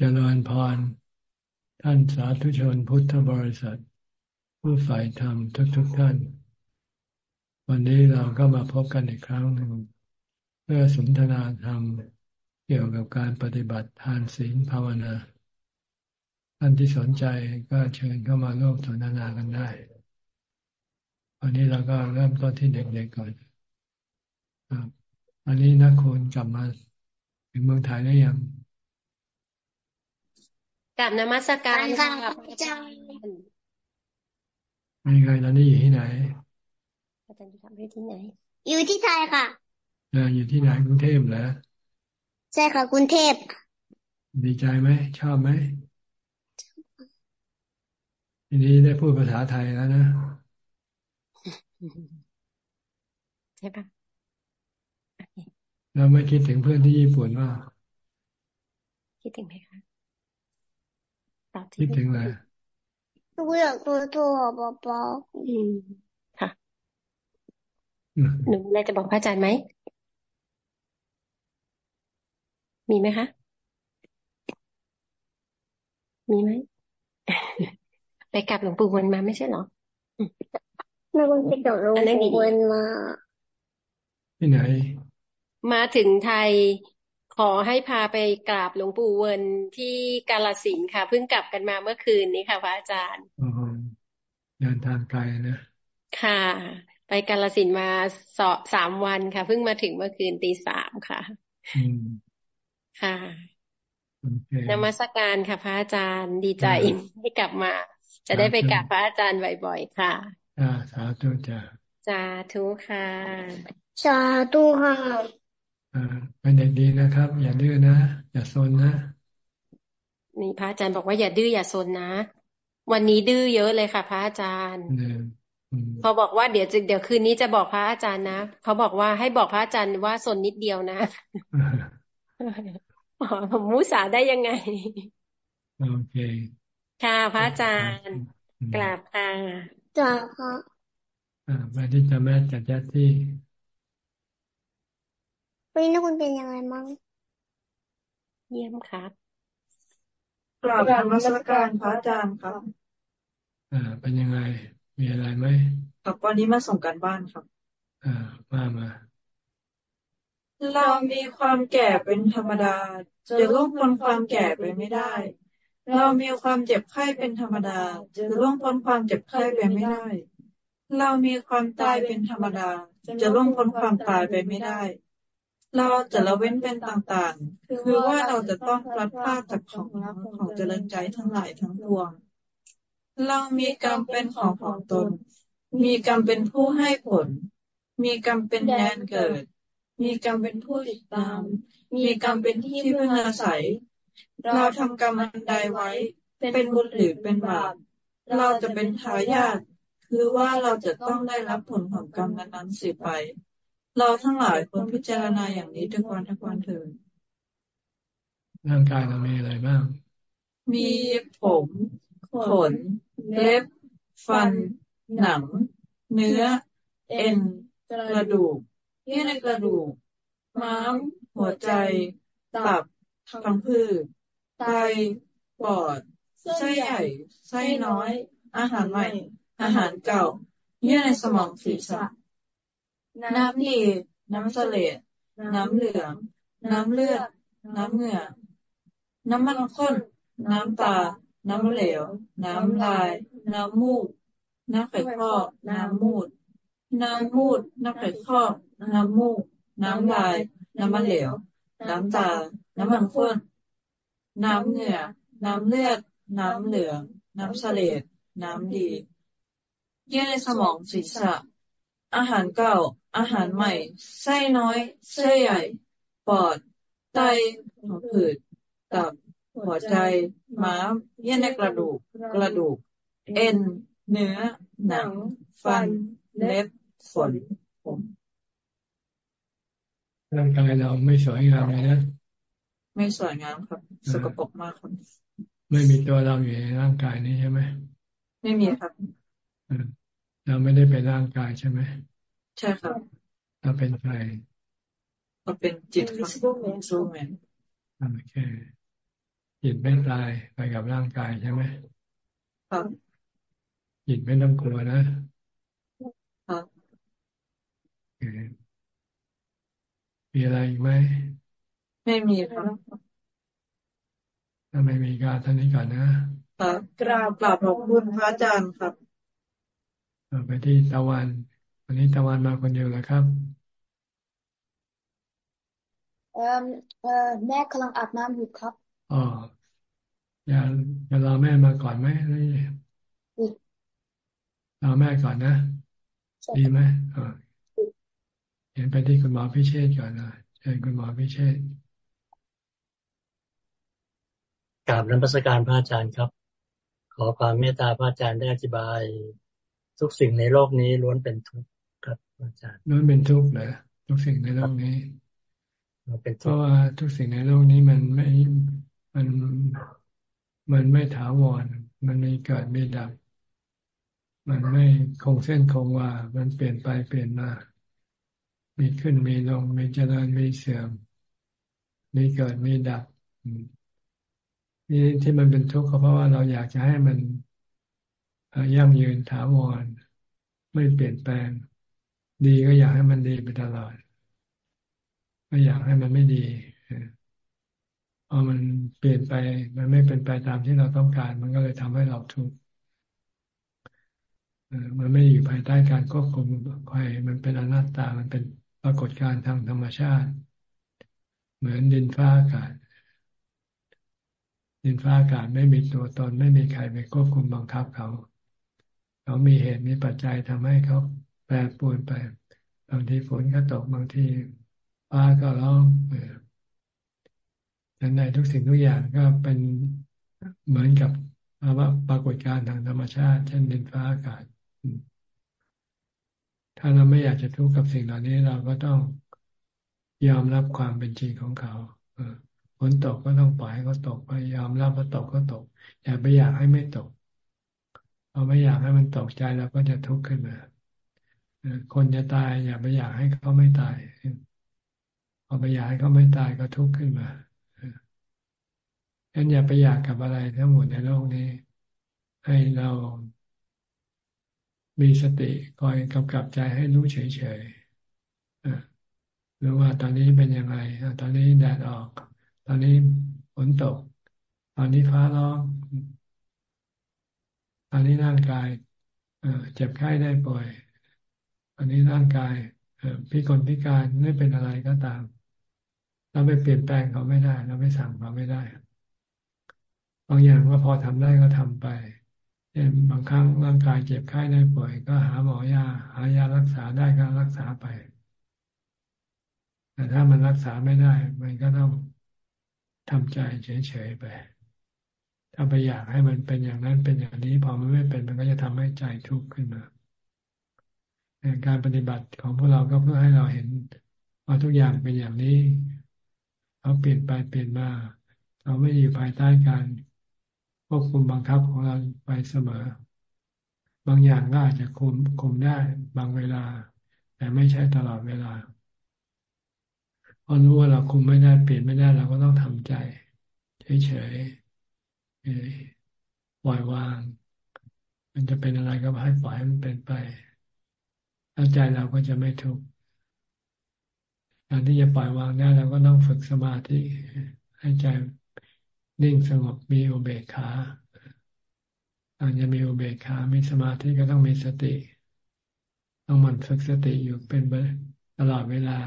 จริญพร ท่านสาธุชนพุทธบริษัท ผู้ฝ่ายธรรมทุกๆทท่าน วันนี้เราก็มาพบกันอีกครั้งหนึ่ง เพื่อสนทนาธรรมเกี่ยวกับการปฏิบัติทานศีลภาวนา ท่านที่สนใจก็เชิญเข้ามาร่วมสนทนากันได้ วันนี้เราก็เริ่มต้นที่เด็กๆก่อนอันนี้นักคุณกลับมาถึงเมืองไทยได้ยัง กับนมัสการค่ะอาจารย์มีใครตอนนี้อยู่ที่ไหน อาจารย์ทำที่ไหน อยู่ที่ไทยค่ะอยู่ที่ไหนกรุงเทพเหรอใช่ค่ะกรุงเทพดีใจไหมชอบไหมทีนี้ได้พูดภาษาไทยแล้วนะใช่ปะเราไม่คิดถึงเพื่อนที่ญี่ปุ่นว่า คิดถึงไหมคะ คิดถึงอะไรหนูอยากตัวตัวป๊าป๊าอืมค่ะหนูอะไรจะบอกพระอาจารย์ไหม มีไหมคะ มีไหม ไปกลับหลวงปู่วนมาไม่ใช่หรอแม่คุณไปกับหลวงปู่วนมาที่ไหน มาถึงไทย ขอให้พาไปกราบหลวงปู่เวินที่กาลสินค่ะเพิ่งกลับกันมาเมื่อคืนนี้ค่ะพระอาจารย์เดินทางไกลนะค่ะ ไปกาลสินมาสอบสามวันค่ะเพิ่งมาถึงเมื่อคืนตีสามค่ะค่ะนมัสการค่ะพระอาจารย์ดีใจที่กลับมา จะได้ไปกราบพระอาจารย์บ่อยๆค่ะอ่าสาธุจ้าสาธุค่ะสาธุค่ะ เป็นเด็กดีนะครับ อย่าดื้อนะ อย่าซนนะนี่พระอาจารย์บอกว่าอย่าดื้ออย่าซนนะ วันนี้ดื้อเยอะเลยค่ะ พระอาจารย์พอบอกว่าเดี๋ยวเดี๋ยวคืนนี้จะบอกพระอาจารย์นะเขาบอกว่าให้บอกพระอาจารย์ว่าซนนิดเดียวนะผมมุสาได้ยังไงโอเคค่ะพระอาจารย์กราบค่ะกราบค่ะอ่าไปที่จะแม่จัดยัดที่ วันนี้คุณเป็นยังไงมั่งเยี่ยมครับกราบธรรมสการพระอาจารย์ครับอ่าเป็นยังไง มีอะไรไหมครับวันนี้มาส่งกันบ้านครับ อ่ามามา เรามีความแก่เป็นธรรมดา จะล่วงพ้นความแก่ไปไม่ได้ เรามีความเจ็บไข้เป็นธรรมดา จะล่วงพ้นความเจ็บไข้ไปไม่ได้ เรามีความตายเป็นธรรมดา จะล่วงพ้นความตายไปไม่ได้ เราจะละเว้นเป็นต่างๆ คือว่าเราจะต้องพลัดพรากจากของรักของเจริญใจทั้งหลายทั้งปวง เรามีกรรมเป็นของของตน มีกรรมเป็นผู้ให้ผล มีกรรมเป็นแดนเกิด มีกรรมเป็นผู้ติดตาม มีกรรมเป็นที่พึ่งอาศัย เราทำกรรมอันใดไว้ เป็นบุญหรือเป็นบาป เราจะเป็นทายาท คือว่าเราจะต้องได้รับผลของกรรมนั้นๆสืบไป เราทั้งหลายควรพิจารณาอย่างนี้ทุกวันทุกวันเถิดร่างกายเรามีอะไรบ้าง มีผม ขน เล็บ ฟัน หนัง เนื้อ เอ็น กระดูกเยื่อในกระดูก ม้าม หัวใจ ตับทังผืดไต ปอด ไส้ใหญ่ ไส้น้อย อาหารใหม่ อาหารเก่า เยื่อในสมองศีรษะ น้ำดีน้ำเสลดน้ำเหลือง น้ำเลือด น้ำเหงื่อ น้ำมันข้น น้ำตา น้ำเหลว น้ำลาย น้ำมูด น้ำไข่ข้อ น้ำมูด น้ำมูด น้ำไข่ข้อ น้ำมูก น้ำลาย น้ำมันเหลว น้ำตา น้ำมันข้น น้ำเหงื่อ น้ำเลือด น้ำเหลือง น้ำเสลดน้ำดี เยื่อในสมองศีรษะ อาหารเก่า อาหารใหม่ไส้น้อยไส้ใหญ่ ปอด ไตหัวผืดตับ หัวใจ ม้ามเยื่อในกระดูก กระดูก เอ็น เนื้อ หนัง ฟัน เล็บขนผมร่างกายเราไม่สวยงามเลยนะ ไม่สวยงามครับ สกปรกมากครับไม่มีตัวเราอยู่ในร่างกายนี้ใช่ไหม ไม่มีครับ เราไม่ได้เป็นร่างกายใช่ไหม ใช่ครับเราเป็นใครเราเป็นจิตครับซูแมนโอเคจิตไม่ตายไปกับร่างกายใช่ไหมครับจิตไม่ต้องกลัวนะครับมีอะไรอีกไหมไม่มีครับถ้าไม่มีการท่านนี้ก่อนนะครับกราบกราบขอบคุณพระอาจารย์ครับไปที่ตะวัน วันนี้ตะวันมาคนเดียวเลยครับเออเออแม่กำลังอาบน้ำอยู่ครับอ๋ออย่าอย่ารอแม่มาก่อนไหมรอแม่ก่อนนะ ดีไหมอ่าเห็นไปที่คุณหมอพิเชษก่อนนะเชิญคุณหมอพิเชษกราบน้ำประสการพระอาจารย์ครับ ขอความเมตตาพระอาจารย์ได้อธิบาย ทุกสิ่งในโลกนี้ล้วนเป็นทุกข์ ครับอาจารย์ล้วนเป็นทุกข์เหรอทุกสิ่งในโลกนี้เพราะว่าทุกสิ่งในโลกนี้มันไม่มันมันไม่ถาวร มันมีเกิดมีดับ มันไม่คงเส้นคงวามันเปลี่ยนไปเปลี่ยนมา มีขึ้นมีลง มีเจริญมีเสื่อม มีเกิดมีดับ นี่ที่มันเป็นทุกข์ก็เพราะว่าเราอยากจะให้มันยั่งยืนถาวร ไม่เปลี่ยนแปลง ดีก็อยากให้มันดีไปตลอดไม่อยากให้มันไม่ดีพอมันเปลี่ยนไป มันไม่เป็นไปตามที่เราต้องการ มันก็เลยทำให้เราทุกข์มันไม่อยู่ภายใต้การควบคุมใครมันเป็นอนัตตา มันเป็นปรากฏการณ์ทางธรรมชาติ เหมือนดินฟ้าอากาศ ดินฟ้าอากาศไม่มีตัวตน ไม่มีใครไปควบคุมบังคับเขา เขามีเหตุมีปัจจัยทำให้เขา แปรปรวนไป บางทีฝนก็ตกบางทีฟ้าก็ร้องดังนั้นทุกสิ่งทุกอย่างก็เป็นเหมือนกับภาวะปรากฏการณ์ทางธรรมชาติ เช่นดินฟ้าอากาศถ้าเราไม่อยากจะทุกข์กับสิ่งเหล่านี้เราก็ต้องยอมรับความเป็นจริงของเขาฝนตกก็ต้องปล่อยให้เขาตกไปยอมรับว่าตกก็ตก อย่าไปอยากให้ไม่ตกพอไม่อยากให้มันตกใจเราก็จะทุกข์ขึ้นมา คนจะตายอย่าไปอยากให้เขาไม่ตายพอไปอยากให้เขาไม่ตายก็ทุกข์ขึ้นมางั้นอย่าไปอยากกับอะไรทั้งหมดในโลกนี้ ให้เรามีสติคอยกำกับใจให้รู้เฉยๆรู้ว่าตอนนี้เป็นยังไงตอนนี้แดดออก ตอนนี้ฝนตก ตอนนี้ฟ้าร้อง ตอนนี้ร่างกายเจ็บไข้ได้ป่วย อันนี้ร่างกายพิกลพิการไม่เป็นอะไรก็ตาม เราไปเปลี่ยนแปลงเขาไม่ได้ เราไม่สั่งเขาไม่ได้บางอย่างว่าพอทำได้ก็ทำไปเบางครั้งร่างกายเจ็บไข้ได้ป่วย ก็หาหมอยา หายารักษาได้ก็รักษาไป แต่ถ้ามันรักษาไม่ได้ มันก็ต้องทำใจเฉยๆไป ถ้าไปอยากให้มันเป็นอย่างนั้นเป็นอย่างนี้ พอมันไม่เป็นมันก็จะทำให้ใจทุกข์ขึ้นมา การปฏิบัติของพวกเราก็เพื่อให้เราเห็นว่าทุกอย่างเป็นอย่างนี้เขาเปลี่ยนไปเปลี่ยนมา เราไม่อยู่ภายใต้การควบคุมบังคับของเราไปเสมอ บางอย่างก็อาจจะคุมคุมได้บางเวลา แต่ไม่ใช่ตลอดเวลาพอรู้ว่าเราคุมไม่ได้เปลี่ยนไม่ได้เราก็ต้องทำใจเฉยๆปล่อยวาง มันจะเป็นอะไรก็ให้ปล่อยมันเป็นไป แล้วใจเราก็จะไม่ทุกข์การที่จะปล่อยวางได้เราก็ต้องฝึกสมาธิให้ใจนิ่งสงบมีอุเบกขาการจะมีอุเบกขา มีสมาธิก็ต้องมีสติ ต้องมันฝึกสติอยู่เป็นตลอดเวลา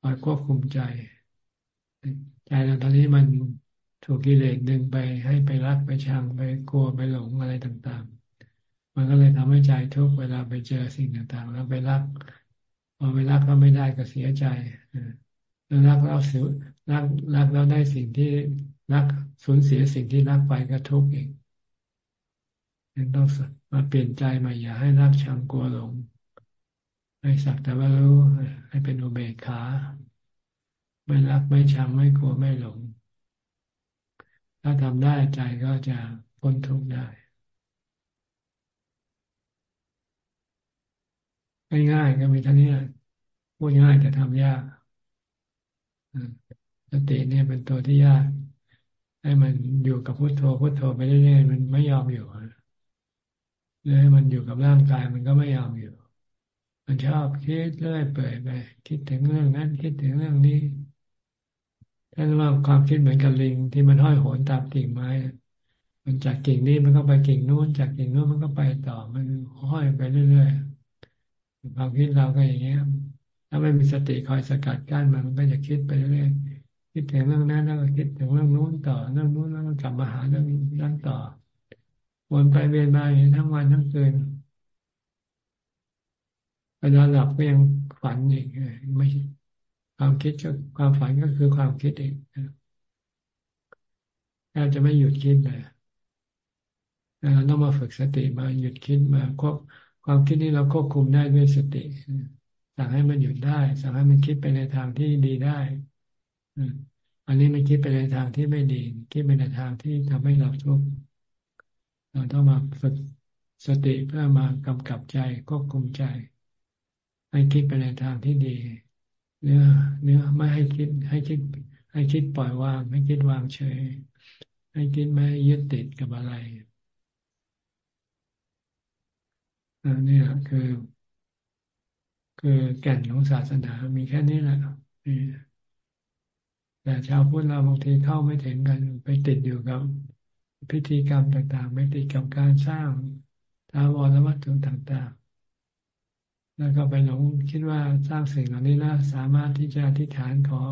คอยควบคุมใจ ใจเราตอนนี้มันถูกกิเลสดึงไปให้ไปรักไปชังไปกลัวไปหลงอะไรต่าง มันก็เลยทำให้ใจทุกเวลาไปเจอสิ่งต่างๆ แล้วไปรักพอไปรักก็ไม่ได้ก็เสียใจแล้วรักแล้วเสียรักรักแล้วได้สิ่งที่รักสูญเสียสิ่งที่รักไปก็ทุกข์เองยังต้องมาเปลี่ยนใจใหม่อย่าให้รักชังกลัวหลงให้สักแต่ว่ารู้ให้เป็นอุเบกขาไม่รักไม่ชังไม่กลัวไม่หลง ถ้าทำได้ใจก็จะพ้นทุกข์ได้ ง่ายๆก็มีเท่านี้พูดง่ายแต่ทำยากสติเนี่ยเป็นตัวที่ยาก ให้มันอยู่กับพุทโธพุทโธไปเรื่อยๆมันไม่ยอมอยู่เลยให้มันอยู่กับร่างกายมันก็ไม่ยอมอยู่ มันชอบคิดเรื่อยเปื่อยไปคิดถึงเรื่องนั้น คิดถึงเรื่องนี้ท่าว่าความคิดเหมือนกับลิงที่มันห้อยโหนตามกิ่งไม้มันจากกิ่งนี้มันก็ไปกิ่งนู้นจากกิ่งนู้นมันก็ไปต่อมันห้อยไปเรื่อยๆ ความคิดเราก็อย่างเงี้ย ถ้าไม่มีสติคอยสกัดกั้นมันมันก็จะคิดไปเรื่อยคิดถึงเรื่องนั้นแล้วก็คิดถึงเรื่องนู้นต่อเรื่องนู้นแล้วก็กลับมาหาเรื่องนั้นต่อวนไปเวียนมาอย่างทั้งวันทั้งคืนเวลาหลับก็ยังฝันอีกไม่ความคิดก็ความฝันก็คือความคิดเองแทบจะไม่หยุดคิดเลยเราต้องมาฝึกสติมาหยุดคิดมาควบ ความคิดนี้เราควบคุมได้ด้วยสติสั่งให้มันหยุดได้สั่งให้มันคิดไปในทางที่ดีได้อันนี้มันคิดไปในทางที่ไม่ดี คิดไปในทางที่ทำให้เราทุกข์เราต้องมาฝึกสติเพื่อมากำกับใจควบคุมใจ ให้คิดไปในทางที่ดี เนื้อเนื้อไม่ให้คิดให้คิด ให้คิดปล่อยวาง ให้คิดวางเฉย ให้คิดไม่ยึดติดกับอะไร นี่แหละคือ คือแก่นของศาสนา มีแค่นี้แหละแต่ชาวพุทธเราบางทีเข้าไม่ถึงกันไปติดอยู่กับพิธีกรรมต่างๆ ไม่ติดกับการสร้างทาวรวัตถุต่างๆ แล้วก็ไปหลงคิดว่าสร้างสิ่งเหล่านี้แล้วสามารถที่จะอธิษฐานขอ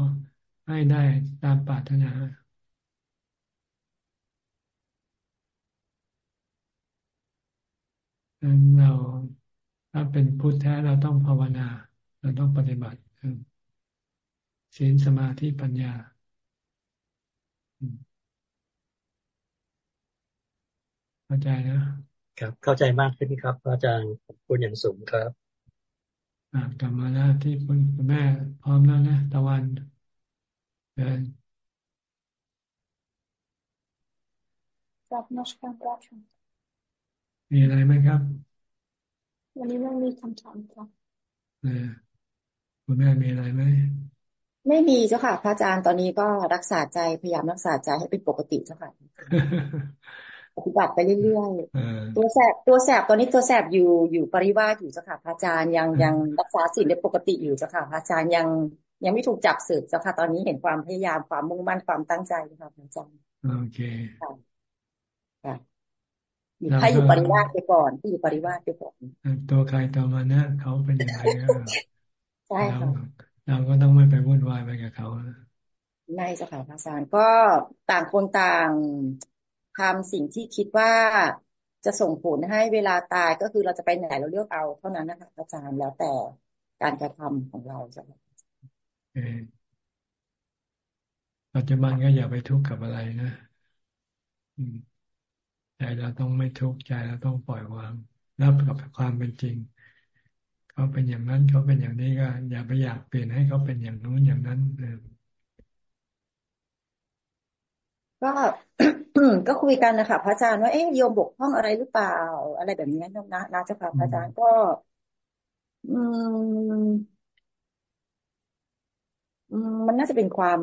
ให้ได้ตามปรารถนา เราถ้าเป็นพุทธแท้เราต้องภาวนา เราต้องปฏิบัติศีลสมาธิปัญญาเข้าใจนะครับ เข้าใจมากขึ้นครับอาจารย์ขอบคุณอย่างสูงครับอ่ากลับมาแล้วที่คุณแม่พร้อมแล้วนะตะวันเดินรับนักการรับชม มีอะไรไหมครับ วันนี้ไม่มีคำถามครับเออคุณแม่มีอะไรไหมไม่มีเจ้าค่ะ พระอาจารย์ตอนนี้ก็รักษาใจพยายามรักษาใจให้เป็นปกติเจ้าค่ะปฏิบัติไปเรื่อยๆตัวแสบตัวแสบตอนนี้ตัวแสบอยู่อยู่ปริวาสอยู่เจ้าค่ะพระอาจารย์ยังยังรักษาสิ่งได้ปกติอยู่เจ้าค่ะพระอาจารย์ยังยังไม่ถูกจับสืบเจ้าค่ะ ตอนนี้เห็นความพยายามความมุ่งมั่นความตั้งใจค่ะพระอาจารย์โอเคค่ะ ถ้าอยู่ปริวาสไปก่อนที่อยู่ปริวาสไปก่อนตัวใครตัวมันนะเขาเป็นยังไงใช่ค่ะเราก็ต้องไม่ไปวุ่นวายไปกับเขาไม่เจ้าค่ะพระอาจารย์ก็ต่างคนต่างทำสิ่งที่คิดว่าจะส่งผลให้เวลาตายก็คือเราจะไปไหนเราเลือกเอาเท่านั้นนะคะอาจารย์แล้วแต่การกระทำของเราจ้ะปัจจุบันก็อย่าไปทุกข์กับอะไรนะ ใจเราต้องไม่ทุกข์ใจเราต้องปล่อยวางรับกับความเป็นจริง เขาเป็นอย่างนั้นเขาเป็นอย่างนี้ก็ อย่าไปอยากเปลี่ยนให้เขาเป็นอย่างนู้นอย่างนั้นก็ก็คุยกันนะคะพระอาจารย์ว่าเอ๊ะโยมบกพร่องอะไรหรือเปล่า อะไรแบบนี้นะนะเจ้าค่ะพระอาจารย์ก็ อืมมันน่าจะเป็นความ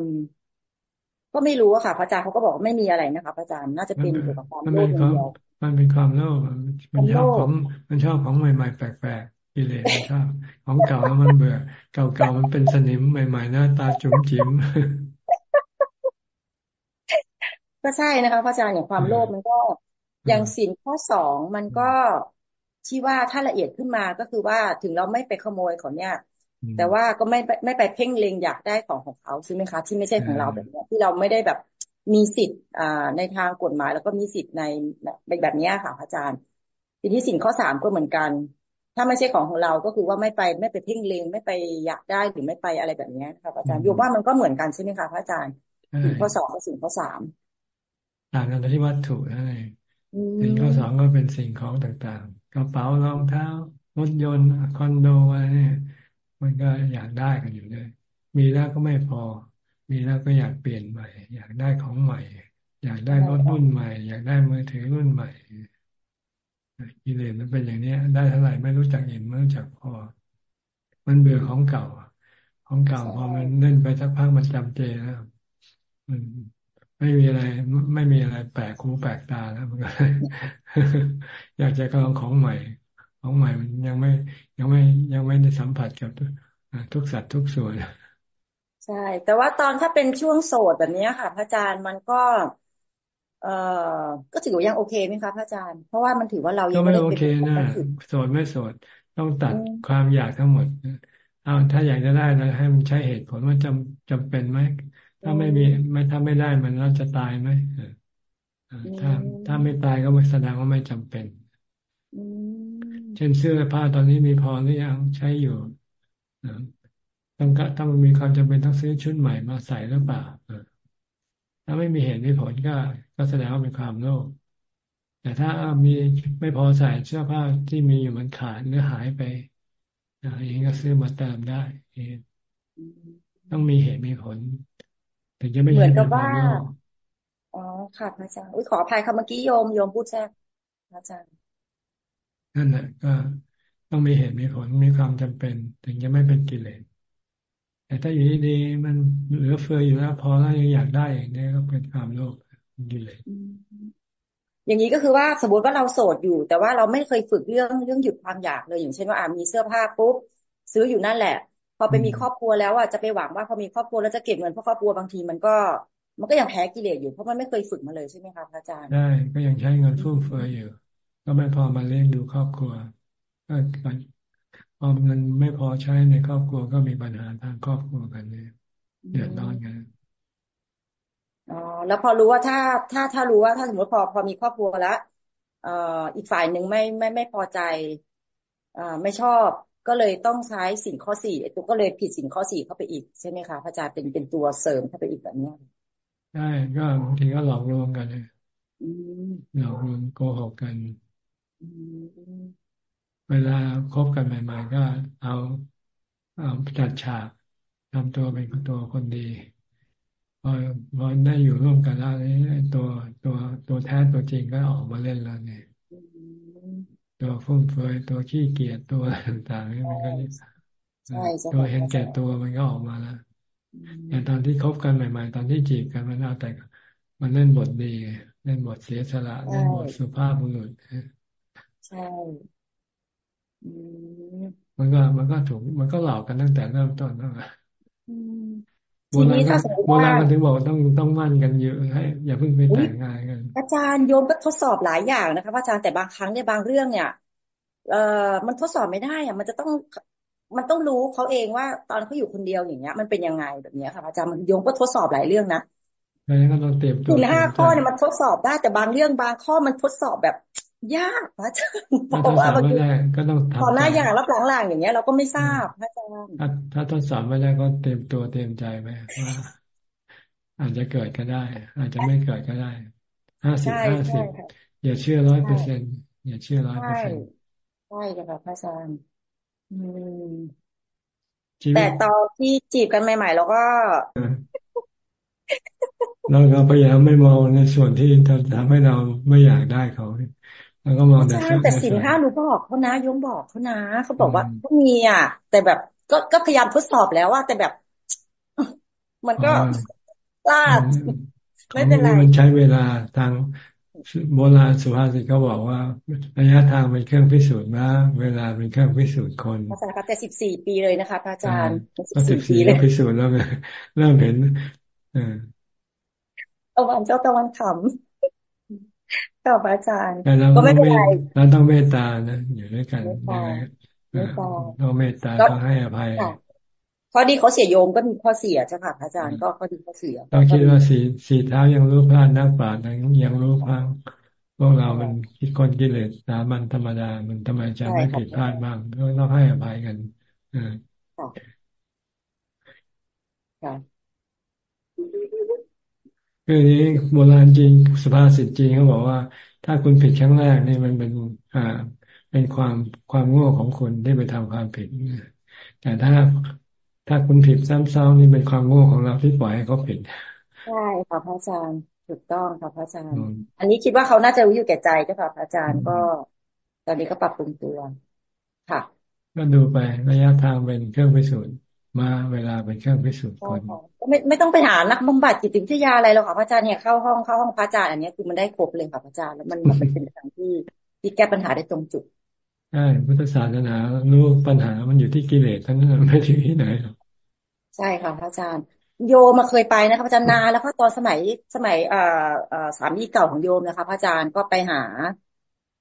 ก็ไม่รู้อะค่ะ พระอาจารย์เขาก็บอกไม่มีอะไรนะคะพระอาจารย์น่าจะเป็นเกี่ยวกับความโลภอย่างเดียวมันเป็นความโลภมันชอบของมันชอบของใหม่ ๆ แปลกๆกิเลสมันชอบของเก่ามันเบื่อ เก่าๆมันเป็นสนิมใหม่ ๆ หน้าตาจุ๋มจิ๋มก็ใช่นะคะพระอาจารย์อย่างความโลภมันก็อย่างสินข้อสองมันก็ที่ว่าถ้าละเอียดขึ้นมาก็คือว่าถึงเราไม่ไปขโมยของเนี่ย แต่ว่าก็ไม่ไม่ไปเพ่งเล็งอยากได้ของของเขาใช่ไหมคะ ที่ไม่ใช่ของเราแบบนี้ที่เราไม่ได้แบบมีสิทธิ์อ่าในทางกฎหมาย แล้วก็มีสิทธิ์ในแบบนี้ค่ะอาจารย์ ทีนี้สินข้อสามก็เหมือนกัน ถ้าไม่ใช่ของของเราก็คือว่าไม่ไปไม่ไปเพ่งเล็งไม่ไปอยากได้หรือไม่ไปอะไรแบบนี้ค่ะอาจารย์โยมว่ามันก็เหมือนกันใช่ไหมคะพระอาจารย์สินข้อสองกับสินข้อสามต่างกันที่วัตถุนั่นเองสิ่งข้อสองก็เป็นสิ่งของต่างๆ กระเป๋ารองเท้ารถยนต์คอนโดอะไรเนี่ย มันก็อยากได้กันอยู่เลยมีแล้วก็ไม่พอ มีแล้วก็อยากเปลี่ยนใหม่ อยากได้ของใหม่ อยากได้รถรุ่นใหม่ อยากได้มือถือรุ่นใหม่กิเลสมันเป็นอย่างนี้ได้เท่าไหร่ไม่รู้จักเห็นไม่รู้จักพอ มันเบื่อของเก่า ของเก่าพอมันเล่นไปสักพักมันจำเจแล้วมันไปไม่มีอะไร ไม่มีอะไรแปลกหูแปลกตาแล้วมันก็อยากจะลองของใหม่ ของใหม่มันยังไม่ ยังไม่ยังไม่ได้สัมผัสกับทุกสัตว์ทุกส่วนใช่แต่ว่าตอนถ้าเป็นช่วงโสดแบบนี้ค่ะ พระอาจารย์มันก็ เอ่อก็ถือว่ายังโอเคไหมคะพระอาจารย์เพราะว่ามันถือว่าเรายังไม่โอเคนะโสดไม่โสดต้องตัดความอยากทั้งหมดเอาถ้าอยากจะได้แล้วให้มันใช้เหตุผลว่าจำจำเป็นไหมถ้าไม่มีไม่ถ้าไม่ได้มันเราจะตายไหมถ้าถ้าไม่ตายก็แสดงว่าไม่จำเป็นเช่นเสื้อผ้าตอนนี้มีพอหรือยังใช้อยู่ต้องต้องมีความจำเป็นต้องซื้อชุดใหม่มาใส่หรือเปล่าถ้าไม่มีเหตุมีผลก็ก็แสดงว่าเป็นความโลภแต่ถ้ามีไม่พอใส่เสื้อผ้าที่มีอยู่มันขาดหรือหายไปอย่างนี้ก็ซื้อมาเติมได้ต้องมีเหตุมีผลถึงจะไม่เหมือนกับว่าอ๋อค่ะพระอาจารย์อุ้ยขออภัยค่ะเมื่อกี้โยมโยมพูดแทรกพระอาจารย์ นั่นแหละก็ต้องมีเหตุมีผลมีความจำเป็น ถึงจะไม่เป็นกิเลสแต่ถ้าอยู่ดีๆมันเหลือเฟืออยู่แล้วพอแล้วยังอยากได้อย่างนี้ก็เป็นความโลภกิเลสอย่างนี้ก็คือว่าสมมติว่าเราโสดอยู่ แต่ว่าเราไม่เคยฝึกเรื่องเรื่องหยุดความอยากเลย อย่างเช่นว่าอ่ามีเสื้อผ้าปุ๊บซื้ออยู่นั่นแหละ พอไปมีครอบครัวแล้วอะจะไปหวังว่าพอมีครอบครัวแล้วจะเก็บเงินเพราะครอบครัวบางทีมันก็ มันก็ยังแพ้กิเลสอยู่เพราะมันไม่เคยฝึกมาเลยใช่ไหมคะอาจารย์ได้ก็ยังใช้เงินฟุ่มเฟือยอยู่ ก็ไม่พอมาเลี้ยงดูครอบครัวก็พอเงินไม่พอใช้ในครอบครัวก็มีปัญหาทางครอบครัวกันเนี่ยเดือดร้อนกันอ๋อแล้วพอรู้ว่าถ้าถ้าถ้ารู้ว่าถ้าสมมติพอพอมีครอบครัวแล้วเอ่ออีกฝ่ายหนึ่งไม่ไม่ไม่พอใจอ่าไม่ชอบก็เลยต้องใช้สิ่งข้อสี่ตัวก็เลยผิดสิ่งข้อสี่เข้าไปอีกใช่ไหมคะพระอาจารย์เป็นเป็นตัวเสริมเข้าไปอีกแบบนี้ใช่ก็บางทีก็หลอกลวงกันเลยหลอกลวงโกหกกัน เวลาคบกันใหม่ ๆ ก็เอาเอาจัดฉากทำตัวเป็นตัวคนดี พอพอได้อยู่ร่วมกันแล้วตัวตัวตัวแท้ตัวจริงก็ออกมาเล่นแล้วเนี่ยตัวฟุ่มเฟือยตัวขี้เกียจตัวต่างๆนี่มันก็ตัวเห็นแก่ตัวมันก็ออกมาแล้วแต่ตอนที่คบกันใหม่ๆ ตอนที่จีบกันมันเอาแต่มันเล่นบทดี เล่นบทเสียสละเล่นบทสุภาพบุรุษ ใช่มันก็มันก็ถูก มันก็หลอกกันตั้งแต่เริ่มต้นนั่นแหละโบราณโบราณมันถึงบอกต้องต้องมั่นกันเยอะให้อย่าเพิ่งไปแต่งงานกัน อาจารย์โยมก็ทดสอบหลายอย่างนะคะอาจารย์แต่บางครั้งเนี่ยบางเรื่องเนี่ยเอ่อมันทดสอบไม่ได้อะมันจะต้องมันต้องรู้เขาเองว่าตอนเขาอยู่คนเดียวอย่างเงี้ย มันเป็นยังไงแบบนี้ค่ะอาจารย์มันโยมก็ทดสอบหลายเรื่องนะดังนั้นก็ต้องเตรียมตัวห้าข้อเนี่ยมันทดสอบได้แต่บางเรื่องบางข้อมันทดสอบแบบ ยากพระอาจารย์เพราะว่าบางทีก็ต้องขอหน้าอย่างรับหลังๆอย่างเงี้ยเราก็ไม่ทราบพระอาจารย์ถ้าทดสอบไม่ได้ก็เตรียมตัวเตรียมใจไว้ว่าอาจจะเกิดก็ได้ อาจจะไม่เกิดก็ได้ห้าสิบห้าสิบอย่าเชื่อร้อยเปอร์เซ็นอย่าเชื่อร้อยเปอร์เซ็นใช่ค่ะพระอาจารย์แต่ตอนที่จีบกันใหม่ๆเราก็เราก็พยายามไม่มองในส่วนที่ทำให้เราไม่อยากได้เขา แล้วก็มองแต่แต่สินห้ารู้บอกเขานะยงบอกเขานะเขาบอกว่าเขามีอะ แต่แบบก็ก็พยายามทดสอบแล้วว่าแต่แบบ มันก็ลาดไม่เป็นไรมันใช้เวลาทางโบราณสุภาษิตเขาบอกว่าระยะทางเป็นเครื่องพิสูจน์นะ เวลาเป็นเครื่องพิสูจน์คนอาจารย์คะแต่สิบสี่ปีเลยนะคะพระอาจารย์สิบสี่แล้วพิสูจน์แล้วเริ่มเห็น เออตะวันเจ้าตะวันขำ กับอาจารย์ก็ไม่เป็นไรเราต้องเมตตานะอยู่ด้วยกันยังไงต้องเมตตาต้องให้อภัยข้อดีเขาเสียโยมก็มีข้อเสียเจ้าค่ะอาจารย์ก็ข้อดีข้อเสียต้องคิดว่าสีสีเท้ายังรู้พลาดนักปราชญ์ยังรู้พังพวกเรามันคิดคนกิเลสสามันธรรมดา มันทำไมจะไม่ผิดพลาดบ้างก็ต้องให้อภัยกันอค่ะ คือนี้โบราณจริงสุภาษิตจริงเขาบอกว่า ถ้าคุณผิดครั้งแรกนี่มันเป็นอ่าเป็นความความโง่ของคุณที่ไปทำความผิดแต่ถ้าถ้าคุณผิดซ้ำซ้ำนี่เป็นความโง่ของเราที่ปล่อยให้เขาผิดใช่ค่ะพระอาจารย์ถูกต้องค่ะพระอาจารย์ อันนี้คิดว่าเขาน่าจะรู้อยู่แก่ใจเจ้าค่ะพระอาจารย์ก็ ตอนนี้ก็ปรับปรุงตัวค่ะก็ดูไประยะทางเป็นเครื่องพิสูจน์ มาเวลาเป็นเครื่องพิสูจน์คนไม่ไม่ต้องไปหานักบำบัดจิตวิทยาอะไรหรอกค่ะพระอาจารย์เนี่ยเข้าห้องเข้าห้องพระอาจารย์อันนี้คือมันได้ครบเลยค่ะพระอาจารย์แล้วมันมันเป็นทางที่ที่แก้ปัญหาได้ตรงจุดใช่พุทธศาสนารู้ปัญหามันอยู่ที่กิเลสทั้งนั้นไม่ใช่ที่ไหนหรอกใช่ค่ะพระอาจารย์ โยมาเคยไปนะคะพระอาจารย์นานแล้วก็ตอนสมัยสมัยเอ่อเอ่อสามีเก่าของโยมนะคะพระอาจารย์ก็ไปหา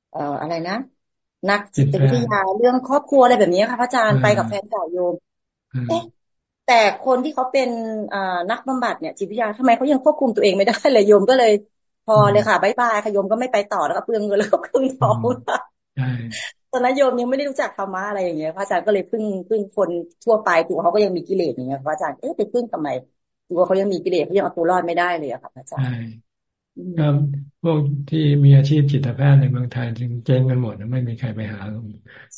เอ่ออะไรนะนักจิตวิทยาเรื่องครอบครัวอะไรแบบนี้ค่ะพระอาจารย์ไปกับแฟนเก่าโยมเอ๊ะ แต่คนที่เขาเป็นนักบำบัดเนี่ยจิตวิทยาทำไมเขายังควบคุมตัวเองไม่ได้เลยโยมก็เลย พอเลยค่ะบายบายค่ะโยมก็ไม่ไปต่อแล้วก็เปลืองเงินแล้วก็เปลืองทองตอนนั้นโยมยังไม่ได้รู้จักธรรมะอะไรอย่างเงี้ยพระอาจารย์ก็เลยพึ่งพึ่งคนทั่วไปตัวเขาก็ยังมีกิเลสอย่างเงี้ยพระอาจารย์เอ๊ะไปพึ่งทำไมตัวเขายังมีกิเลสเขายังเอาตัวรอดไม่ได้เลยอะค่ะพระอาจารย์ก็พวกที่มีอาชีพจิตแพทย์ในเมืองไทยจึงเจ๊งกันหมดไม่มีใครไปหา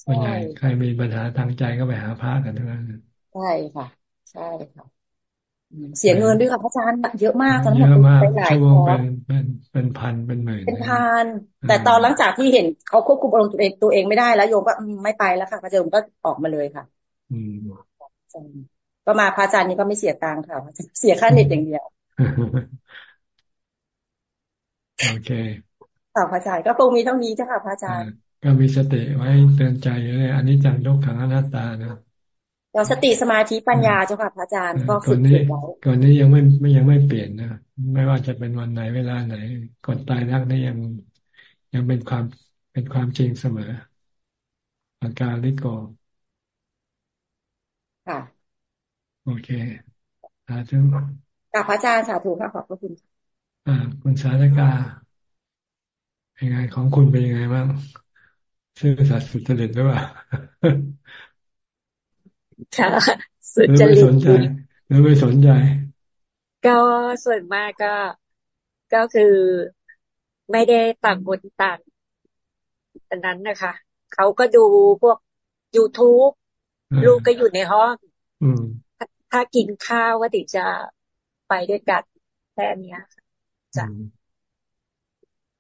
ส่วนใหญ่ใครมีปัญหาทางใจก็ไปหาพระกันทั้งนั้น ใช่ค่ะ ใช่ค่ะเสียเงินด้วยค่ะพระอาจารย์เยอะมากทั้งหมดไปหลายคอร์สเป็นเป็นพันเป็นหมื่นเป็นพันแต่ตอนหลังจากที่เห็นเขาควบคุมอารมณ์ตัวเองตัวเองไม่ได้แล้วโยมก็ไม่ไปแล้วค่ะพระอาจารย์ก็ออกมาเลยค่ะ อืมก็มาพระอาจารย์นี้ก็ไม่เสียตังค์ค่ะเสียค่าเน็ตอย่างเดียวโอเคค่ะพระอาจารย์ก็คงมีเท่านี้จ้ะค่ะพระอาจารย์ ก็มีสติไว้เตือนใจเลยอันนี้จังยกขังอนัตตานะ เราสติสมาธิปัญญาเจ้าค่ะพระอาจารย์ก็ฝึกไว้ก่อนนี้ยังไม่ไม่ยังไม่เปลี่ยนนะไม่ว่าจะเป็นวันไหนเวลาไหน ก่อนตายนักนี่ยังยังเป็นความเป็นความจริงเสมอ อาการลิโกค่ะ โอเคสาธุกับพระอาจารย์สาธุค่ะขอบพระคุณ อ่า คุณสาธกาเป็นไงของคุณเป็นยังไงบ้างซื่อสัตย์สุจริตหรือเปล่า ค่ะสุจริตหรือไม่สนใจ ก็ส่วนมากก็ก็คือไม่ได้ต่างคนต่างอันนั้นนะคะ เขาก็ดูพวก YouTube ลูกก็อยู่ในห้องถ้ากินข้าวก็ติจะไปด้วยกันแค่นี้จ้ะ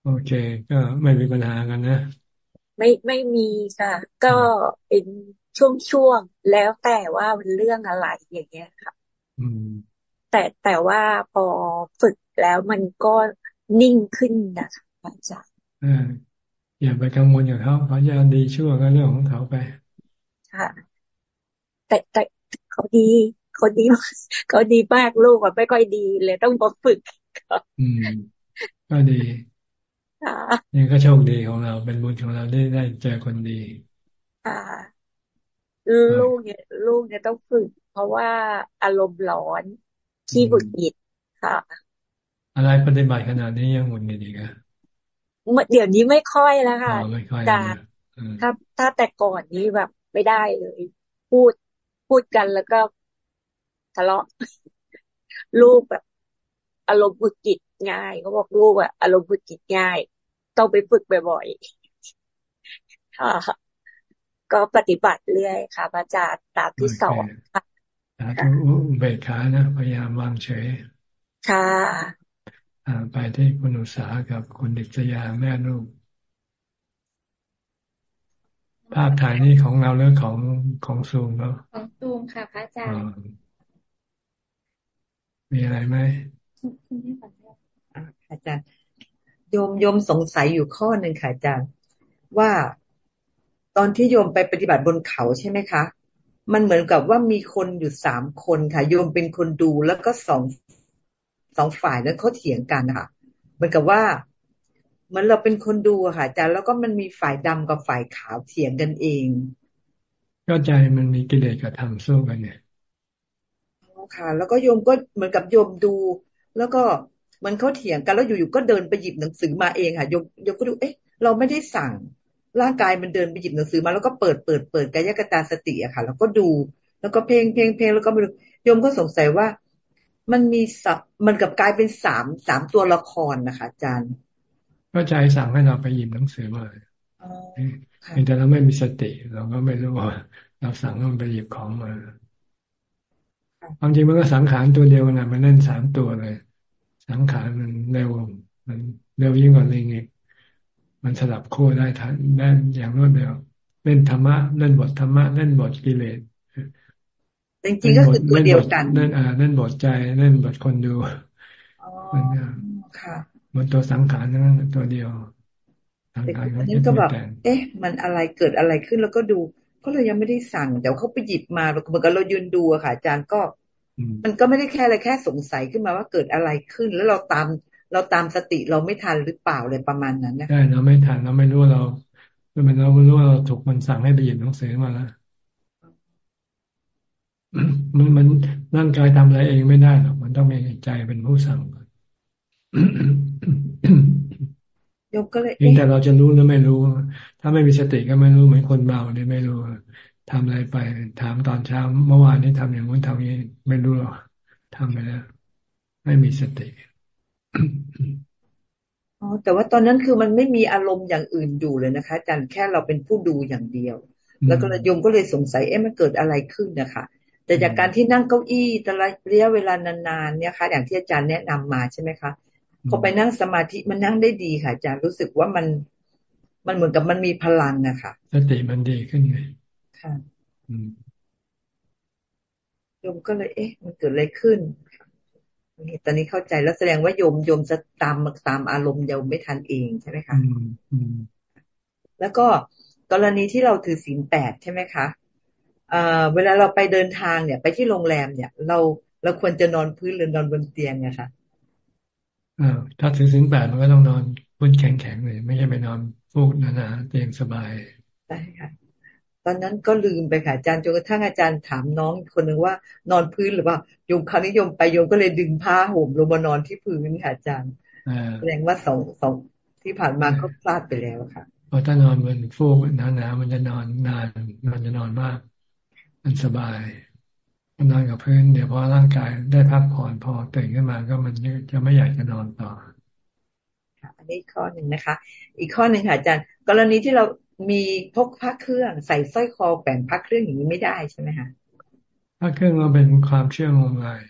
โอเค ก็ไม่มีปัญหากันนะ ไม่ไม่มีค่ะ ก็เป็น ช่วงช่วงแล้วแต่ว่ามันเรื่องอะไรอย่างเงี้ยค่ะแต่แต่ว่าพอฝึกแล้วมันก็นิ่งขึ้นนะคะอาจารย์อย่าไปกังวลอย่างเขาเขาจะดีชั่วก็เรื่องของเขาไปค่ะแต่แต่เขาดีเขาดีเขาดีมากลูกอะไม่ค่อยดีเลยต้องมาฝึกอืมก็ดีนี่ก็โชคดีของเรา เป็นบุญของเราได้ได้เจอคนดีค่ะ ลูกเนี่ยลูกเนี่ยต้องฝึก เพราะว่าอารมณ์ร้อนขี้หงุดหงิดค่ะ อะไรปฏิบัติขนาดนี้ยังหงุดหงิดอีกอะเดี๋ยวนี้ไม่ค่อยแล้วค่ะแต่ถ้าถ้าแต่ก่อนนี้แบบไม่ได้เลย พูดพูดกันแล้วก็ทะเลาะลูกแบบ อารมณ์หงุดหงิดง่ายเขาบอกลูกอะอารมณ์หงุดหงิดง่าย ต้องไปฝึกบ่อยๆค่ะ ก็ปฏิบัติเรื่อยค่ะพระอาจารย์ตามที่สอนค่ะสาธุเบกขานะพยายามวางเฉย ค่ะไปที่คุณอุษากับคุณดิษยาแม่ลูกภาพถ่ายนี้ของเราเรื่องของของซูมเนาะของซูมค่ะพระอาจารย์มีอะไรไหมอาจารย์โยมโยมสงสัยอยู่ข้อหนึ่งค่ะอาจารย์ ว่า ตอนที่โยมไปปฏิบัติบนเขาใช่ไหมคะ มันเหมือนกับว่ามีคนอยู่สามคนค่ะ โยมเป็นคนดูแล้วก็สองสองฝ่ายนั้นเขาเถียงกันค่ะเหมือนกับว่าเหมือนเราเป็นคนดูค่ะอาจารย์แล้วก็มันมีฝ่ายดำกับฝ่ายขาวเถียงกันเองก็ใจมันมีกิเลสกับธรรมสู้กันเนี่ยค่ะ แล้วก็โยมก็เหมือนกับโยมดู แล้วก็มันเขาเถียงกันแล้วอยู่ๆก็เดินไปหยิบหนังสือมาเองค่ะโยมโยมก็ดูเอ๊ะ เราไม่ได้สั่ง ร่างกายมันเดินไปหยิบหนังสือมาแล้วก็เปิดเปิดเปิดกายกตาสติอะค่ะ แล้วก็ดู แล้วก็เพลงเพลงเพลงแล้วก็ไม่รู้โยมก็สงสัยว่า มันมีสับมันกับกลายเป็นสามสามตัวละครนะคะอาจารย์ก็ใจสั่งให้เราไปหยิบหนังสือมาแต่เราไม่มีสติ เราก็ไม่รู้ว่าเราสั่งให้มันไปหยิบของมาความจริงมันก็สังขารตัวเดียวนะมันเล่นสามตัวเลย สังขารมันเร็วมันเร็วยิ่งกว่าลิงอีก มันสลับคู่ได้ทันได้อย่างรวดเร็วเล่นธรรมะเล่นบทธรรมะเล่นบทกิเลสจริงๆก็คือตัวเดียวกันเล่นอ่าเล่นบทใจเล่นบทคนดูมันค่ะมันตัวสังขารนั้นตัวเดียวสังขารนี้ก็แบบเอ๊ะ มันอะไรเกิดอะไรขึ้นแล้วก็ดูก็เลยยังไม่ได้สั่งเดี๋ยวเขาไปหยิบมาเหมือนกับเรายืนดูอะค่ะ อาจารย์ก็ มันก็ไม่ได้แค่อะไรแค่สงสัยขึ้นมาว่าเกิดอะไรขึ้น แล้วเราตาม เราตามสติเราไม่ทันหรือเปล่าเลยประมาณนั้นนะใช่เราไม่ทันเราไม่รู้เราคือมันเราไม่รู้ว่าเราถูกมันสั่งให้ไปหยิบหนังสือมาแล้วมันมันร่างกายทำอะไรเองไม่ได้หรอกมันต้องมีใจเป็นผู้สั่งยกก็เลยแต่เราจะรู้หรือไม่รู้ ถ้าไม่มีสติก็ไม่รู้เหมือนคนเมาเนี่ยไม่รู้ทำอะไรไป ถามตอนเช้าเมื่อวานนี้ทำอย่างนู้นทำนี้ ไม่รู้หรอกทำไปแล้ว ไม่มีสติ อ๋อแต่ว่าตอนนั้นคือมันไม่มีอารมณ์อย่างอื่นอยู่เลยนะคะอาจารย์แค่เราเป็นผู้ดูอย่างเดียว แล้วก็โยมก็เลยสงสัยเอ๊ะมันเกิดอะไรขึ้นนะคะแต่จากการที่นั่งเก้าอี้ตลอดระยะเวลานานๆเนี่ยค่ะ อย่างที่อาจารย์แนะนำมาใช่ไหมคะพอไปนั่งสมาธิมันนั่งได้ดีค่ะอาจารย์รู้สึกว่ามันมันเหมือนกับมันมีพลังอะค่ะสติมันดีขึ้นไงค่ะโยมก็เลย เอ๊ะ มันเกิดอะไรขึ้น ตอนนี้เข้าใจแล้วแสดงว่าโยมโยมจะตามตามอารมณ์โยมไม่ทันเองใช่ไหมคะแล้วก็กรณีที่เราถือศีลแปดใช่ไหมคะเวลาเราไปเดินทางเนี่ย ไปที่โรงแรมเนี่ย เราเราควรจะนอนพื้นหรือนอนบนเตียงนะคะถ้าถือสินแปดมันก็ต้องนอนพื้นแข็งๆเลย ไม่ใช่ไปนอนฟูกหนาๆเตียงสบายใช่ค่ะ ตอนนั้นก็ลืมไปค่ะอาจารย์จนกระทั่งอาจารย์ถามน้องคนหนึ่งว่า นอนพื้นหรือว่าโยมคราวนี้โยมไปโยมก็เลยดึงผ้าห่มลงมานอนที่พื้นค่ะอาจารย์แสดงว่าสองสองที่ผ่านมาก็พลาดไปแล้วค่ะพอถ้านอนบนฟูกหนาๆมันจะนอนนานมันจะนอนมาก มันสบายนอนกับพื้นเดี๋ยวพอร่างกายได้พักผ่อนพอตื่นขึ้นมาก็มันจะไม่อยากจะนอนต่ออันนี้ข้อหนึ่งนะคะ อีกข้อหนึ่งค่ะอาจารย์ กรณีที่เรา มีพกพักเครื่องใส่สร้อยคอแบ่งพักเครื่องอย่างนี้ไม่ได้ใช่ไหมคะพักเครื่องเราเป็นความเชื่องมงาย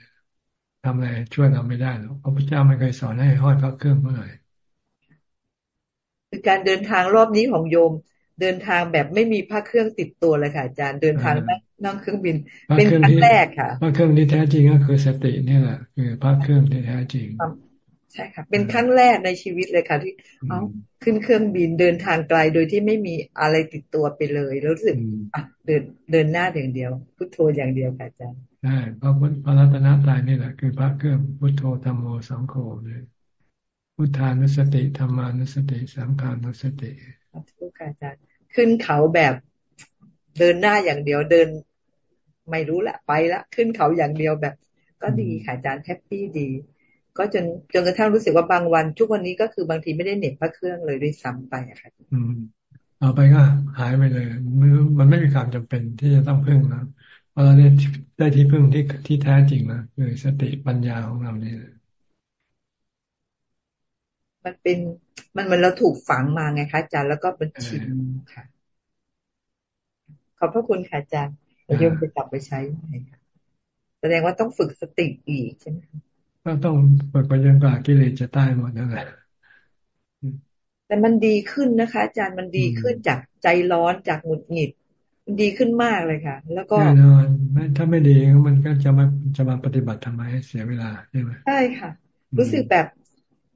ทำอะไรช่วยเราไม่ได้หรอกพระพุทธเจ้าไม่เคยสอนให้ห้อยพักเครื่องเมื่อไหร่คือการเดินทางรอบนี้ของโยม เดินทางแบบไม่มีผ้าเครื่องติดตัวเลยค่ะอาจารย์เดินทางนั่งเครื่องบิน เป็นครั้งแรกค่ะผ้าเครื่องที่แท้จริงก็คือสตินี่แหละคือผ้าเครื่องที่แท้จริง ใช่ค่ะเป็นครั้งแรกในชีวิตเลยค่ะที่เอาขึ้นเครื่องบินเดินทางไกลโดยที่ไม่มีอะไรติดตัวไปเลยแล้วรู้สึกอะเดินเดินหน้าอย่างเดียว พุทโธอย่างเดียวค่ะอาจารย์ใช่พระพุทธพระรัตนตรัยนี่แหละคือพระเครื่องพุทโธธรรมโมสังโฆเลยพุทธานุสติธรรมานุสติสังขานุสติทุกอาจารย์ขึ้นเขาแบบเดินหน้าอย่างเดียวเดิน ไม่รู้ละไปละขึ้นเขาอย่างเดียวแบบ ก็ดีค่ะอาจารย์แฮปปี้ดี ก็จนจนกระทั่งรู้สึกว่าบางวัน ทุกวันนี้ก็คือบางทีไม่ได้เน็ตพระเครื่องเลยด้วยซ้ำไปอะค่ะอืมเอาไปก็หายไปเลยมันไม่มีความจำเป็นที่จะต้องพึ่งนะเพราะเราได้ได้ที่พึ่งที่ที่แท้จริงนะคือสติปัญญาของเราเนี่ยมันเป็นมันเหมือนเราถูกฝังมาไงคะอาจารย์แล้วก็เป็นชินค่ะ ขอบพระคุณค่ะอาจารย์โยมจะกลับไปใช้ไหมคะแสดงว่าต้องฝึกสติอีกใช่ไหม ก็ต้องฝึกไปจนกว่ากิเลสจะตายหมดนั่นแหละแต่มันดีขึ้นนะคะ อาจารย์มันดีขึ้นจากใจร้อนจากหงุดหงิดมันดีขึ้นมากเลยค่ะ แล้วก็แน่นอนถ้าไม่ดีมันก็จะมาจะมาปฏิบัติทำไมให้เสียเวลาใช่ไหมใช่ค่ะ รู้สึกแบบ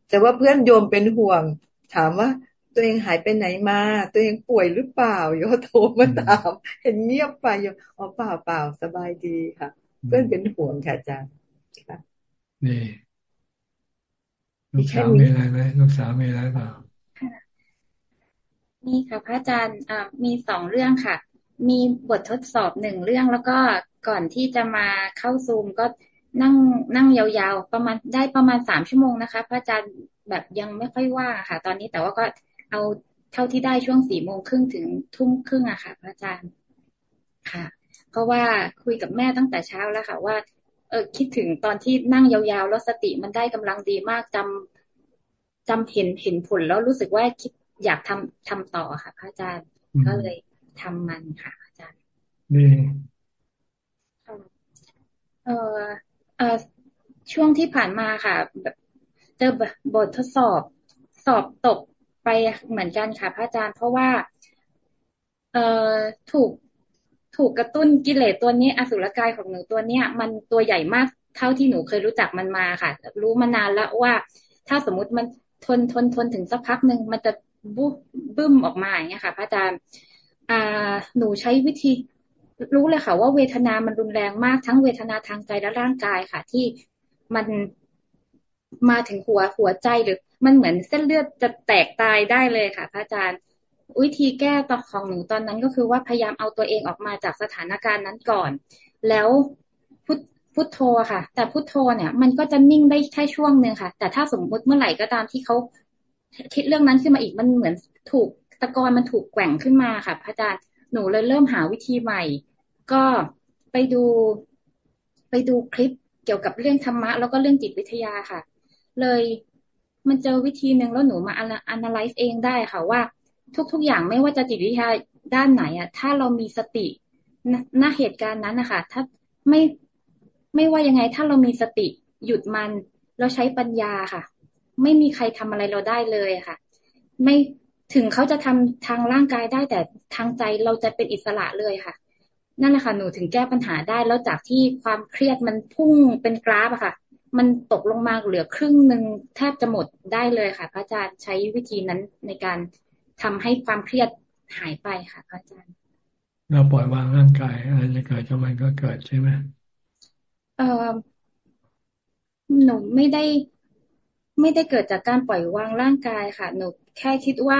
แต่ว่าเพื่อนโยมเป็นห่วง ถามว่าตัวเองหายไปไหนมา ตัวเองป่วยหรือเปล่าโยโทรมาถาม เห็นเงียบไปโยอ๋อเปล่าเปล่าสบายดีค่ะ เพื่อนเป็นห่วงค่ะอาจารย์ค่ะ นี่ลูกสาวมีอะไรไหมลูกสาวมีอะไรเปล่ามีค่ะพระอาจารย์มีสองเรื่องค่ะ มีบททดสอบหนึ่งเรื่องแล้วก็ก่อนที่จะมาเข้าซูมก็นั่งนั่งยาวๆ ประมาณได้ประมาณสามชั่วโมงนะคะ พระอาจารย์แบบยังไม่ค่อยว่างค่ะ ตอนนี้แต่ว่าก็เอาเท่าที่ได้ช่วงสี่โมงครึ่งถึงทุ่มครึ่งอะค่ะ พระอาจารย์ค่ะ เพราะว่าคุยกับแม่ตั้งแต่เช้าแล้วค่ะ ว่า เออคิดถึงตอนที่นั่งยาวๆ แล้วสติมันได้กำลังดีมากจำจำเห็นเห็นผลแล้วรู้สึกว่าคิดอยากทำทำต่อค่ะ พระอาจารย์ก็เลยทำมันค่ะพระอาจารย์ดีเออเอ่อช่วงที่ผ่านมาค่ะแบบเจอบททดสอบสอบตกไปเหมือนกันค่ะพระอาจารย์ เพราะว่า เอ่อถูก ถูกกระตุ้นกิเลสตัวนี้อสุรกายของหนูตัวเนี้ย มันตัวใหญ่มากเท่าที่หนูเคยรู้จักมันมาค่ะ รู้มานานแล้วว่า ถ้าสมมติมันทนทนทนถึงสักพักหนึ่งมันจะบุบึ้มออกมาอย่างเงี้ยค่ะพระอาจารย์อ่าหนูใช้วิธีรู้เลยค่ะ ว่าเวทนามันรุนแรงมากทั้งเวทนาทางใจและร่างกายค่ะ ที่มันมาถึงหัวหัวใจหรือ มันเหมือนเส้นเลือดจะแตกตายได้เลยค่ะ พระอาจารย์ วิธีแก้ต่อของหนูตอนนั้นก็คือว่าพยายามเอาตัวเองออกมาจากสถานการณ์นั้นก่อน แล้วพุทพุทโธค่ะ แต่พุทโธเนี่ย มันก็จะนิ่งได้แค่ช่วงหนึ่งค่ะ แต่ถ้าสมมติเมื่อไหร่ก็ตามที่เขาคิดเรื่องนั้นขึ้นมาอีกมันเหมือนถูกตะกอนมันถูกแกว่งขึ้นมาค่ะพระอาจารย์หนูเลยเริ่มหาวิธีใหม่ ก็ไปดูไปดูคลิปเกี่ยวกับเรื่องธรรมะ แล้วก็เรื่องจิตวิทยาค่ะ เลยมันเจอวิธีหนึ่งแล้วหนูมา analyze เองได้ค่ะว่า ทุก ๆ อย่างไม่ว่าจะจิตวิทยาด้านไหนอะ ถ้าเรามีสติหน้าเหตุการณ์นั้นนะคะถ้าไม่ไม่ว่ายังไง ถ้าเรามีสติหยุดมัน เราใช้ปัญญาค่ะ ไม่มีใครทำอะไรเราได้เลยค่ะ ไม่ถึงเขาจะทำทางร่างกายได้แต่ทางใจเราจะเป็นอิสระเลยค่ะ นั่นแหละค่ะหนูถึงแก้ปัญหาได้แล้วจากที่ความเครียดมันพุ่งเป็นกราฟอะค่ะ มันตกลงมาเหลือครึ่งหนึ่งแทบจะหมดได้เลยค่ะ พระอาจารย์ใช้วิธีนั้นในการ ทำให้ความเครียดหายไปค่ะพระอาจารย์ เราปล่อยวางร่างกายอะไรจะเกิดจะมันก็เกิดใช่ไหมเออหนูไม่ได้ ไม่ได้เกิดจากการปล่อยวางร่างกายค่ะ หนูแค่คิดว่า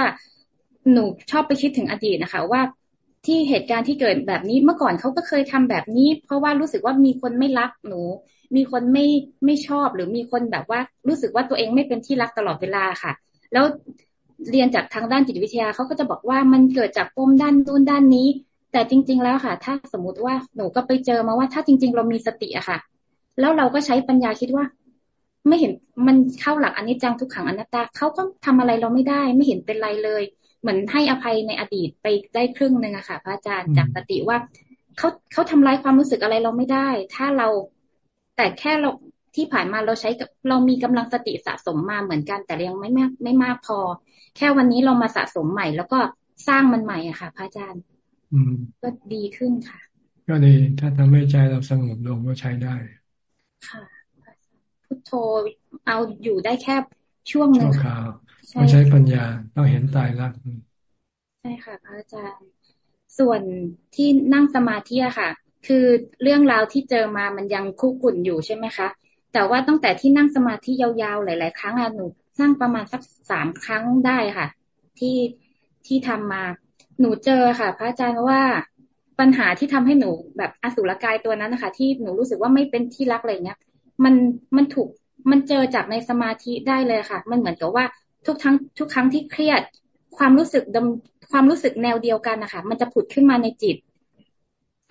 หนูชอบไปคิดถึงอดีตนะคะ ว่าที่เหตุการณ์ที่เกิดแบบนี้เมื่อก่อนเขาก็เคยทำแบบนี้ เพราะว่ารู้สึกว่ามีคนไม่รักหนู มีคนไม่ไม่ชอบหรือมีคนแบบว่ารู้สึกว่าตัวเองไม่เป็นที่รักตลอดเวลาค่ะ แล้ว เรียนจากทางด้านจิตวิทยาเขาก็จะบอกว่ามันเกิดจากปมด้านนู้นด้านนี้ แต่จริง ๆ แล้วค่ะ ถ้าสมมุติว่าหนูก็ไปเจอมาว่าถ้าจริง ๆ เรามีสติอะค่ะ แล้วเราก็ใช้ปัญญาคิดว่า ไม่เห็นมันเข้าหลักอันนี้จังทุกขังอนัตตาเขาก็ทำอะไรเราไม่ได้ ไม่เห็นเป็นไรเลย เหมือนให้อภัยในอดีตไปได้ครึ่งหนึ่งอะค่ะ พระอาจารย์จากสติว่าเขาเขาทำร้ายความรู้สึกอะไรเราไม่ได้ ถ้าเราแต่แค่เราที่ผ่านมาเราใช้เรามีกำลังสติสะสมมาเหมือนกัน แต่ยังไม่มากไม่มากพอ แค่วันนี้เรามาสะสมใหม่ แล้วก็สร้างมันใหม่อะค่ะ พระอาจารย์ก็ดีขึ้นค่ะ ก็ดีถ้าทำให้ใจเราสงบลงก็ใช้ได้ ค่ะพุทโธเอาอยู่ได้แค่ช่วงหนึ่งค่ะต้องใช้ปัญญาต้องเห็นตายรักใช่ค่ะพระอาจารย์ ส่วนที่นั่งสมาธิอะค่ะ คือเรื่องราวที่เจอมามันยังคุกุ่นอยู่ใช่ไหมคะแต่ว่าตั้งแต่ที่นั่งสมาธิยาวๆหลาย ๆ ครั้งอะหนู นั่งประมาณสักสามครั้งได้ค่ะ ที่ที่ทำมา หนูเจอค่ะ พระอาจารย์ว่าปัญหาที่ทำให้หนูแบบอสุรกายตัวนั้นนะคะ ที่หนูรู้สึกว่าไม่เป็นที่รักอะไรเงี้ย มันมันถูกมันเจอจากในสมาธิได้เลยค่ะ มันเหมือนกับว่าทุกครั้งทุกครั้งที่เครียด ความรู้สึกดำความรู้สึกแนวเดียวกันนะคะมันจะผุดขึ้นมาในจิต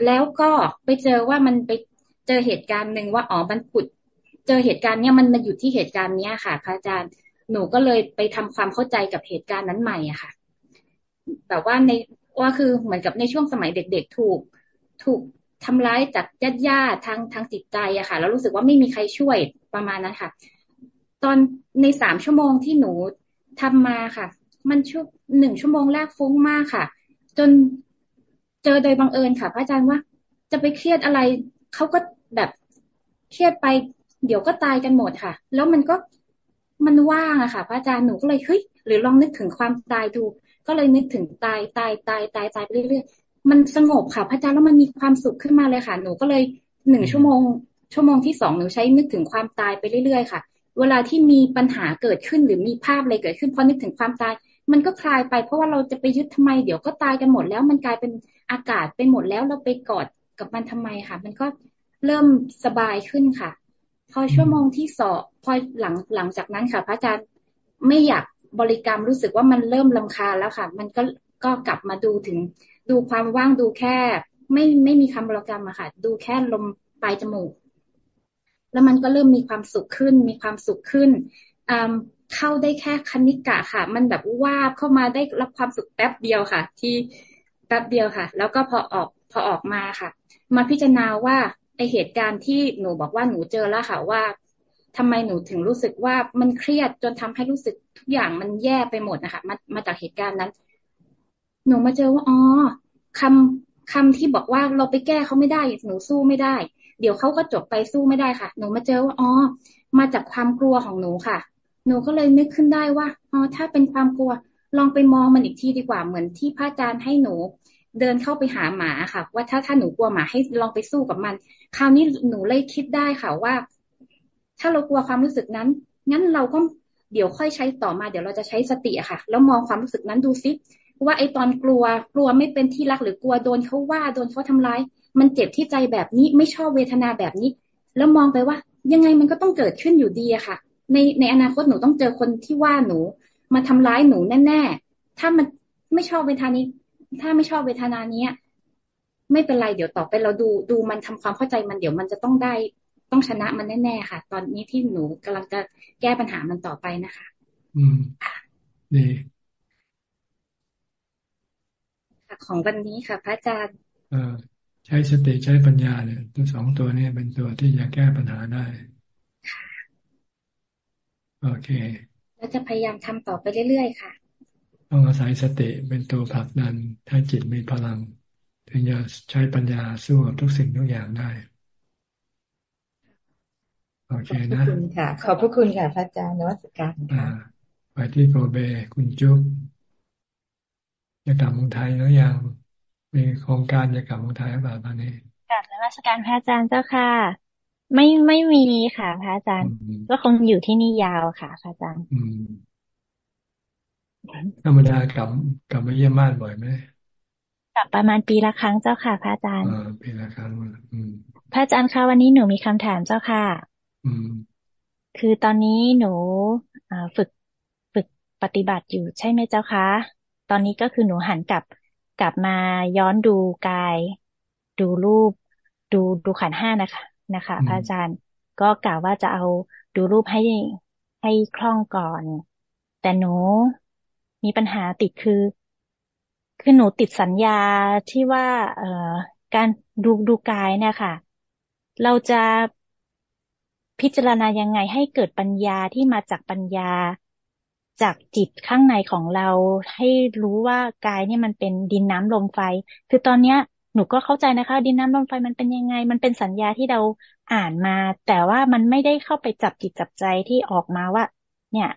แล้วก็ไปเจอว่ามันไปเจอเหตุการณ์หนึ่งว่าอ๋อมันผุด เจอเหตุการณ์เนี้ยมันมาอยู่ที่เหตุการณ์เนี้ยค่ะ พระอาจารย์ หนูก็เลยไปทำความเข้าใจกับเหตุการณ์นั้นใหม่อะค่ะ แบบว่าในว่าคือเหมือนกับในช่วงสมัยเด็กๆถูกถูกทำร้ายจากญาติญาติทางทางจิตใจอะค่ะ แล้วรู้สึกว่าไม่มีใครช่วยประมาณนั้นค่ะ ตอนในสามชั่วโมงที่หนูทำมาค่ะ มันช่วงหนึ่งชั่วโมงแรกฟุ้งมากค่ะ จนเจอโดยบังเอิญค่ะ พระอาจารย์ว่าจะไปเครียดอะไรเขาก็แบบเครียดไป เดี๋ยวก็ตายกันหมดค่ะ แล้วมันก็ มันว่างอะค่ะ พระอาจารย์หนูก็เลยเฮ้ยหรือลองนึกถึงความตายดู ก็เลยนึกถึงตายตายตายตายตายไปเรื่อยๆมันสงบค่ะ พระอาจารย์แล้วมันมีความสุขขึ้นมาเลยค่ะ หนูก็เลยหนึ่งชั่วโมง ชั่วโมงที่สองหนูใช้นึกถึงความตายไปเรื่อยๆค่ะ เวลาที่มีปัญหาเกิดขึ้นหรือมีภาพอะไรเกิดขึ้นพอนึกถึงความตาย มันก็คลายไปเพราะว่าเราจะไปยึดทำไมเดี๋ยวก็ตายกันหมดแล้ว มันกลายเป็นอากาศไปหมดแล้วเราไปกอดกับมันทำไมค่ะ มันก็เริ่มสบายขึ้นค่ะ พอชั่วโมงที่สองพอหลังหลังจากนั้นค่ะ พระอาจารย์ไม่อยากบริกรรมรู้สึกว่ามันเริ่มลำคาแล้วค่ะ มันก็ก็กลับมาดูถึง ดูความว่างดูแค่ ไม่ไม่มีคำบริกรรมอะค่ะ ดูแค่ลมปลายจมูก แล้วมันก็เริ่มมีความสุขขึ้น มีความสุขขึ้นเข้าได้แค่คณิกะค่ะ มันแบบว่าเข้ามาได้รับความสุขแป๊บเดียวค่ะ ที่แป๊บเดียวค่ะ แล้วก็พอออกพอออกมาค่ะ มาพิจารณาว่า ไอเหตุการณ์ที่หนูบอกว่าหนูเจอแล้วค่ะว่าทำไมหนูถึงรู้สึกว่ามันเครียดจนทำให้รู้สึกทุกอย่างมันแย่ไปหมดนะคะมามาจากเหตุการณ์นั้น หนูมาเจอว่าอ๋อคคำที่บอกว่าเราไปแก้เขาไม่ได้ หนูสู้ไม่ได้ เดี๋ยวเขาก็จบไปสู้ไม่ได้ค่ะ หนูมาเจอว่าอ๋อมาจากความกลัวของหนูค่ะ หนูก็เลยนึกขึ้นได้ว่าอ๋อถ้าเป็นความกลัว ลองไปมองมันอีกทีดีกว่าเหมือนที่พระอาจารย์ให้หนู เดินเข้าไปหาหมาค่ะ ว่าถ้าถ้าหนูกลัวหมาให้ลองไปสู้กับมัน คราวนี้หนูเลยคิดได้ค่ะว่า ถ้าเรากลัวความรู้สึกนั้น งั้นเราก็เดี๋ยวค่อยใช้ต่อมาเดี๋ยวเราจะใช้สติอะค่ะ แล้วมองความรู้สึกนั้นดูซิว่าไอตอนกลัวกลัวไม่เป็นที่รักหรือกลัวโดนเขาว่าโดนเขาทำร้าย มันเจ็บที่ใจแบบนี้ไม่ชอบเวทนาแบบนี้ แล้วมองไปว่า ยังไงมันก็ต้องเกิดขึ้นอยู่ดีอะค่ะ ในในอนาคตหนูต้องเจอคนที่ว่าหนู มาทำร้ายหนูแน่ ๆ ถ้ามันไม่ชอบเวทนานี้ ถ้าไม่ชอบเวทนานี้ไม่เป็นไรเดี๋ยวต่อไปเราดูดูมันทำความเข้าใจมันเดี๋ยวมันจะต้องได้ต้องชนะมันแน่ๆค่ะ ตอนนี้ที่หนูกำลังจะแก้ปัญหามันต่อไปนะคะ อืมดีของวันนี้ค่ะ พระอาจารย์ใช้สติใช้ปัญญาเนี่ยตัวสองตัวนี้เป็นตัวที่จะแก้ปัญหาได้โอเคเราจะพยายามทำต่อไปเรื่อยๆค่ะ ต้องอาศัยสติเป็นตัวผลักดันถ้าจิตมีพลัง ถึงจะใช้ปัญญาสู้กับทุกสิ่งทุกอย่างได้โอเคนะขอบคุณค่ะ ขอบพระคุณค่ะพระอาจารย์นวัตการค่ะไปที่โกเบ คุณจุ๊บจะกลับเมืองไทยแล้วยัง มีโครงการจะกลับเมืองไทยหรือเปล่าตอนนี้กลับนมัสการพระอาจารย์เจ้าค่ะ ไม่ไม่มีค่ะ พระอาจารย์ ก็คงอยู่ที่นี่ยาวค่ะ พระอาจารย์ ธรรมดากลับกลับมาเยี่ยมบ้านบ่อยไหมกลับประมาณปีละครั้งเจ้าค่ะพระอาจารย์ปีละครั้งพระอาจารย์คะวันนี้หนูมีคำถามเจ้าค่ะคือตอนนี้หนูฝึกฝึกปฏิบัติอยู่ใช่ไหมเจ้าคะ ตอนนี้ก็คือหนูหันกลับกลับมาย้อนดูกาย ดูรูป ดูดูขันห้านะคะ นะคะ พระอาจารย์ ก็กล่าวว่าจะเอาดูรูปให้ให้คล่องก่อน แต่หนู มีปัญหาติดคือ คือหนูติดสัญญาที่ว่า เอ่อ การดูดูกายเนี่ยค่ะ เราจะพิจารณายังไงให้เกิดปัญญาที่มาจากปัญญาจากจิตข้างในของเราให้รู้ว่ากายเนี่ยมันเป็นดินน้ำลมไฟ คือตอนเนี้ย หนูก็เข้าใจนะคะ ดินน้ำลมไฟมันเป็นยังไง มันเป็นสัญญาที่เราอ่านมา แต่ว่ามันไม่ได้เข้าไปจับจิตจับใจที่ออกมาว่า เนี่ย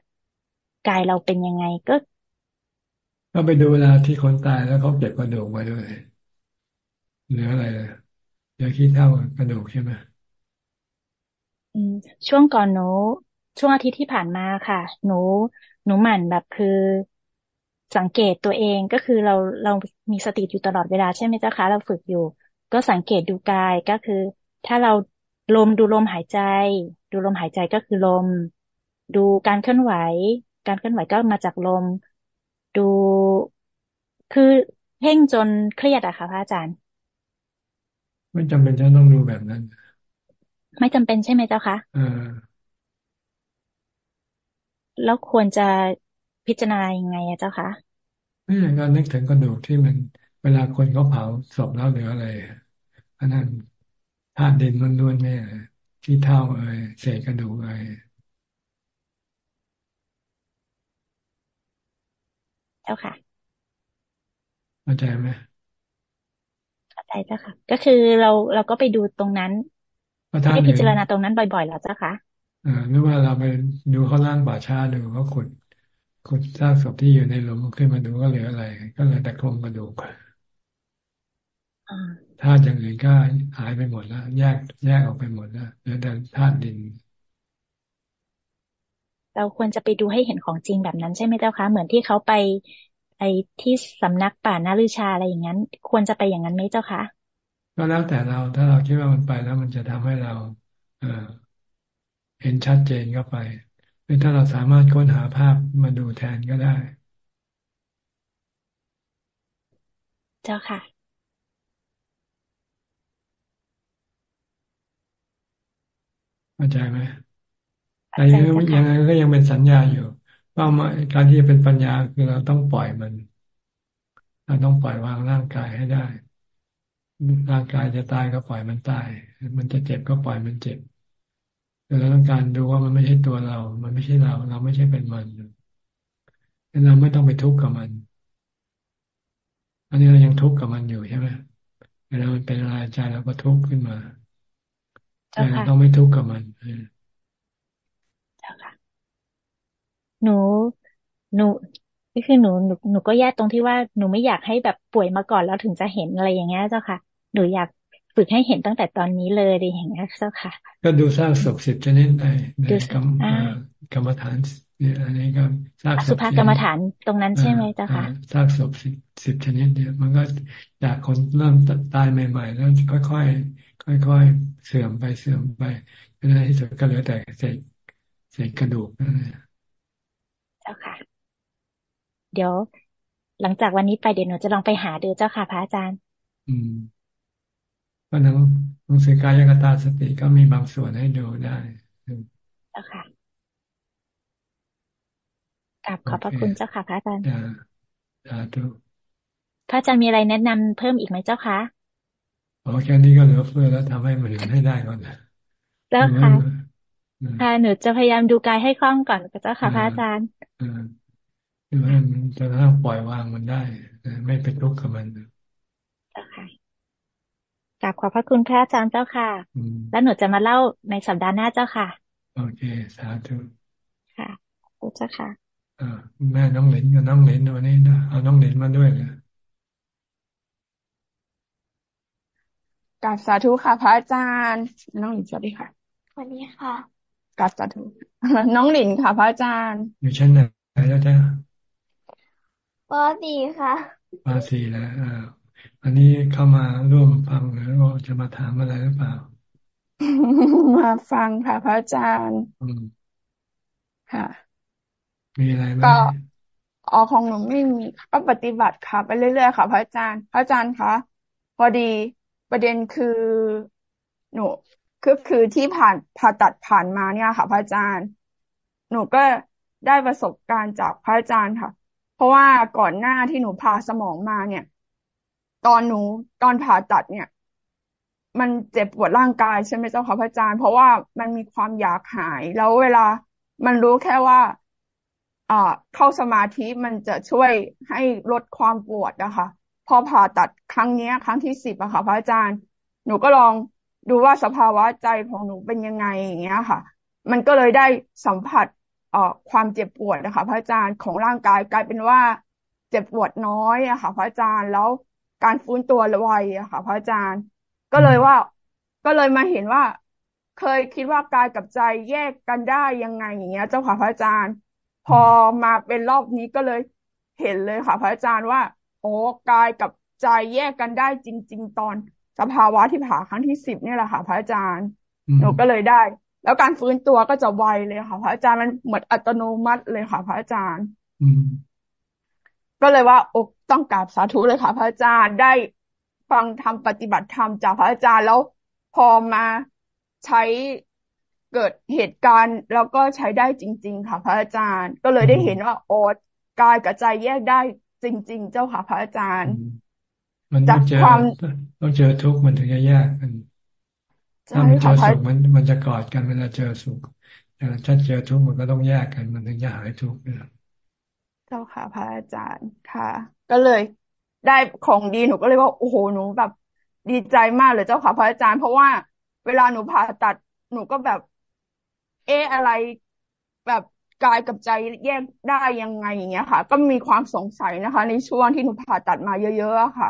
กายเราเป็นยังไง ก็ ก็ไปดูเวลาที่คนตายแล้วเขาเก็บกระดูกมาด้วยเหลืออะไรเลยเหลือขี้เท่ากระดูกใช่ไหมช่วงก่อนหนู ช่วงอาทิตย์ที่ผ่านมาค่ะ หนู หนูหมั่นแบบคือสังเกตตัวเองก็คือเราเรามีสติอยู่ตลอดเวลาใช่ไหมเจ้าคะเราฝึกอยู่ ก็สังเกตดูกายก็คือ ถ้าเราลมดูลมหายใจ ดูลมหายใจก็คือลม ดูการเคลื่อนไหว การเคลื่อนไหวก็มาจากลม ดูคือเพ่งจนเครียดอะค่ะพระอาจารย์ ไม่จำเป็นจะต้องดูแบบนั้น ไม่จำเป็นใช่ไหมเจ้าคะอ่าแล้วควรจะพิจารณายังไงอะเจ้าคะไม่อย่างนั้นนึกถึงกระดูกที่มัน เวลาคนเขาเผาศพแล้วเหลืออะไรอันนั้นธาตุดินล้วนๆไม่ที่เท่าเอ่ยเศษกระดูกเอ่ย จ้าค่ะเข้าใจไหมเข้าใจเจ้าค่ะ ก็คือเราเราก็ไปดูตรงนั้นให้พิจารณาตรงนั้นบ่อยๆแล้วเจ้าค่ะอ่าหรือว่าเราไปดูเขาล่างป่าช้าดูเขาขุดขุดซากศพที่อยู่ในหลุมขึ้นมาดูก็เหลืออะไร ก็เหลือแต่โครงกระดูกธาตุอย่างอื่นก็หายไปหมดแล้ว แยกแยกออกไปหมดแล้วเหลือแต่ธาตุดิน เราควรจะไปดูให้เห็นของจริงแบบนั้นใช่ไหมเจ้าคะ เหมือนที่เขาไปไอ้ที่สำนักป่านาลือชาอะไรอย่างนั้น ควรจะไปอย่างนั้นไหมเจ้าคะก็แล้วแต่เราถ้าเราคิดว่ามันไปแล้วมันจะทำให้เราเออเห็นชัดเจนเข้าไป หรือถ้าเราสามารถค้นหาภาพมาดูแทนก็ได้ เจ้าค่ะเข้าใจไหม แต่ยังยังไงก็ยังเป็นสัญญาอยู่เป้าหมายการที่จะเป็นปัญญาคือเราต้องปล่อยมันเราต้องปล่อยวางร่างกายให้ได้ร่างกายจะตายก็ปล่อยมันตาย มันจะเจ็บก็ปล่อยมันเจ็บแต่เราต้องการดูว่ามันไม่ใช่ตัวเรา มันไม่ใช่เรา เราไม่ใช่เป็นมันเราไม่ต้องไปทุกข์กับมัน อันนี้เรายังทุกข์กับมันอยู่ใช่ไหมเวลามันเป็นอะไรใจเราก็ทุกข์ขึ้นมาใจเราต้องไม่ทุกข์กับมันเจ้าค่ะ หนูหนูก็คือหนูหนูหนูก็แยกตรงที่ว่าหนูไม่อยากให้แบบป่วยมาก่อนแล้วถึงจะเห็นอะไรอย่างเงี้ยเจ้าค่ะ หนูอยากฝึกให้เห็นตั้งแต่ตอนนี้เลยอย่างเงี้ยเจ้าค่ะ ก็ดูสร้างศพสิบชนิดในในกรรมกรรมฐานเนี่ยอันนี้ก็สร้างสุภากรรมฐานตรงนั้นใช่ไหมเจ้าค่ะสร้างศพสิบสิบชนิดเนี่ย มันก็จากคนเริ่มตายใหม่ ๆ แล้วค่อยๆค่อย ๆ เสื่อมไปเสื่อมไปในที่สุดก็เหลือแต่เศษเศษกระดูกนั่นแหละเจ้าค่ะ เดี๋ยว หลังจากวันนี้ไปเดี๋ยวหนูจะลองไปหาดูเจ้าค่ะพระอาจารย์ อืมก็หนังหนังสือกายกตาสติก็มีบางส่วนให้ดูได้เจ้าค่ะกราบขอบพระคุณเจ้าค่ะพระอาจารย์สาธุพระอาจารย์มีอะไรแนะนำเพิ่มอีกไหมเจ้าคะอ๋อแค่นี้ก็เหลือเฟือแล้วทำให้มันถึงให้ได้ก่อนนะเจ้าค่ะ ค่ะหนูจะพยายามดูกายให้คล่องก่อนเจ้าค่ะพระอาจารย์ดูให้มันจะทำปล่อยวางมันได้ไม่เป็นทุกข์กับมันเจ้าค่ะกราบขอบพระคุณพระอาจารย์เจ้าค่ะ แล้วหนูจะมาเล่าในสัปดาห์หน้าเจ้าค่ะ โอเค สาธุ ค่ะขอบเจ้าค่ะอ่าแม่น้องเหลนกับน้องเหลนวันนี้นะเอาน้องเหลนมาด้วยเลยกราบสาธุค่ะ พระอาจารย์ น้องหลินสวัสดีค่ะสวัสดีค่ะ กราบสาธุน้องหลินค่ะพระอาจารย์ อยู่ชั้นไหนแล้วจ้ะปสี่ค่ะปสี่แล้วอ่าอันนี้เข้ามาร่วมฟังหรือว่าจะมาถามอะไรหรือเปล่า มาฟังค่ะพระอาจารย์ค่ะ มีอะไรไหมก็อ๋อของหนูไม่มีก็ปฏิบัติค่ะไปเรื่อยๆค่ะ พระอาจารย์ พระอาจารย์คะพอดีประเด็นคือ หนู คือคือที่ผ่านผ่าตัดผ่านมาเนี่ยค่ะ พระอาจารย์ หนูก็ได้ประสบการณ์จากพระอาจารย์ค่ะ เพราะว่าก่อนหน้าที่หนูผ่าสมองมาเนี่ย ตอนหนูตอนผ่าตัดเนี่ย มันเจ็บปวดร่างกายใช่ไหมเจ้าค่ะพระอาจารย์ เพราะว่ามันมีความอยากหายแล้วเวลามันรู้แค่ว่าอ่าเข้าสมาธิมันจะช่วยให้ลดความปวดนะคะ พอผ่าตัดครั้งนี้ครั้งที่สิบอะค่ะ พระอาจารย์ หนูก็ลอง ดูว่าสภาวะใจของหนูเป็นยังไงอย่างเงี้ยค่ะ มันก็เลยได้สัมผัสเอ่อความเจ็บปวดนะคะ พระอาจารย์ของร่างกายกลายเป็นว่าเจ็บปวดน้อยอะค่ะ พระอาจารย์แล้วการฟื้นตัวไวอะค่ะ พระอาจารย์ ก็เลยว่าก็เลยมาเห็นว่า เคยคิดว่ากายกับใจแยกกันได้ยังไงอย่างเงี้ย เจ้าค่ะพระอาจารย์ พอมาเป็นรอบนี้ก็เลยเห็นเลยค่ะ พระอาจารย์ว่า โอ้กายกับใจแยกกันได้จริง ๆ ตอน สภาวะที่ผ่าครั้งที่สิบนี่แหละค่ะ พระอาจารย์หนูก็เลยได้ แล้วการฟื้นตัวก็จะไวเลยค่ะ พระอาจารย์มันเหมือนอัตโนมัติเลยค่ะ พระอาจารย์ก็เลยว่าอกต้องกราบสาธุเลยค่ะ พระอาจารย์ได้ฟังทำปฏิบัติธรรมจากพระอาจารย์แล้วพอมาใช้เกิดเหตุการณ์แล้วก็ใช้ได้จริง ๆ ค่ะ พระอาจารย์ ก็เลยได้เห็นว่าโอ้กายกับใจแยกได้จริง ๆ เจ้าค่ะ พระอาจารย์ มันต้องเจอต้องเจอทุกข์มันถึงจะแยกกันถ้ามันเจอสุขมันมันจะกอดกันเวลาเจอสุขแต่ถ้าเจอทุกข์มันก็ต้องแยกกัน มันถึงจะหายทุกข์นะเจ้าค่ะพระอาจารย์ค่ะ ก็เลยได้ของดีหนูก็เลยว่าโอ้โหหนูแบบดีใจมากเลยเจ้าค่ะพระอาจารย์ เพราะว่าเวลาหนูผ่าตัดหนูก็แบบ เอออะไรแบบกายกับใจแยกได้ยังไงอย่างเงี้ยค่ะ ก็มีความสงสัยนะคะ ในช่วงที่หนูผ่าตัดมาเยอะๆค่ะ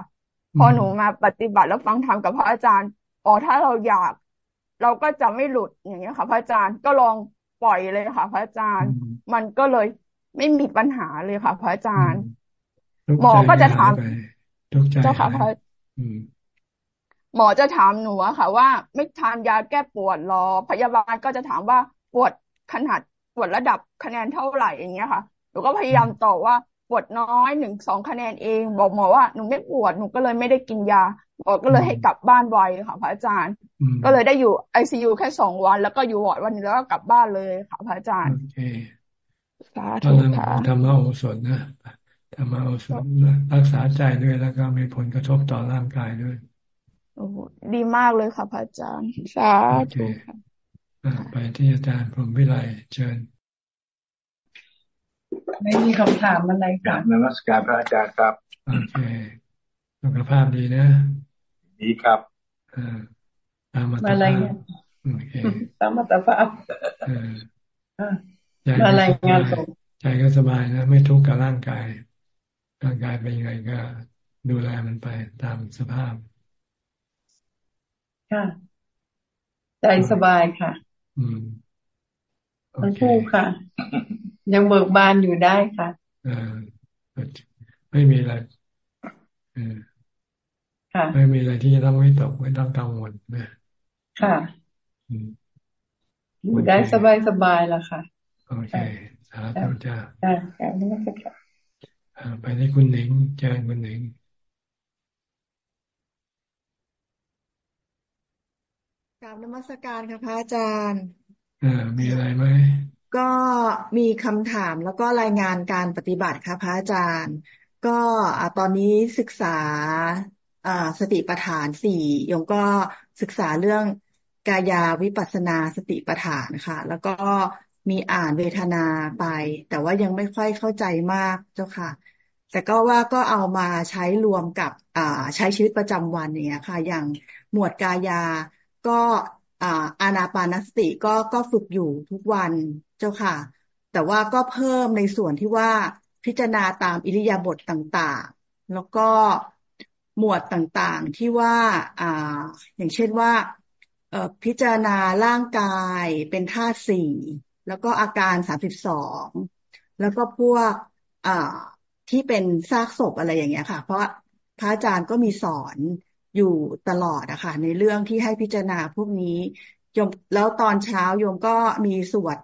พอหนูมาปฏิบัติแล้วฟังธรรมกับพระอาจารย์อ๋อถ้าเราอยาก เราก็จะไม่หลุดอย่างเงี้ยค่ะ พระอาจารย์ก็ลองปล่อยเลยค่ะ พระอาจารย์ มันก็เลยไม่มีปัญหาเลยค่ะ พระอาจารย์หมอก็จะถามเจ้าค่ะพระหมอจะถามหนูอะค่ะ ว่าไม่ทานยาแก้ปวดหรอ พยาบาลก็จะถามว่าปวดขนาดปวดระดับคะแนนเท่าไหร่อย่างเงี้ยค่ะหนูก็พยายามตอบว่า ปวดน้อยหนึ่งสองคะแนนเอง บอกหมอว่าหนูไม่ปวดหนูก็เลยไม่ได้กินยาหมอก็เลยให้กลับบ้านไวค่ะพระอาจารย์ ก็เลยได้อยู่ไอซียูแค่สองวัน แล้วก็อยู่วอร์ดวันนี้แล้วก็กลับบ้านเลยค่ะพระอาจารย์โอเคสาธุค่ะธรรมะโอสถนะธรรมะโอสถรักษาใจด้วยแล้วก็มีผลกระทบต่อร่างกายด้วยโอ้ดีมากเลยค่ะพระอาจารย์สาธุค่ะไปที่อาจารย์พรหมวิไลเชิญ ไม่มีคำถามอะไรครับนมัสการพระอาจารย์ครับโอเคสุขภาพดีนะ ดีครับตามมาตาภาพตามมาตาภาพอะไรงานใจก็สบายนะ ไม่ทุกข์กับร่างกาย ร่างกายเป็นยังไงก็ดูแลมันไปตามสภาพ ค่ะ ใจสบายค่ะ อืม ทั้งคู่ค่ะ ยังเบิกบานอยู่ได้ค่ะอ่าไม่มีอะไรค่ะไม่มีอะไรที่จะต้องวิตกไม่ต้องกังวลนะค่ะอยู่ได้สบายสบายแล้วค่ะ โอเค สาธุจ้าอ่าแบบนี้ก็ค่ะไปที่คุณหนิงเจอคุณหนิงกราบนมัสการค่ะพระอาจารย์อ่า มีอะไรไหมก็มีคำถามแล้วก็รายงานการปฏิบัติค่ะพระอาจารย์ ก็ตอนนี้ศึกษาสติปัฏฐานสี่ยงก็ศึกษาเรื่องกายาวิปัสนาสติปัฏฐานค่ะ แล้วก็มีอ่านเวทนาไป แต่ว่ายังไม่ค่อยเข้าใจมากเจ้าค่ะ แต่ก็ว่าก็เอามาใช้รวมกับใช้ชีวิตประจำวันอย่างเงี้ยค่ะ อย่างหมวดกายาก็ อานาปานสติก็ก็ฝึกอยู่ทุกวันเจ้าค่ะ แต่ว่าก็เพิ่มในส่วนที่ว่าพิจารณาตามอิริยาบถต่างๆ แล้วก็หมวดต่างๆที่ว่าอ่าอย่างเช่นว่าพิจารณาร่างกายเป็นธาตุสี่แล้วก็อาการสามสิบสองแล้วก็พวกอ่าที่เป็นซากศพอะไรอย่างเงี้ยค่ะ เพราะพระอาจารย์ก็มีสอน อยู่ตลอดอะค่ะในเรื่องที่ให้พิจารณาพวกนี้โยมแล้วตอนเช้าโยมก็มีสวด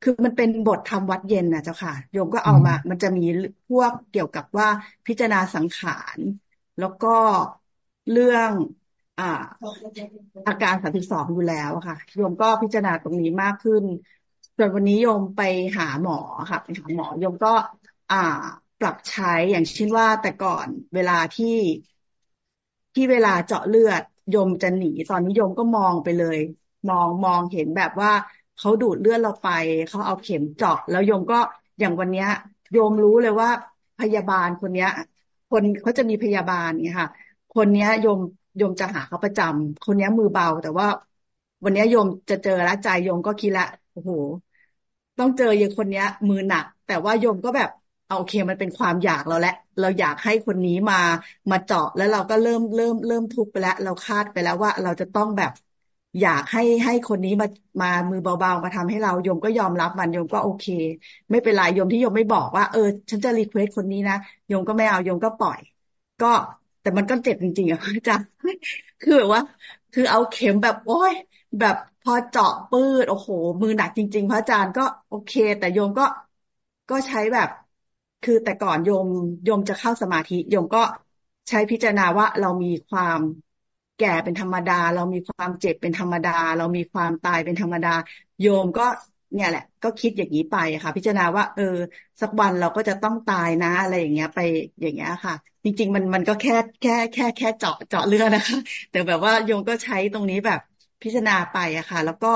คือมันเป็นบทธรรมวัดเย็นนะเจ้าค่ะโยมก็เอามา มันจะมีพวกเกี่ยวกับว่าพิจารณาสังขาร แล้วก็เรื่องอ่าอาการสามสิบสองอยู่แล้วค่ะโยมก็พิจารณาตรงนี้มากขึ้นส่วนวันนี้โยมไปหาหมอค่ะไปหาหมอโยมก็ อ่าปรับใช้อย่างเช่นว่าแต่ก่อนเวลาที่ ที่เวลาเจาะเลือดยมจะหนีตอนนี้ยมก็มองไปเลย มองมองเห็นแบบว่าเขาดูดเลือดเราไปเขาเอาเข็มเจาะ แล้วยมก็อย่างวันเนี้ย โยมรู้เลยว่าพยาบาลคนเนี้ย คนเขาจะมีพยาบาลเนี่ยค่ะ คนเนี้ยโยมโยมจะหาเขาประจำคนเนี้ยมือเบา แต่ว่า วันนี้โยมจะเจอแล้วใจโยมก็คิดละโอ้โหต้องเจอยังคนเนี้ย มือหนัก แต่ว่าโยมก็แบบ โอเคมันเป็นความอยากเราแหละ เราอยากให้คนนี้มามาเจาะแล้วเราก็เริ่มเริ่มเริ่มทุกข์ไปแล้ว เราคาดไปแล้วว่าเราจะต้องแบบอยากให้ให้คนนี้มามามือเบาๆมาทำให้เราโยมก็ยอมรับมันโยมก็โอเค ไม่เป็นไรโยมที่โยมไม่บอกว่าเออ ฉันจะ request คนนี้นะโยมก็ไม่เอาโยมก็ปล่อย ก็แต่มันก็เจ็บจริงๆอะอาจารย์คือแบบว่า คือเอาเข็มแบบโอ้ยแบบพอเจาะปื้ดโอ้โห มือหนักจริง ๆ พระอาจารย์ก็โอเค แต่โยมก็ก็ใช้แบบ คือแต่ก่อนโยมโยมจะเข้าสมาธิโยมก็ใช้พิจารณาว่าเรามีความแก่เป็นธรรมดา เรามีความเจ็บเป็นธรรมดา เรามีความตายเป็นธรรมดา โยมก็เนี่ยแหละ ก็คิดอย่างนี้ไปค่ะ พิจารณาว่า เออ สักวันเราก็จะต้องตายนะ อะไรอย่างเงี้ยไปอย่างเงี้ยค่ะ จริง ๆ มันมันก็แค่แค่แค่แค่เจาะเจาะเลือดนะคะ แต่แบบว่าโยมก็ใช้ตรงนี้แบบพิจารณาไปอะค่ะ แล้วก็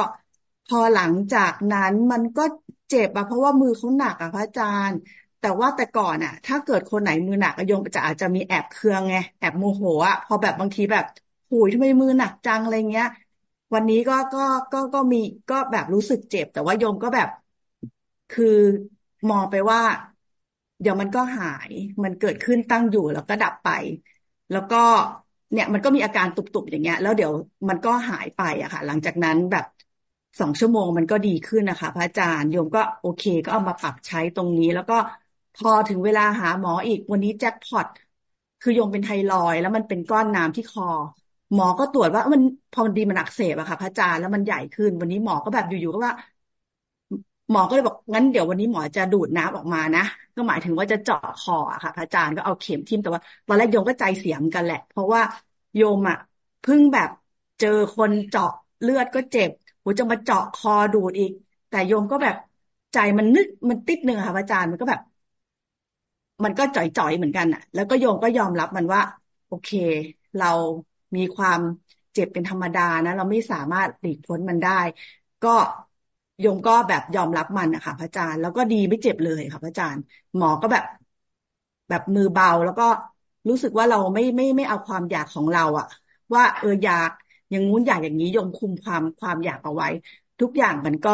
พอหลังจากนั้นมันก็เจ็บอะเพราะว่ามือเขาหนักอะพระอาจารย์ แต่ว่าแต่ก่อนอะ ถ้าเกิดคนไหนมือหนักโยมจะอาจจะมีแอบเคืองไงแอบโมโหอะพอแบบบางทีแบบหูยทำไมมือหนักจังอะไรเงี้ย วันนี้ก็ก็ก็ก็มีก็แบบรู้สึกเจ็บ แต่ว่าโยมก็แบบ คือมองไปว่า เดี๋ยวมันก็หายมันเกิดขึ้นตั้งอยู่แล้วก็ดับไป แล้วก็เนี่ยมันก็มีอาการตุบๆอย่างเงี้ย แล้วเดี๋ยวมันก็หายไปอะค่ะ หลังจากนั้นแบบสองชั่วโมงมันก็ดีขึ้นนะคะ พระอาจารย์โยมก็โอเค ก็เอามาปรับใช้ตรงนี้ แล้วก็ พอถึงเวลาหาหมออีก วันนี้แจ็คพอตคือโยมเป็นไทรอยแล้วมันเป็นก้อนน้ำที่คอ หมอก็ตรวจว่ามันพอมันดีมันอักเสบอะค่ะ พระอาจารย์แล้วมันใหญ่ขึ้น วันนี้หมอก็แบบอยู่ๆก็ว่า หมอก็เลยบอกงั้นเดี๋ยววันนี้หมอจะดูดน้ำออกมานะก็หมายถึงว่าจะเจาะคออะค่ะ พระอาจารย์ก็เอาเข็มทิ่มแต่ว่าตอนแรกโยมก็ใจเสียงกันแหละ เพราะว่าโยมอะเพิ่งแบบเจอคนเจาะเลือดก็เจ็บหัวจะมาเจาะคอดูดอีก แต่โยมก็แบบใจมันนึกมันติดหนึ่งค่ะพระอาจารย์มันก็แบบ มันก็จ่อยๆเหมือนกันอะแล้วก็โยมก็ยอมรับมันว่า โอเค เรามีความเจ็บเป็นธรรมดานะ เราไม่สามารถหลีกพ้นมันได้ ก็โยมก็แบบยอมรับมันนะคะพระอาจารย์แล้วก็ดีไม่เจ็บเลยค่ะพระอาจารย์ หมอก็แบบ แบบมือเบาแล้วก็รู้สึกว่าเราไม่ไม่ไม่เอาความอยากของเราอะว่าเอออยากอย่างงู้นอยากอย่างนี้ยมคุมความความอยากเอาไว้ ทุกอย่างมันก็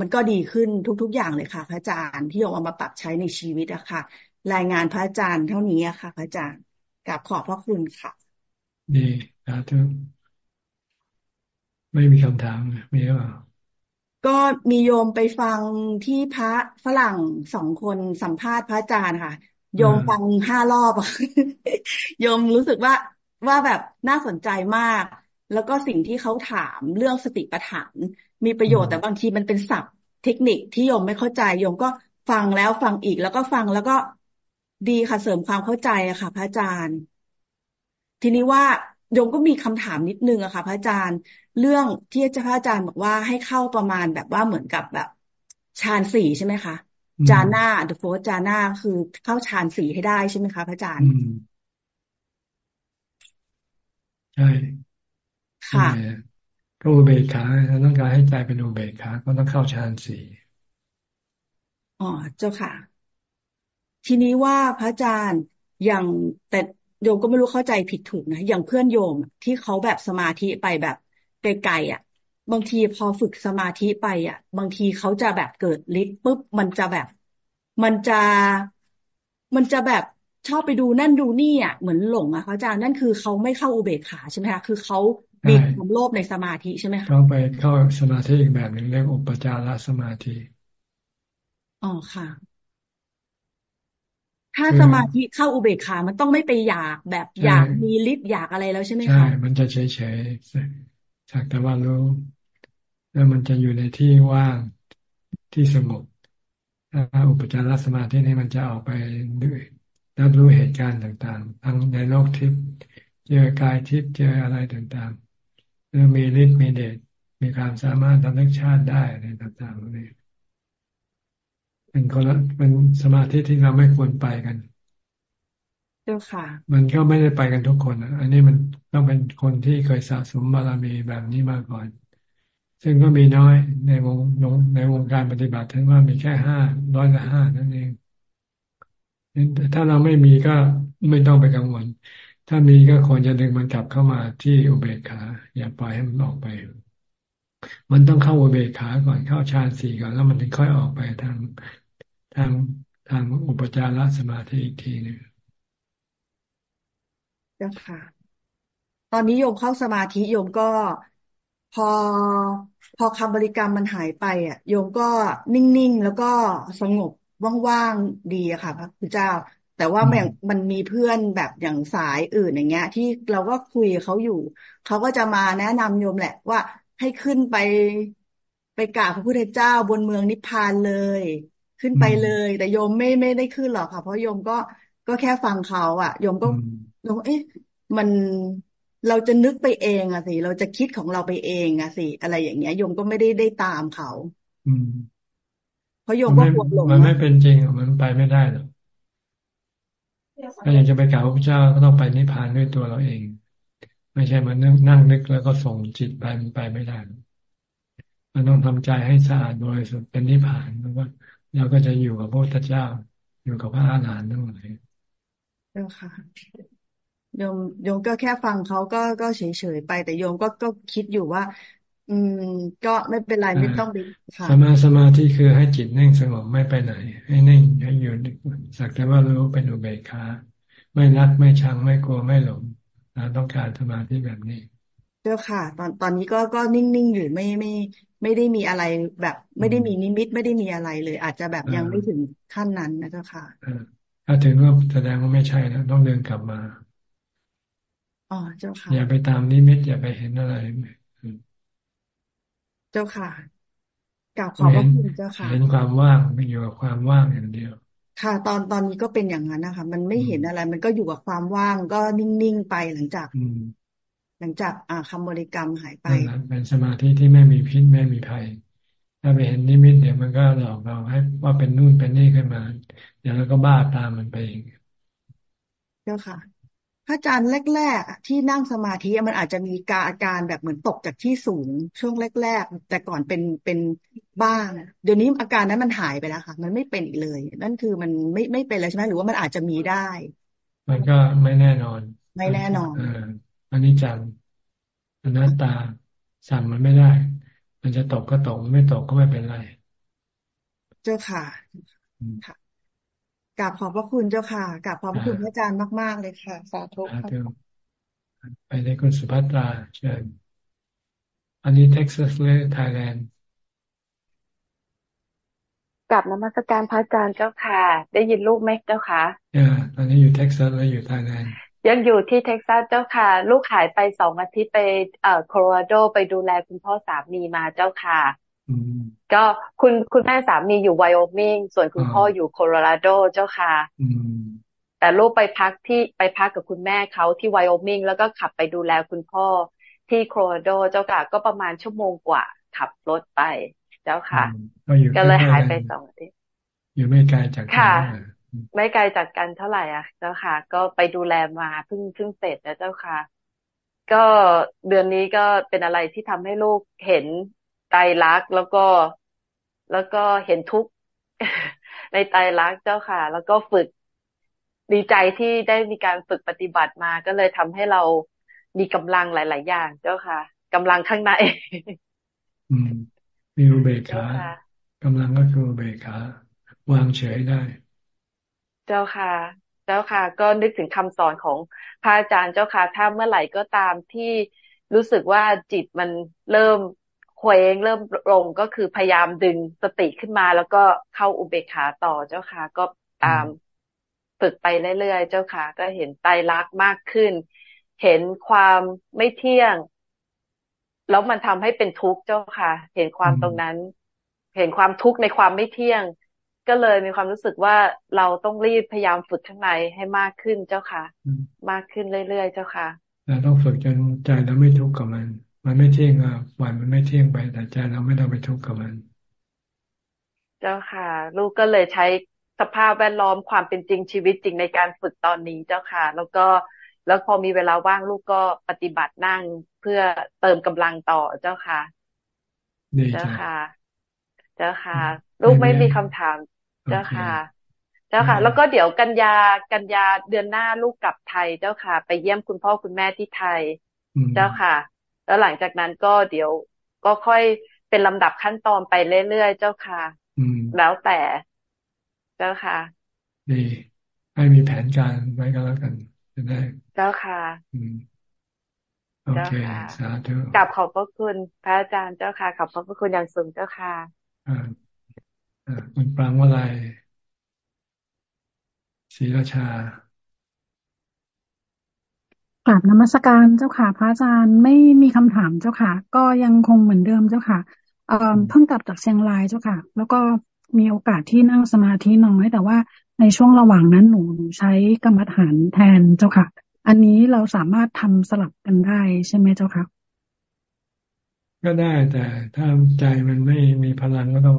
มันก็ดีขึ้นทุก ๆ อย่างเลยค่ะ พระอาจารย์ที่ยมเอามาปรับใช้ในชีวิตอะค่ะ รายงานพระอาจารย์เท่านี้อะค่ะ พระอาจารย์กราบขอบพระคุณค่ะดีสาธุไม่มีคำถามมีหรือเปล่าก็มีโยมไปฟังที่พระฝรั่งสองคนสัมภาษณ์พระอาจารย์ค่ะ โยมฟังห้ารอบโยมรู้สึกว่าว่าแบบน่าสนใจมาก แล้วก็สิ่งที่เขาถามเรื่องสติปัฏฐาน มีประโยชน์แต่บางทีมันเป็นศัพท์เทคนิคที่โยมไม่เข้าใจโยมก็ฟังแล้วฟังอีกแล้วก็ฟังแล้วก็ ดีค่ะเสริมความเข้าใจอะค่ะ พระอาจารย์ ทีนี้ว่าโยมก็มีคำถามนิดนึงอะค่ะ พระอาจารย์ เรื่องที่พระอาจารย์บอกว่าให้เข้าประมาณแบบว่าเหมือนกับแบบฌานสี่ใช่ไหมคะจาน่าเดอะโฟร์จาน่าคือเข้าฌานสี่ให้ได้ใช่ไหมคะพระอาจารย์ใช่ค่ะก็อุเบกขาต้องการให้ใจเป็นอุเบกขาก็ต้องเข้าฌานสี่อ๋อเจ้าค่ะ ทีนี้ว่าพระอาจารย์อย่างแต่โยมก็ไม่รู้เข้าใจผิดถูกนะ อย่างเพื่อนโยมที่เขาแบบสมาธิไปแบบไกลๆอะ บางทีพอฝึกสมาธิไปอะ บางทีเขาจะแบบเกิดฤทธิ์ปุ๊บมันจะแบบ มันจะมันจะแบบชอบไปดูนั่นดูนี่อะเหมือนหลงอะเขาอาจารย์นั่นคือเขาไม่เข้าอุเบกขาใช่ไหมคะคือเขามีความโลภในสมาธิใช่ไหมคะเขาไปเข้าสมาธิอีกแบบหนึ่งเรียกอุปจารสมาธิอ๋อค่ะ ถ้าสมาธิเข้าอุเบกขา มันต้องไม่ไปอยากแบบอยากมีฤทธิ์อยากอะไรแล้วใช่ไหมคะ ใช่ มันจะเฉยๆสักแต่ว่ารู้ แล้วมันจะอยู่ในที่ว่างที่สงบถ้าอุปจารสมาธินี่มันจะออกไปด้วยรับรู้เหตุการณ์ต่างๆ ทั้งในโลกทิพย์เจอกายทิพย์เจออะไรต่างๆหรือมีฤทธิ์มีเดชมีความสามารถทำให้ชาติได้อะไรต่างๆนี่ เป็นคนละเป็นสมาธิที่เราไม่ควรไปกัน เจ้าค่ะ มันก็ไม่ได้ไปกันทุกคนอันนี้มันต้องเป็นคนที่เคยสะสมบารมีแบบนี้มาก่อน ซึ่งก็มีน้อยในวงในวงการปฏิบัติถึงว่ามีแค่ห้าร้อยละห้านั่นเองถ้าเราไม่มีก็ไม่ต้องไปกังวล ถ้ามีก็ควรจะดึงมันกลับเข้ามาที่อุเบกขา อย่าปล่อยให้มันออกไป มันต้องเข้าอุเบกขาก่อนเข้าฌานสี่ก่อนแล้วมันถึงค่อยออกไปทาง ทางทางอุปจารสมาธิอีกทีนึงเจ้าค่ะ ตอนนี้โยมเข้าสมาธิโยมก็พอพอคำบริกรรมมันหายไปอะ โยมก็นิ่งๆ แล้วก็สงบว่างๆ ดีอะค่ะ พระคุณเจ้า แต่ว่ามันมันมีเพื่อนแบบอย่างสายอื่นอย่างเงี้ย ที่เราก็คุยเขาอยู่ เขาก็จะมาแนะนำโยมแหละว่าให้ขึ้นไปไปกราบพระพุทธเจ้าบนเมืองนิพพานเลย ขึ้นไปเลย แต่โยมไม่ไม่ได้ขึ้นหรอกค่ะ เพราะโยมก็ก็แค่ฟังเขาอะโยมก็โยมเอ๊ะมันเราจะนึกไปเองอะสิ เราจะคิดของเราไปเองอะสิ อะไรอย่างเงี้ยโยมก็ไม่ได้ได้ตามเขาอืมพราะโยมก็กลัวหลงมันไม่เป็นจริงมันไปไม่ได้หรอกถ้าอยากจะไปกราบพระเจ้าก็ต้องไปนิพพานด้วยตัวเราเอง ไม่ใช่มันนั่งนั่งนึกแล้วก็ส่งจิตไปมันไปไม่ได้ มันต้องทำใจให้สะอาดโดยสุดเป็นนิพพานแล้วก็ เราก็จะอยู่กับพระพุทธเจ้า อยู่กับพระอาหารหันต์ทั้งหลายเจ้าค่ะโยมโยมก็แค่ฟังเขาก็ก็เฉยๆไป แต่โยมก็ก็คิดอยู่ว่า อืม ก็ไม่เป็นไรไม่ต้องไปค่ะสมาสมาธิคือให้จิตนิ่งสงบไม่ไปไหน ให้นิ่งให้อยู่สักแต่ว่ารู้เป็นอุเบกขาไม่รักไม่ชังไม่กลัวไม่หลงเราต้องการสมาธิแบบนี้เจ้าค่ะ ตอนตอนนี้ก็ก็นิ่งๆอยู่ไม่ไม่ไม่ได้มีอะไรแบบ ไม่ได้มีนิมิตไม่ได้มีอะไรเลย อาจจะแบบยังไม่ถึงขั้นนั้นนะเจ้าค่ะถ้าถึงว่าแสดงว่าไม่ใช่แล้วต้องเดินกลับมาอ๋อเจ้าค่ะ อย่าไปตามนิมิตอย่าไปเห็นอะไร เจ้าค่ะกล่าวขอบพระคุณเจ้าค่ะ เห็นความว่างไม่อยู่กับความว่างอย่างเดียว ค่ะ ตอนตอนนี้ก็เป็นอย่างนั้นนะคะ มันไม่เห็นอะไร มันก็อยู่กับความว่างก็นิ่งๆไปหลังจาก หลังจากอ่าคำบริกรรมหายไปเป็นสมาธิที่ไม่มีพิษไม่มีภัย ถ้าไปเห็นนิมิตเดี๋ยวมันก็หลอกเราให้ว่าเป็นนู่นเป็นนี่ขึ้นมา เดี๋ยวเราก็บ้าตามมันไปเองเจ้าค่ะพระอาจารย์แรกๆที่นั่งสมาธิมันอาจจะมีการอาการแบบเหมือนตกจากที่สูงช่วงแรก ๆ แต่ก่อนเป็นเป็นบ้าง เดี๋ยวนี้อาการนั้นมันหายไปแล้วค่ะ มันไม่เป็นอีกเลย นั่นคือมันไม่ไม่เป็นแล้วใช่ไหมหรือว่ามันอาจจะมีได้ มันก็ไม่แน่นอน ไม่แน่นอน อันนี้จังอนัตตาสั่งมันไม่ได้ มันจะตกก็ตกไม่ตกก็ไม่เป็นไร เจ้าค่ะค่ะกราบขอบพระคุณเจ้าค่ะกราบขอบพระคุณพระอาจารย์มาก ๆ เลยค่ะ สาธุค่ะไปในคุณสุภัตราเชิญ อันนี้เท็กซัสหรือไทยแลนด์กราบนมัสการพระอาจารย์เจ้าค่ะ ได้ยินลูกไหมเจ้าค่ะอ่าตอนนี้อยู่เท็กซัสแล้วอยู่ไทยแลนด์ ยังอยู่ที่เท็กซัสเจ้าค่ะ ลูกหายไปสองอาทิตย์ไปเอ่อโคโลราโดไปดูแลคุณพ่อสามีมาเจ้าค่ะก็คุณคุณแม่สามีอยู่ไวโอมิงส่วนคุณพ่ออยู่โคโลราโดเจ้าค่ะแต่ลูกไปพักที่ไปพักกับคุณแม่เขาที่ไวโอมิงแล้วก็ขับไปดูแลคุณพ่อที่โคโลราโดเจ้าค่ะ ก็ประมาณชั่วโมงกว่า ขับรถไปเจ้าค่ะ ก็เลยหายไปสองอาทิตย์อยู่ไม่ไกลจากค่ะ ไม่ไกลจากกันเท่าไหร่อะ เจ้าค่ะ ก็ไปดูแลมาเพิ่งเพิ่งเสร็จนะเจ้าค่ะ ก็เดือนนี้ก็เป็นอะไรที่ทำให้ลูกเห็นไตรลักษณ์แล้วก็แล้วก็เห็นทุกข์ในไตรลักษณ์เจ้าค่ะ แล้วก็ฝึกดีใจที่ได้มีการฝึกปฏิบัติมา ก็เลยทำให้เรามีกำลังหลาย ๆ อย่าง เจ้าค่ะกำลังข้างในอืมมีอุเบกขากำลังก็คืออุเบกขาวางเฉยได้ เจ้าค่ะ เจ้าค่ะ ก็นึกถึงคำสอนของพระอาจารย์เจ้าค่ะ ถ้าเมื่อไหร่ก็ตามที่รู้สึกว่าจิตมันเริ่มเคว้งเริ่มลงก็คือพยายามดึงสติขึ้นมา แล้วก็เข้าอุเบกขาต่อเจ้าค่ะ ก็ตามฝึกไปเรื่อยๆเจ้าค่ะ ก็เห็นไตรลักษณ์มากขึ้น เห็นความไม่เที่ยง แล้วมันทำให้เป็นทุกข์เจ้าค่ะ เห็นความตรงนั้น เห็นความทุกข์ในความไม่เที่ยง ก็เลยมีความรู้สึกว่าเราต้องรีบพยายามฝึกข้างในให้มากขึ้นเจ้าค่ะ มากขึ้นเรื่อยๆเจ้าค่ะเราต้องฝึกจนใจเราไม่ทุกข์กับมัน มันไม่เที่ยงอะวันมันไม่เที่ยงไปแต่ใจเราไม่ต้องไปทุกข์กับมัน เจ้าค่ะ ลูกก็เลยใช้สภาพแวดล้อมความเป็นจริงชีวิตจริงในการฝึกตอนนี้เจ้าค่ะ แล้วก็แล้วพอมีเวลาว่างลูกก็ปฏิบัตินั่งเพื่อเติมกำลังต่อเจ้าค่ะเจ้าค่ะ เจ้าค่ะ ลูกไม่มีคำถาม เจ้าค่ะ เจ้าค่ะ แล้วก็เดี๋ยวกันยากันยาเดือนหน้าลูกกลับไทยเจ้าค่ะ ไปเยี่ยมคุณพ่อคุณแม่ที่ไทย เจ้าค่ะ แล้วหลังจากนั้นก็เดี๋ยวก็ค่อยเป็นลำดับขั้นตอนไปเรื่อยๆเจ้าค่ะแล้วแต่เจ้าค่ะดีให้มีแผนการไว้ก็แล้วกันจะได้ เจ้าค่ะโอเคสาธุกลับขอบพระคุณพระอาจารย์เจ้าค่ะ ขอบพระคุณอย่างสูงเจ้าค่ะอ่า คุณปรางว่าอะไรศรีราชากราบนมัสการเจ้าค่ะ พระอาจารย์ไม่มีคำถามเจ้าค่ะ ก็ยังคงเหมือนเดิมเจ้าค่ะเเพิ่งกลับจากเชียงรายเจ้าค่ะ แล้วก็มีโอกาสที่นั่งสมาธิน้อยแต่ว่าในช่วงระหว่างนั้นหนูใช้กรรมฐานแทนเจ้าค่ะ อันนี้เราสามารถทำสลับกันได้ใช่ไหมเจ้าค่ะ ก็ได้แต่ถ้าใจมันไม่มีพลังก็ต้อง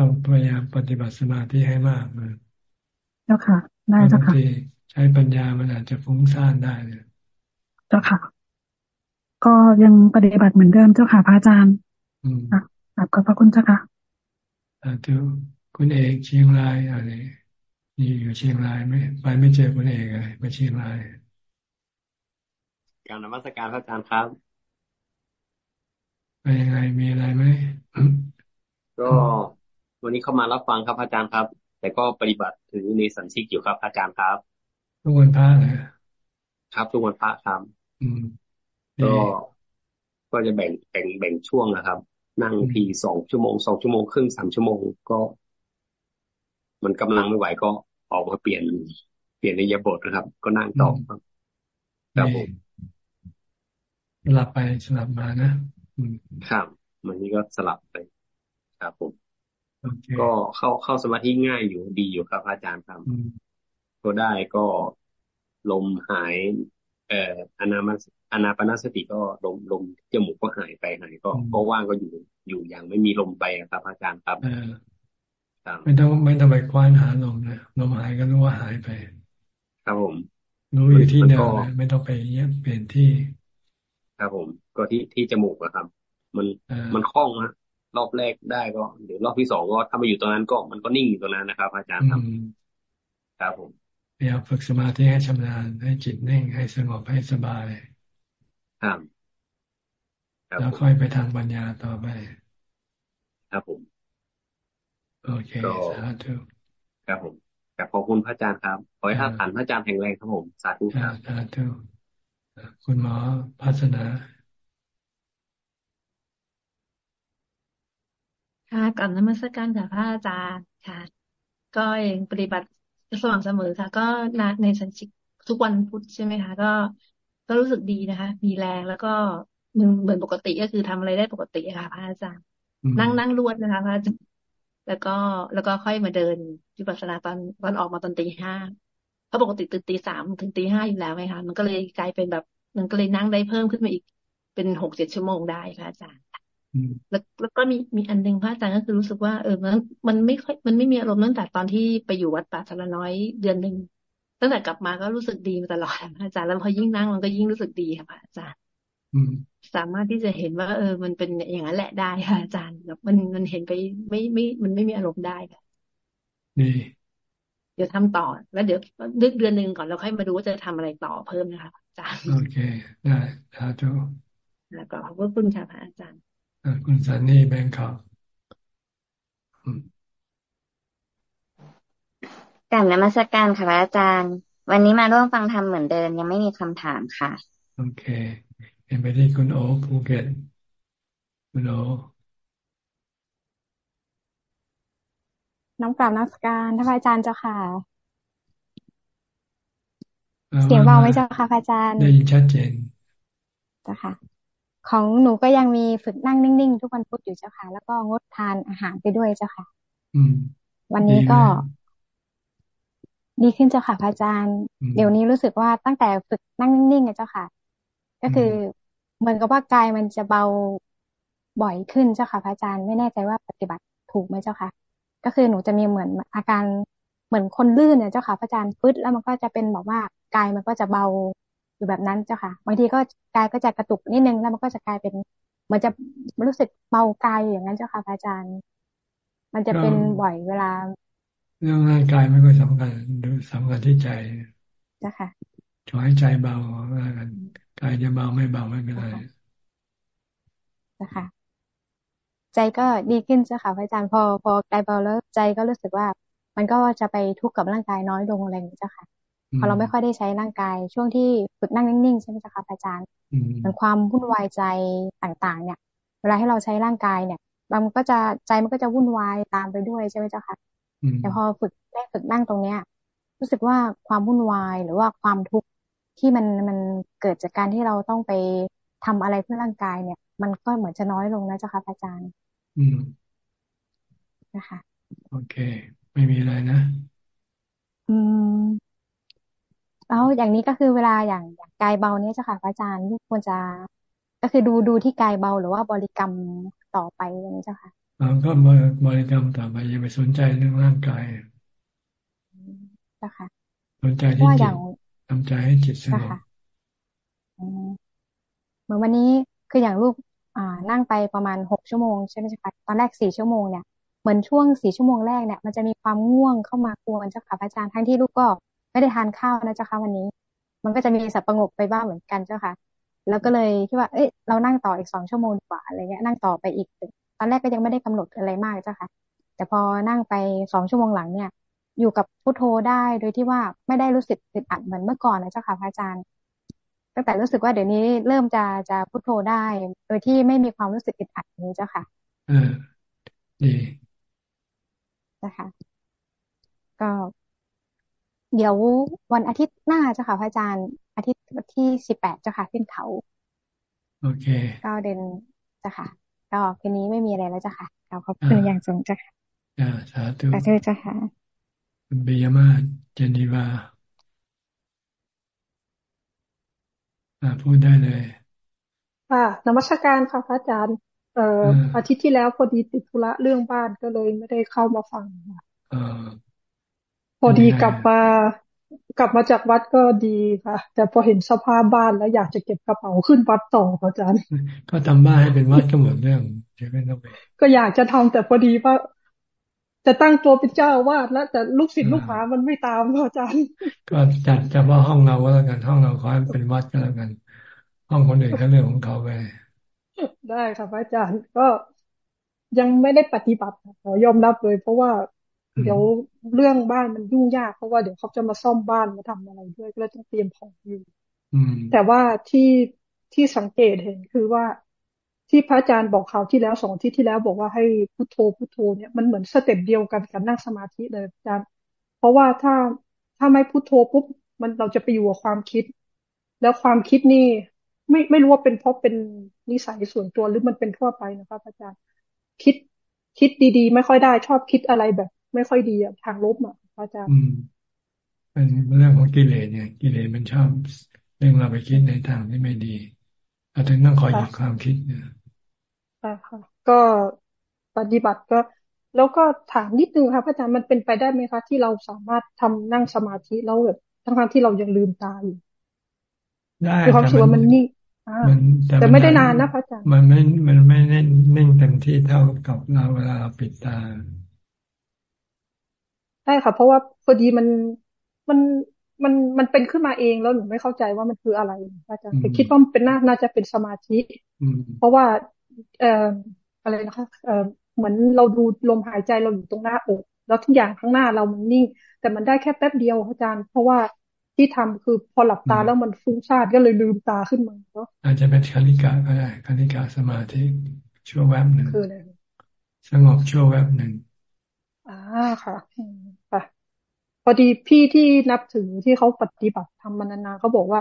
ต้องพยายามปฏิบัติสมาธิให้มากเลยเจ้าค่ะ ได้เจ้าค่ะใช้ปัญญามันอาจจะฟุ้งซ่านได้เลยเจ้าค่ะ ก็ยังปฏิบัติเหมือนเดิมเจ้าค่ะพระอาจารย์ครับขอบพระคุณเจ้าค่ะอ่าทุคุณเอกเชียงรายอะไรนี่อยู่เชียงรายไม่ไปไม่เจอคุณเอกอะไรไปเชียงรายการนมัสการพระอาจารย์ครับไปยังไงมีอะไรไหมก็ วันนี้เข้ามารับฟังครับอาจารย์ครับ แต่ก็ปฏิบัติถือในสันติอยู่ครับอาจารย์ครับทุกวันพระเลยครับทุกวันพระครับก็ก็จะแบ่งแบ่งแบ่งช่วงนะครับ นั่งทีสองชั่วโมงสองชั่วโมงครึ่งสามชั่วโมงก็ มันกำลังไม่ไหวก็ออกมาเปลี่ยนเปลี่ยนในยบทนะครับ ก็นั่งต่อครับครับผมสลับไปสลับมานะครับมันนี้ก็สลับไปครับผม ก็เข้าเข้าสมาธิง่ายอยู่ดีอยู่ครับ อาจารย์ครับก็ได้ก็ลมหาย เอ่ออนามาอนาปนาสติก็ลมลมจมูกก็หายไปหายก็ก็ว่างก็อยู่อยู่อย่างไม่มีลมไปครับ อาจารย์ครับไม่ต้องไม่ต้องไปคว้านหาลมนะลมหายก็รู้ว่าหายไป ครับผม รู้อยู่ที่เดิมไม่ต้องไปเยี่ยเปลี่ยนที่ ครับผม ก็ที่ที่จมูกนะครับ มันมันคล่องนะ รอบแรกได้ก็เดี๋ยวรอบที่สองก็ถ้ามาอยู่ตรงนั้นก็มันก็นิ่งอยู่ตรงนั้นนะครับ อาจารย์ครับครับผมพยายามฝึกสมาธิให้ชำนาญให้จิตนิ่งให้สงบให้สบายครับแล้วค่อยไปทางปัญญาต่อไป ครับผม โอเคสาธุครับผมขอบคุณพระอาจารย์ครับ ขอให้ท่านผ่านพระอาจารย์แข็งแรงครับผม สาธุครับสาธุคุณหมอพัฒนา ค่ะก่อนนมัสการค่ะพระอาจารย์ค่ะ ก็เองปฏิบัติสม่ำเสมอค่ะ ก็ในสันชิกทุกวันพุธใช่ไหมคะ ก็ก็รู้สึกดีนะคะ มีแรงแล้วก็เหมือนเหมือนปกติก็คือทำอะไรได้ปกติค่ะ พระอาจารย์ นั่งนั่งรวดนะคะพระอาจารย์แล้วก็แล้วก็ค่อยมาเดินวิปัสสนาตอนตอนออกมาตอนตีห้าเพราะปกติตื่นตีสามถึงตีห้าอยู่แล้วไงคะมันก็เลยกลายเป็นแบบมันก็เลยนั่งได้เพิ่มขึ้นมาอีกเป็นหกเจ็ดชั่วโมงได้ค่ะอาจารย์ แล้วแล้วก็มีมีอันหนึ่งพระอาจารย์ก็คือรู้สึกว่าเออมันมันไม่ค่อยมันไม่มีอารมณ์ตั้งแต่ตอนที่ไปอยู่วัดป่าสารน้อยเดือนหนึ่งตั้งแต่กลับมาก็รู้สึกดีมาตลอดพระอาจารย์แล้วพอยิ่งนั่งมันก็ยิ่งรู้สึกดีค่ะพระอาจารย์สามารถที่จะเห็นว่า เออ มันเป็นอย่างนั้นแหละได้ค่ะอาจารย์แบบมันมันเห็นไปไม่ไม่มันไม่มีอารมณ์ได้ค่ะดีเดี๋ยวทำต่อแล้วเดี๋ยวดึกเดือนหนึ่งก่อนเราค่อยมาดูว่าจะทำอะไรต่อเพิ่มนะคะอาจารย์โอเคได้สาธุแล้วก็ขอบคุณค่ะพระอาจารย์ คุณสันนี่แบงค์ขอบกับนมัสการค่ะพระอาจารย์ วันนี้มาร่วมฟังธรรมเหมือนเดิมยังไม่มีคำถามค่ะ โอเคเห็นไปที่คุณโอภูเก็ตคุณโอน้องกราบนักการท่านอาจารย์เจ้าค่ะ เสียงเบาไหมเจ้าค่ะอาจารย์ ได้ยินชัดเจนเจ้าค่ะ ของหนูก็ยังมีฝึกนั่งนิ่งๆ ทุกวันพุธอยู่เจ้าค่ะ แล้วก็งดทานอาหารไปด้วยเจ้าค่ะ อืม วันนี้ก็ ดีขึ้นเจ้าค่ะอาจารย์ เดี๋ยวนี้รู้สึกว่าตั้งแต่ฝึกนั่งนิ่งๆเจ้าค่ะ ก็คือเหมือนกับว่ากายมันจะเบาบ่อยขึ้นเจ้าค่ะพระอาจารย์ไม่แน่ใจว่าปฏิบัติถูกไหมเจ้าค่ะ ก็คือหนูจะมีเหมือนอาการเหมือนคนลื่นเนี่ยเจ้าค่ะพระอาจารย์ฟึดแล้วมันก็จะเป็นบอกว่ากายมันก็จะเบา อยู่แบบนั้นเจ้าค่ะ บางทีก็กายก็จะกระตุกนิดนึงแล้วมันก็จะกลายเป็นเหมือนจะรู้สึกเบากายอย่างนั้นเจ้าค่ะพระอาจารย์ มันจะเป็นบ่อยเวลา เรื่องร่างกายไม่ก็สำคัญดูสำคัญที่ใจเจ้าค่ะขอให้ใจเบาแล้วกันกายจะเบาไม่เบาไม่เป็นไรนะคะใจก็ดีขึ้นเจ้าค่ะพระอาจารย์พอพอกายเบาแล้วใจก็รู้สึกว่า มันก็จะไปทุกข์กับร่างกายน้อยลงอะไรอย่างนี้เจ้าค่ะ พอเราไม่ค่อยได้ใช้ร่างกาย ช่วงที่ฝึกนั่งนิ่งๆใช่ไหมเจ้าค่ะพระอาจารย์มันความวุ่นวายใจต่างๆ เนี่ย เวลาให้เราใช้ร่างกายเนี่ย มันก็จะใจมันก็จะวุ่นวายตามไปด้วยใช่ไหมเจ้าค่ะแต่พอฝึกได้ฝึกนั่งตรงเนี้ย รู้สึกว่าความวุ่นวายหรือว่าความทุกข์ที่มันมันเกิดจากการที่เราต้องไปทำอะไรเพื่อร่างกายเนี่ย มันก็เหมือนจะน้อยลงนะเจ้าค่ะอาจารย์ อืมนะคะ โอเค ไม่มีอะไรนะ อืม แล้วอย่างนี้ก็คือเวลาอย่างอย่างกายเบาเนี่ยเจ้าค่ะอาจารย์ควรจะ ก็คือดูดูที่กายเบาหรือว่าบริกรรมต่อไปอย่างนี้เจ้าค่ะเราก็บริกรรมต่อไปอย่าไปสนใจเรื่องร่างกายเจ้าค่ะสนใจที่จิตทำใจให้จิตสงบเหมือนวันนี้คืออย่างลูกอ่านั่งไปประมาณหกชั่วโมงใช่ไหมคะตอนแรกสี่ชั่วโมงเนี่ยเหมือนช่วงสี่ชั่วโมงแรกเนี่ยมันจะมีความง่วงเข้ามากวนเจ้าค่ะอาจารย์ทั้งที่ลูกก็ ไม่ได้ทานข้าวนะเจ้าค่ะวันนี้ มันก็จะมีสับประงกไปบ้างเหมือนกันเจ้าค่ะ แล้วก็เลยคิดว่า เอ้ยเรานั่งต่ออีกสองชั่วโมงดีกว่าอะไรเงี้ยนั่งต่อไปอีก ตอนแรกก็ยังไม่ได้กำหนดอะไรมากเจ้าค่ะ แต่พอนั่งไปสองชั่วโมงหลังเนี่ย อยู่กับพุทโธได้โดยที่ว่าไม่ได้รู้สึกอึดอัดเหมือนเมื่อก่อนนะเจ้าค่ะพระอาจารย์ตั้งแต่รู้สึกว่าเดี๋ยวนี้เริ่มจะจะพุทโธได้ โดยที่ไม่มีความรู้สึกอึดอัดนี้เจ้าค่ะอืมดีนะคะก็ เดี๋ยววันอาทิตย์หน้าเจ้าค่ะพระอาจารย์ อาทิตย์ที่สิบแปดเจ้าค่ะขึ้นเขา โอเค ก็เดินเจ้าค่ะ ก็คืนนี้ไม่มีอะไรแล้วเจ้าค่ะขอบคุณอย่างสูงเจ้าค่ะอ่าสาธุสาธุเจ้าค่ะคุณเบียมาเจนีวาอ่าพูดได้เลยค่ะนมัสการค่ะพระอาจารย์ เอ่ออาทิตย์ที่แล้วพอดีติดธุระเรื่องบ้านก็เลยไม่ได้เข้ามาฟังค่ะ พอดีกลับมากลับมาจากวัดก็ดีค่ะ แต่พอเห็นสภาพบ้านแล้วอยากจะเก็บกระเป๋าขึ้นวัดต่อพระอาจารย์ ก็ทำบ้านให้เป็นวัดก็เหมือนเรื่องใช่ไหมน้องเบก็อยากจะทำแต่พอดีว่าจะตั้งตัวเป็นเจ้าวาดแล้ว แต่ลูกศิษย์ลูกหามันไม่ตามพระอาจารย์ ก็จัดจะว่าห้องเราก็แล้วกันห้องเราขอให้เป็นวัดก็แล้วกัน ห้องคนอื่นก็เรื่องของเขาไปได้ค่ะพระอาจารย์ก็ยังไม่ได้ปฏิบัติขอยอมรับเลย เพราะว่า เดี๋ยวเรื่องบ้านมันยุ่งยากเพราะว่าเดี๋ยวเขาจะมาซ่อมบ้านมาทำอะไรด้วยก็เลยต้องเตรียมของอยู่แต่ว่าที่ที่สังเกตเห็นคือว่าที่พระอาจารย์บอกข่าวที่แล้วสองที่ที่แล้วบอกว่าให้พุทโธพุทโธเนี่ยมันเหมือนสเต็ปเดียวกันกับนั่งสมาธิเลยอาจารย์ เพราะว่าถ้าถ้าไม่พุทโธปุ๊บมันเราจะไปอยู่กับความคิด แล้วความคิดนี่ไม่ไม่รู้ว่าเป็นเพราะเป็นนิสัยส่วนตัวหรือมันเป็นทั่วไปนะครับอาจารย์ คิดคิดดีๆ ไม่ค่อยได้ชอบคิดอะไรแบบ ไม่ค่อยดีอะทางลบอะอาจารย์เป็นเรื่องของกิเลสเนี่ยกิเลสมันชอบเรื่องเราไปคิดในทางที่ไม่ดีอาถึงต้องคอยหยุดความคิดเนี่ยค่ะก็ปฏิบัติก็ แล้วก็ถามนิดนึงค่ะพระอาจารย์มันเป็นไปได้ไหมคะที่เราสามารถทำนั่งสมาธิแล้วแบบทั้งที่เรายังลืมตาอยู่ได้คือความรู้สึกว่ามันนิ่งแต่ไม่ได้นานนะพระอาจารย์มันไม่มันไม่เน่นนิ่งเต็มที่เท่ากับเราเวลาเราปิดตาใช่ค่ะ เพราะว่าพอดีมันมันมันมันเป็นขึ้นมาเองแล้วหนูไม่เข้าใจว่ามันคืออะไรอาจารย์แต่คิดว่ามันเป็นน่าน่าจะเป็นสมาธิเพราะว่าเอ่ออะไรนะคะเอ่อเหมือนเราดูลมหายใจเราอยู่ตรงหน้าอกแล้วทุกอย่างข้างหน้าเรามันนิ่ง แต่มันได้แค่แป๊บเดียวอาจารย์ เพราะว่าที่ทำคือพอหลับตาแล้วมันฟุ้งซ่านก็เลยลืมตาขึ้นมาเนาะอาจจะเป็นคณิกาก็ได้คณิกาสมาธิชั่วแวบหนึ่งคืออะไรสงบชั่วแวบหนึ่ง อ่าค่ะค่ะพอดีพี่ที่นับถือที่เขาปฏิบัติทำมานานๆเขาบอกว่า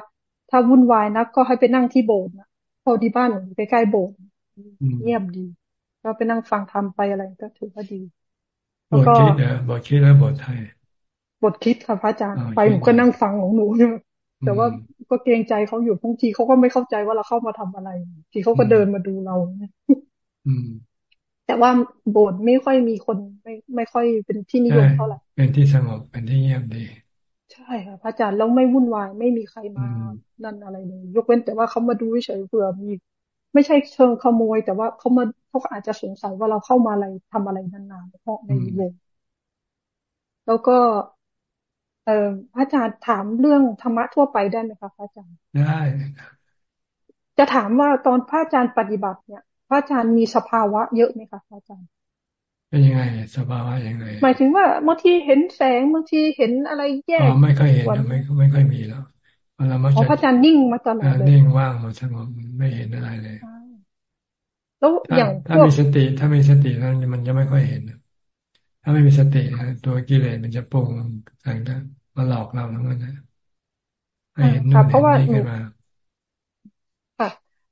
ถ้าวุ่นวายนักก็ให้ไปนั่งที่โบสถ์นะพอดีบ้านหนูใกล้ๆโบสถ์เงียบดีก็ไปนั่งฟังทำไปอะไรก็ถือว่าดีบทคิดนะบทคิดแล้วบทไทยบทคิดค่ะพระอาจารย์ไปหนูก็นั่งฟังของหนูแต่ว่าก็เกรงใจเขาอยู่บางทีเขาก็ไม่เข้าใจว่าเราเข้ามาทำอะไรทีเขาก็เดินมาดูเรา แต่ว่าโบสถ์ไม่ค่อยมีคนไม่ไม่ค่อยเป็นที่นิยมเท่าไหร่เป็นที่สงบเป็นที่เงียบดีใช่ค่ะพระอาจารย์แล้วไม่วุ่นวายไม่มีใครมานั่นอะไรเลยยกเว้นแต่ว่าเขามาดูเฉยเผื่อมี ไม่ใช่เชิงขโมย แต่ว่าเขามาเขาอาจจะสงสัยว่าเราเข้ามาอะไรทำอะไรนานๆเพราะในวงแล้วก็ เอ่อพระอาจารย์ถามเรื่องธรรมะทั่วไปได้ไหมคะพระอาจารย์ได้จะถามว่าตอนพระอาจารย์ปฏิบัติเนี่ย พระอาจารย์มีสภาวะเยอะไหมคะพระอาจารย์เป็นยังไงสภาวะยังไง หมายถึงว่าบางทีเห็นแสงบางทีเห็นอะไรแยกไม่ค่อยเห็นไม่ไม่ค่อยมีแล้วเรามักจะพระอาจารย์นิ่งมาตลอดเลยนิ่งว่างมาสงบไม่เห็นอะไรเลยแล้วอย่างถ้ามีสติถ้ามีสติแล้วมันจะไม่ค่อยเห็นถ้าไม่มีสติตัวกิเลสมันจะปรุงต่างๆมาหลอกเราทั้งนั้นนะให้เห็นนู่นเห็นนี่ขึ้นมาค่ะ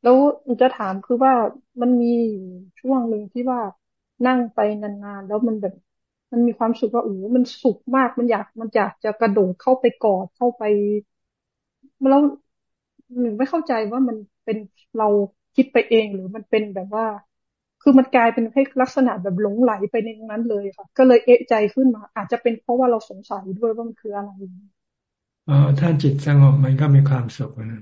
แล้วจะถามคือว่ามันมีช่วงหนึ่งที่ว่านั่งไปนานๆ แล้วมันแบบมันมีความสุขว่าโอ้มันสุขมากมันอยากมันอยากจะกระโดดเข้าไปกอดเข้าไปแล้วหนึ่งไม่เข้าใจว่ามันเป็นเราคิดไปเองหรือมันเป็นแบบว่า คือมันกลายเป็นให้ลักษณะแบบหลงไหลไปในนั้นเลยค่ะ ก็เลยเอะใจขึ้นมา อาจจะเป็นเพราะว่าเราสงสัยด้วยว่ามันคืออะไรเออถ้าจิตสงบมันก็มีความสุขนะ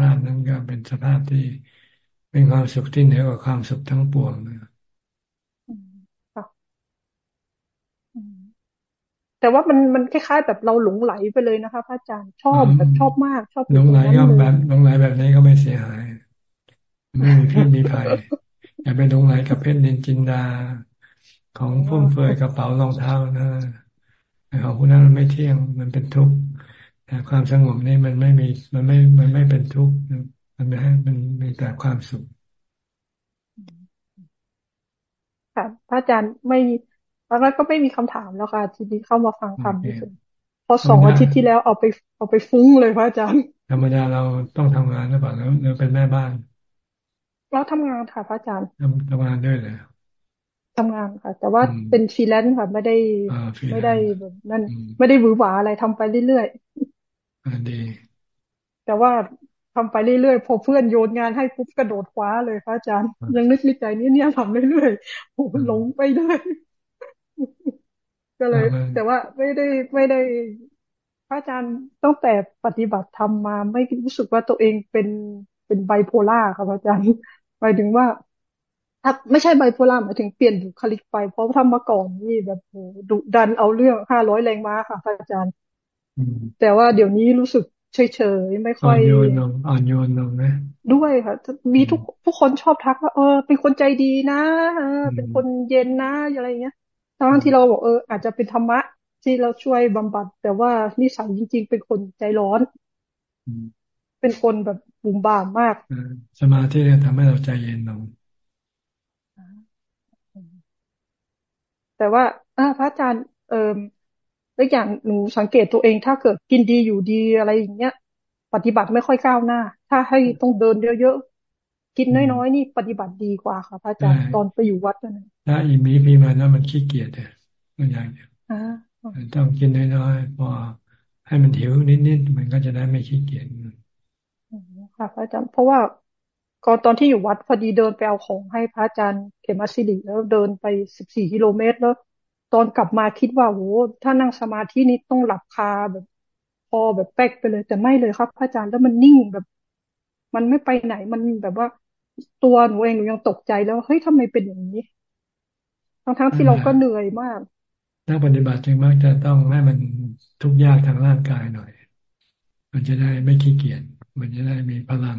ภาพนั้นก็เป็นสภาพที่เป็นความสุขที่เหนือกว่าความสุขทั้งปวงนะแต่ว่ามันมันคล้ายๆแบบเราหลงไหลไปเลยนะคะพระอาจารย์ชอบแบบชอบมากชอบหลงไหลก็แบบหลงไหลแบบนี้ก็ไม่เสียหาย ไม่มีพิษมีภัยอย่าไปลงไหลกับเพชรนินจินดา ของฟุ่มเฟือยกระเป๋ารองเท้านะของพวกนั้นมันไม่เที่ยงมันเป็นทุกข์แต่ ความสงบนี่มันไม่มีมันไม่มันไม่เป็นทุกข์มันไม่ให้มันมีแต่ความสุขค่ะพระอาจารย์ไม่ตอนนั้นก็ไม่มีคำถามแล้วค่ะทีนี้เข้ามาฟังธรรมที่สุดพอสองอาทิตย์ที่แล้วเอาไปเอาไปฟุ้งเลยพระอาจารย์ธรรมดาเราต้องทำงานหรือเปล่าแล้วเราเป็นแม่บ้านเราทำงานค่ะพระอาจารย์ทำทำงานด้วยเลยทำงานค่ะ แต่ว่าเป็นฟรีแลนซ์ค่ะ ไม่ได้ไม่ได้แบบนั่นไม่ได้หวือหวาอะไรทำไปเรื่อยๆ ดี แต่ว่าทำไปเรื่อยๆ พอเพื่อนโยนงานให้ปุ๊บกระโดดคว้าเลยพระอาจารย์ ยังนึกในใจนี้เนี่ยทำเรื่อยๆโอ้หลงไปเลยก็เลย แต่ว่าไม่ได้ไม่ได้พระอาจารย์ตั้งแต่ปฏิบัติธรรมมาไม่รู้สึกว่าตัวเองเป็นเป็นไบโพลาร์ครับอาจารย์หมายถึงว่าถ้าไม่ใช่ไบโพล่าหมายถึงเปลี่ยนบุคลิกไปเพราะทำมาก่อนนี่แบบโหดุดันเอาเรื่องห้าร้อยแรงม้าค่ะอาจารย์ แต่ว่าเดี๋ยวนี้รู้สึกเฉยๆไม่ค่อยอ่อนโยนลงอ่อนโยนลงนะด้วยค่ะ มีทุกทุกคนชอบทักว่าเออ เป็นคนใจดีนะเป็นคนเย็นนะอะไรเงี้ยทั้งที่เราบอกเอออาจจะเป็นธรรมะที่เราช่วยบำบัด แต่ว่านิสัยจริง ๆ เป็นคนใจร้อน เป็นคนแบบบุ่มบ่ามมากสมาธิเนี่ยทำให้เราใจเย็นลงแต่ว่าอพระอาจารย์เอ่อ แล้วอย่างหนูสังเกตตัวเองถ้าเกิดกินดีอยู่ดีอะไรอย่างเงี้ยปฏิบัติไม่ค่อยก้าวหน้า ถ้าให้ต้องเดินเยอะๆกินน้อยๆนี่ปฏิบัติดีกว่าค่ะพระอาจารย์ตอนไปอยู่วัดนั่นถ้าอีมีพีมาแล้วมันขี้เกียจเลยมันอย่างเดียวต้องกินน้อยๆพอให้มันหิวนิดๆมันก็จะได้ไม่ขี้เกียจค่ะพระอาจารย์เพราะว่าก่อนตอนที่อยู่วัดพอดีเดินไปเอาของให้พระอาจารย์เขมาสิริแล้วเดินไปสิบสี่กิโลเมตรแล้ว ตอนกลับมาคิดว่าโหถ้านั่งสมาธินี้ต้องหลับคาแบบพอแบบแป๊กไปเลย แต่ไม่เลยครับพระอาจารย์แล้วมันนิ่งแบบ มันไม่ไปไหนมันแบบว่า ตัวหนูเองหนูยังตกใจแล้วเฮ้ยทำไมเป็นอย่างนี้ทั้งทั้งที่เราก็เหนื่อยมาก นักปฏิบัติจึงมักจะต้องให้มันทุกยากทางร่างกายหน่อย มันจะได้ไม่ขี้เกียจมันจะได้มีพลัง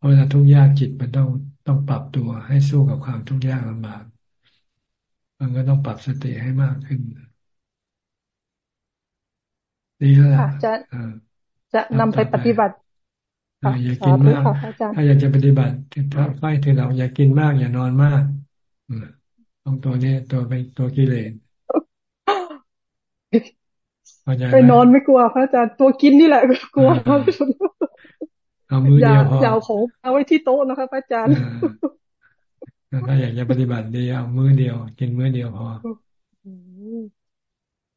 เวลาทุกข์ยากจิตมันต้องต้องปรับตัวให้สู้กับความทุกข์ยากลำบาก มันก็ต้องปรับสติให้มากขึ้น ดีแล้วล่ะจะจะนำไปปฏิบัติอย่ากินมาก ถ้าอยากจะปฏิบัติถ้าไฟถึงเราอย่ากินมาก อย่านอนมากต้องตัวนี้ตัวเป็นตัวกิเลสไปนอนไม่กลัวพระอาจารย์ตัวกินนี่แหละกลัวมากที่สุดเอามือเดียวพออย่าของเอาไว้ที่โต๊ะนะครับอาจารย์ ถ้าอยากจะปฏิบัติดีเอามือเดียว กินมือเดียวพอ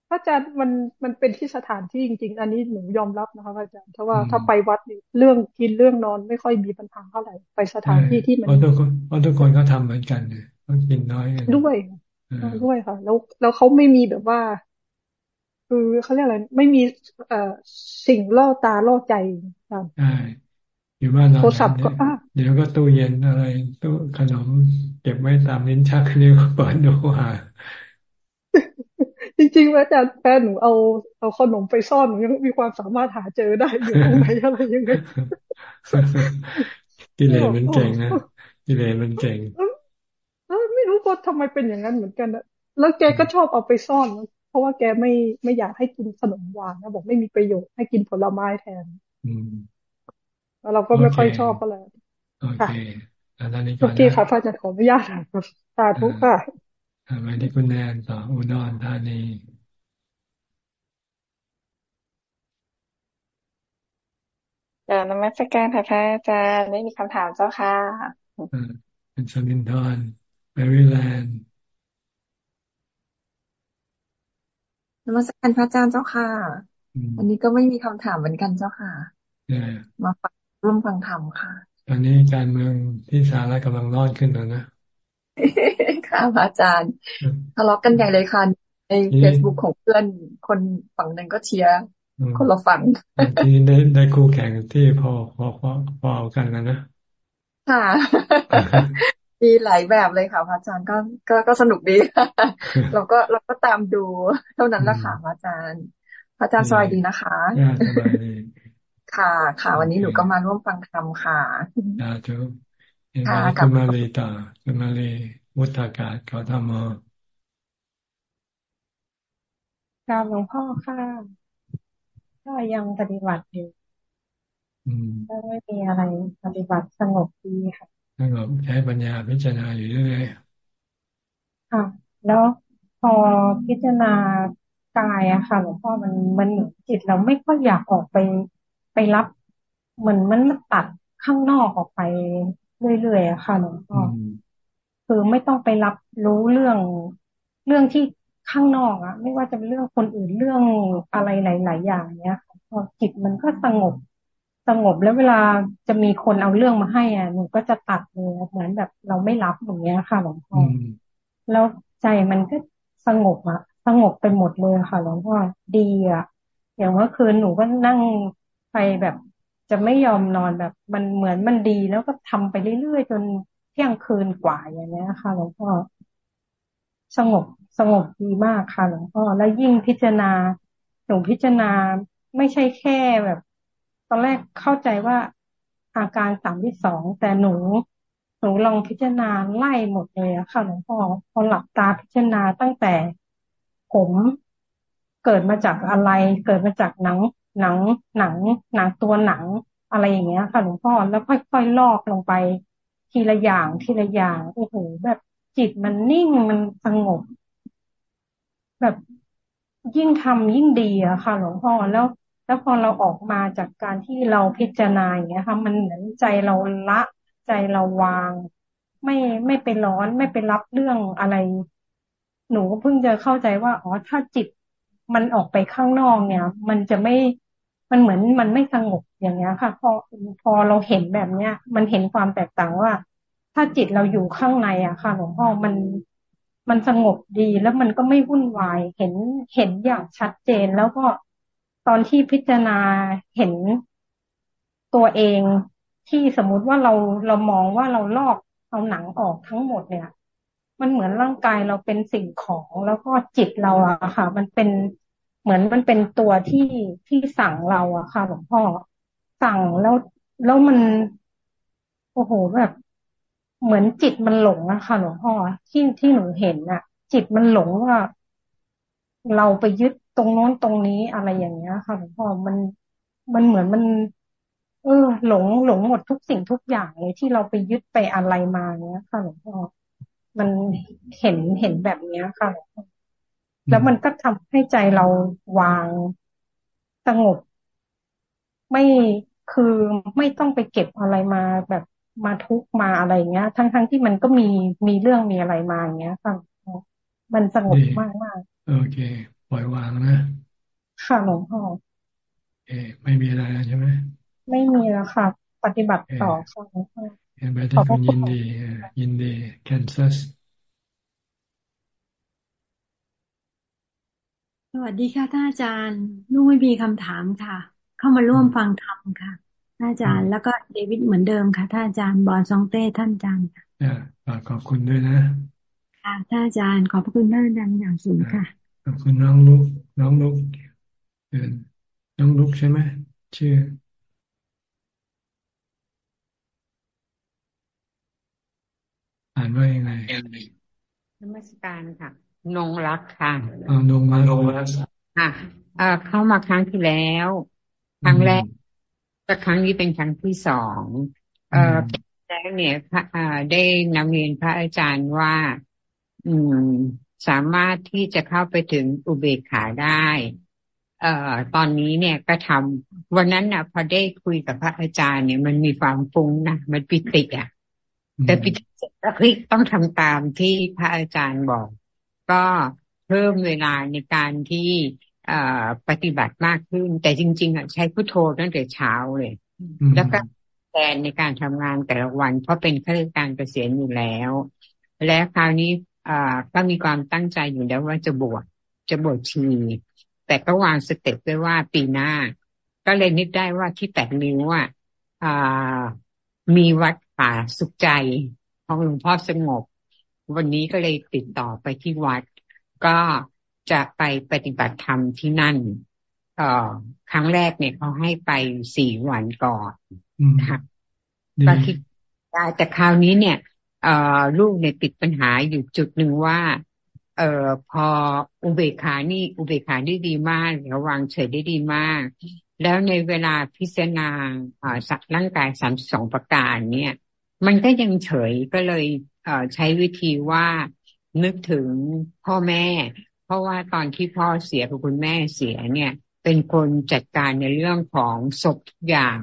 พระอาจารย์มันมันเป็นที่สถานที่จริง ๆ อันนี้หนูยอมรับนะคะอาจารย์เพราะว่าถ้าไปวัดนี่เรื่องกินเรื่องนอนไม่ค่อยมีปัญหาเท่าไหร่ไปสถานที่ที่มันเพราะทุกคนเพราะทุกคนเขาทาเหมือนกันเลยต้องกินน้อยด้วยด้วยค่ะ แล้วแล้วเขาไม่มีแบบว่า คือเขาเรียกอะไรไม่มีเอ่อสิ่งล่อตาล่อใจใช่ อยู่บ้านเราโทรศัพท์ก็เดี๋ยวก็ตู้เย็นอะไรตู้ขนมเก็บไว้ตามลิ้นชักนี่ก็เปิดดูหาจริงๆว่าอาจารย์แฟนหนูเอาเอาขนมไปซ่อนหนูยังมีความสามารถหาเจอได้อยู่ตรงไหนอะไรยังไงกิเลสมันเก่งนะกิเลสมันเก่งไม่รู้ว่าทำไมเป็นอย่างนั้นเหมือนกันนะแล้วแกก็ชอบเอาไปซ่อน เพราะว่าแกไม่ไม่อยากให้กินขนมหวานนะบอกไม่มีประโยชน์ให้กินผลไม้แทน อื เราก็ไม่ค่อยชอบอะไรโอเคอันนี้ก็โอเคค่ะพระอาจารย์ขออนุญาตค่ะสาธุค่ะทำไมที่คุณแนนต่ออุดรธานีเดี๋ยวนมัสการค่ะพระอาจารย์ไม่มีคำถามเจ้าค่ะเป็นสมินทอนแมริแลนด์นมัสการพระอาจารย์เจ้าค่ะอันนี้ก็ไม่มีคำถามเหมือนกันเจ้าค่ะ มาฟัง ร่วมฟังธรรมค่ะ ตอนนี้การเมืองที่สหรัฐกำลังร้อนขึ้นแล้วนะค่ะอาจารย์ทะเลาะกันใหญ่เลยค่ะในเฟซบุ๊กของเพื่อนคนฝั่งหนึ่งก็เชียร์คนละฝั่งที่ได้ได้คู่แข่งที่พอพอพอพอกันแล้วนะค่ะมีหลายแบบเลยค่ะพระอาจารย์ก็ก็ก็สนุกดีเราก็เราก็ตามดู เท่านั้นแหละค่ะพระอาจารย์พระอาจารย์สวัสดีนะคะสบายดี ค่ะ ค่ะ วันนี้หนูก็มาร่วมฟังธรรมค่ะอ่าจุค่ะกับมาเลยต่อคุณมาเลยมุตากาศเขาทำมากราบหลวงพ่อค่ะก็ยังปฏิบัติอยู่ก็ไม่มีอะไรปฏิบัติสงบดีค่ะสงบใช้ปัญญาพิจารณาอยู่เรื่อยค่ะ แล้วพอพิจารณากายอะค่ะหลวงพ่อมันมันจิตเราไม่ค่อยอยากออกไป ไปรับเหมือนมันมันตัดข้างนอกออกไปเรื่อยๆอะค่ะหลวงพ่อคือไม่ต้องไปรับรู้เรื่องเรื่องที่ข้างนอกอะไม่ว่าจะเป็นเรื่องคนอื่นเรื่องอะไรหลายๆอย่างเนี้ยพอจิตมันก็สงบสงบแล้วเวลาจะมีคนเอาเรื่องมาให้อะหนูก็จะตัดเลยเหมือนแบบเราไม่รับอย่างเงี้ยค่ะหลวงพ่อแล้วใจมันก็สงบอะสงบไปหมดเลยค่ะหลวงพ่อดีอะอย่างเมื่อคืนหนูก็นั่ง ไปแบบจะไม่ยอมนอนแบบมันเหมือนมันดีแล้วก็ทำไปเรื่อยๆจนเที่ยงคืนกว่าอย่างนี้ค่ะหลวงพ่อสงบสงบดีมากค่ะหลวงพ่อแล้วยิ่งพิจารณาหลวงพิจารณาไม่ใช่แค่แบบ ตอนแรกเข้าใจว่าอาการสามที่สองแต่หนูหนูลองพิจารณาไล่หมดเลยอะค่ะหลวงพ่อพอหลับตาพิจารณาตั้งแต่ผมเกิดมาจากอะไร เกิดมาจากหนัง หนังหนังหนังตัวหนังอะไรอย่างเงี้ย ค่ะหลวงพ่อแล้วค่อยๆลอกลงไป ทีละอย่างทีละอย่างโอ้โหแบบจิตมันนิ่งมันสงบ แบบยิ่งทำยิ่งดีอะค่ะ หลวงพ่อแล้วแล้วพอเราออกมาจากการที่เราพิจารณาอย่างเงี้ยค่ะมันเหมือนใจเราละใจเราวาง ไม่ไม่ไปร้อนไม่ไปรับเรื่องอะไร หนูก็เพิ่งจะเข้าใจว่าอ๋อถ้าจิตมันออกไปข้างนอกเนี่ย มันจะไม่ มันเหมือนมันไม่สงบอย่างเงี้ยค่ะ พอพอเราเห็นแบบเนี้ย มันเห็นความแตกต่างว่า ถ้าจิตเราอยู่ข้างในอะค่ะหลวงพ่อมันมันสงบดีแล้วมันก็ไม่วุ่นวายเห็นเห็นอย่างชัดเจนแล้วก็ตอนที่พิจารณาเห็นตัวเองที่สมมุติว่าเราเรามองว่าเราลอกเอาหนังออกทั้งหมดเนี่ย มันเหมือนร่างกายเราเป็นสิ่งของแล้วก็จิตเราอะค่ะ มันเป็น เหมือนมันเป็นตัวที่ที่สั่งเราอะค่ะหลวงพ่อ สั่งแล้วแล้วมัน โอ้โหแบบเหมือนจิตมันหลงอะค่ะหลวงพ่อที่ที่หนูเห็นอะจิตมันหลงว่าเราไปยึดตรงโน้นตรงนี้อะไรอย่างเงี้ยค่ะหลวงพ่อมันมันเหมือนมัน เออ หลงหลงหมดทุกสิ่งทุกอย่างเลยที่เราไปยึดไปอะไรมาเนี้ยค่ะหลวงพ่อมันเห็นเห็นแบบเนี้ยค่ะ แล้วมันก็ทำให้ใจเราวางสงบ ไม่คือไม่ต้องไปเก็บอะไรมาแบบมาทุกมาอะไรเงี้ย ทั้งทั้งที่มันก็มีมีเรื่องมีอะไรมาอย่างเงี้ยค่ะมันสงบมากมากโอเค ปล่อยวางนะค่ะหลวงพ่อเอไม่มีอะไรใช่ไหมไม่มีแล้วค่ะ ปฏิบัติต่อค่ะหลวงพ่อเห็นไปที่คุณยินดี ยินดีแคนซั สสวัสดีค่ะท่านอาจารย์นุ่งไม่มีคำถามค่ะ เข้ามาร่วมฟังธรรมค่ะท่านอาจารย์แล้วก็เดวิดเหมือนเดิมค่ะท่านอาจารย์บอลซองเต้ท่านอาจารย์ค่ะขอบคุณด้วยนะค่ะท่านอาจารย์ขอบพระคุณท่านอาจารย์อย่างสูงค่ะขอบคุณน้องลุกน้องลุกเดินน้องลุกใช่ไหมชื่ออ่านว่ายังไงนมัสการค่ะ นงรักค่ะอ๋อนงรักนงรักค่ะเอ่อเข้ามาครั้งที่แล้ว ครั้งแรกแต่ครั้งนี้เป็นครั้งที่สองเอ่อแล้วเนี่ยพระได้นำเรียนพระอาจารย์ว่า อืม สามารถที่จะเข้าไปถึงอุเบกขาได้ เอ่อ ตอนนี้เนี่ยก็ทำวันนั้นนะพอได้คุยกับพระอาจารย์เนี่ย มันมีความฟุ้งนะมันปิติอะ แต่ปิติเฮ้ยต้องทำตามที่พระอาจารย์บอก ก็เพิ่มเวลาในการที่ปฏิบัติมากขึ้น แต่จริง ๆอะใช้พุโทโธตั้งแต่เช้าเลย แล้วก็แทนในการทำงานแต่ละวัน เพราะเป็นข้าราชการเกษียณอยู่แล้ว และคราวนี้อ่าก็มีความตั้งใจอยู่แล้วว่าจะบวชจะบวชชีแต่ก็วางสเต็ปไว้ว่าปีหน้า ก็เลยนึกได้ว่าที่แปดนิ้วอะมีวัดป่าสุขใจของหลวงพ่อสงบ วันนี้ก็เลยติดต่อไปที่วัด ก็จะไปปฏิบัติธรรมที่นั่น เอ่อ ครั้งแรกเนี่ยเขาให้ไปสี่วันก่อนค่ะก็คิดได้แต่คราวนี้เนี่ยเอ่อลูกเนี่ยติดปัญหาอยู่จุดหนึ่งว่า เอ่อพออุเบกขานี่อุเบกขาได้ดีมากระวางเฉยได้ดีมาก แล้วในเวลาพิจารณาสัร่างกายสามสองประการเนี่ย มันก็ยังเฉยก็เลยเอ่อ ใช้วิธีว่านึกถึงพ่อแม่ เพราะว่าตอนที่พ่อเสียกับคุณแม่เสียเนี่ย เป็นคนจัดการในเรื่องของศพทุกอย่าง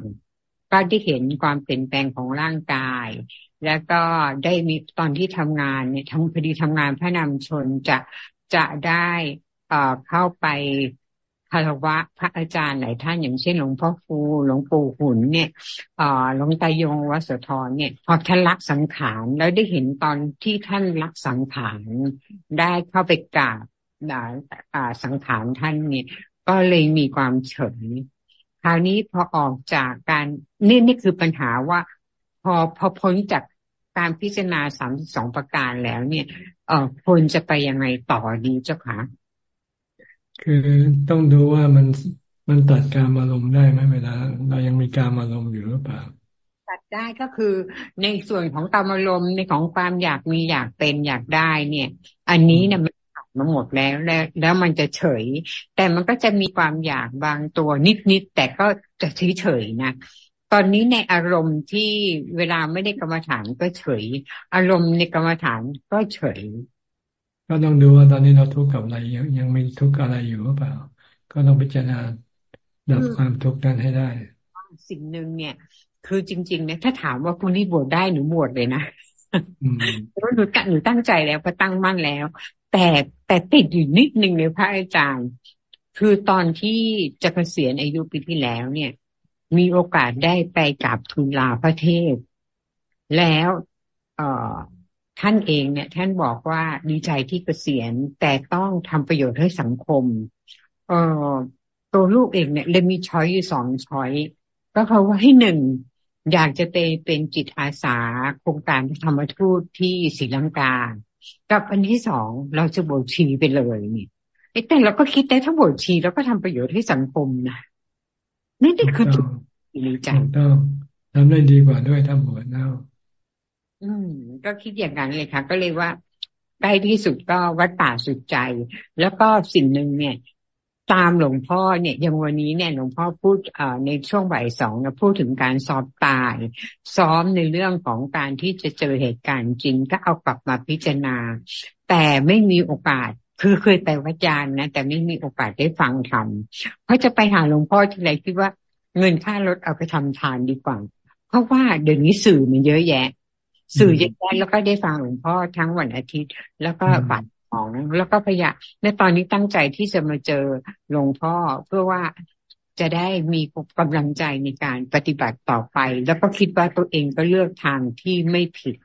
ก็ได้เห็นความเปลี่ยนแปลงของร่างกาย แล้วก็ได้มีตอนที่ทำงานเนี่ยทำพอดีทำงานพระนำชนจะจะได้เข้าไป คารวะพระอาจารย์หลายท่านอย่างเช่นหลวงพ่อฟูหลวงปู่หุ่นเนี่ยหลวงตายงวัสทรเนี่ย พอท่านรักสังขารแล้วได้เห็นตอนที่ท่านรักสังขารได้เข้าไปกราบสังขารท่านเนี่ย ก็เลยมีความเฉยคราวนี้พอออกจากการนี่นี่คือปัญหาว่า พอพอพ้นจากการพิจารณาสามสองประการแล้วเนี่ย เออควรจะไปยังไงต่อดีเจ้าคะ คือต้องดูว่ามันมันตัดการอารมณ์ได้ไหมเวลาเรายังมีการอารมณ์อยู่หรือเปล่าตัดได้ก็คือในส่วนของการอารมณ์ในของความอยากมีอยากเป็นอยากได้เนี่ย อันนี้เนี่ยมันตัดมาหมดแล้วแล้ว แล้วมันจะเฉย แต่มันก็จะมีความอยากบางตัวนิดๆแต่ก็จะเฉยเฉยนะตอนนี้ในอารมณ์ที่เวลาไม่ได้กรรมฐานก็เฉย อารมณ์ในกรรมฐานก็เฉย ก็ต้องดูว่าตอนนี้เราทุกข์กับอะไรยังยังมีทุกข์อะไรอยู่หรือเปล่า ก็ต้องพิจารณาดับความทุกข์นั้นให้ได้ สิ่งหนึ่งเนี่ย คือจริงๆเนี่ยถ้าถามว่าคุณนี่บวชได้หนูบวชเลยนะเพราะหนูหนูตั้งใจแล้วก็ตั้งมั่นแล้ว แต่แต่ติดอยู่นิดนึงเลยพระอาจารย์ คือตอนที่จะเกษียณอายุปีที่แล้วเนี่ย มีโอกาสได้ไปกับทูลลาพระเทศแล้ว เอ่อ ท่านเองเนี่ย ท่านบอกว่าดีใจที่เกษียณแต่ต้องทำประโยชน์ให้สังคม เอ่อตัวลูกเองเนี่ยเลยมีช้อยอยู่สองช้อยก็เขาว่าให้หนึ่งอยากจะไปเป็นจิตอาสาโครงการธรรมทูตที่ศรีลังกา กับอันที่สองเราจะบวชชีไปเลยเนี่ยแต่เราก็คิดได้ถ้าบวชชีแล้วก็ทำประโยชน์ให้สังคมนะนี่นี่คือจุดดีใจต้องทำได้ดีกว่าด้วยทำบวชแล้ว อืม ก็คิดอย่างนั้นเลยค่ะ ก็เลยว่าใกล้ที่สุดก็วัดป่าสุดใจ แล้วก็สิ่งหนึ่งเนี่ย ตามหลวงพ่อเนี่ยอย่างวันนี้เนี่ยหลวงพ่อพูดในช่วงบ่ายสองนะพูดถึงการสอบตาย ซ้อมในเรื่องของการที่จะเจอเหตุการณ์จริงก็เอากลับมาพิจารณา แต่ไม่มีโอกาสคือเคยไปวัดยานนะแต่ไม่มีโอกาสได้ฟังธรรมเพราะจะไปหาหลวงพ่อที่ไรคิดว่าเงินค่ารถเอาไปทำทานดีกว่า เพราะว่าเดี๋ยวนี้สื่อมันเยอะแยะ สื่อเยอะแยะแล้วก็ได้ฟังหลวงพ่อทั้งวันอาทิตย์ แล้วก็บัตรของแล้วก็พยาในตอนนี้ตั้งใจที่จะมาเจอหลวงพ่อเพื่อว่าจะได้มีกำลังใจในการปฏิบัติต่อไป แล้วก็คิดว่าตัวเองก็เลือกทางที่ไม่ผิด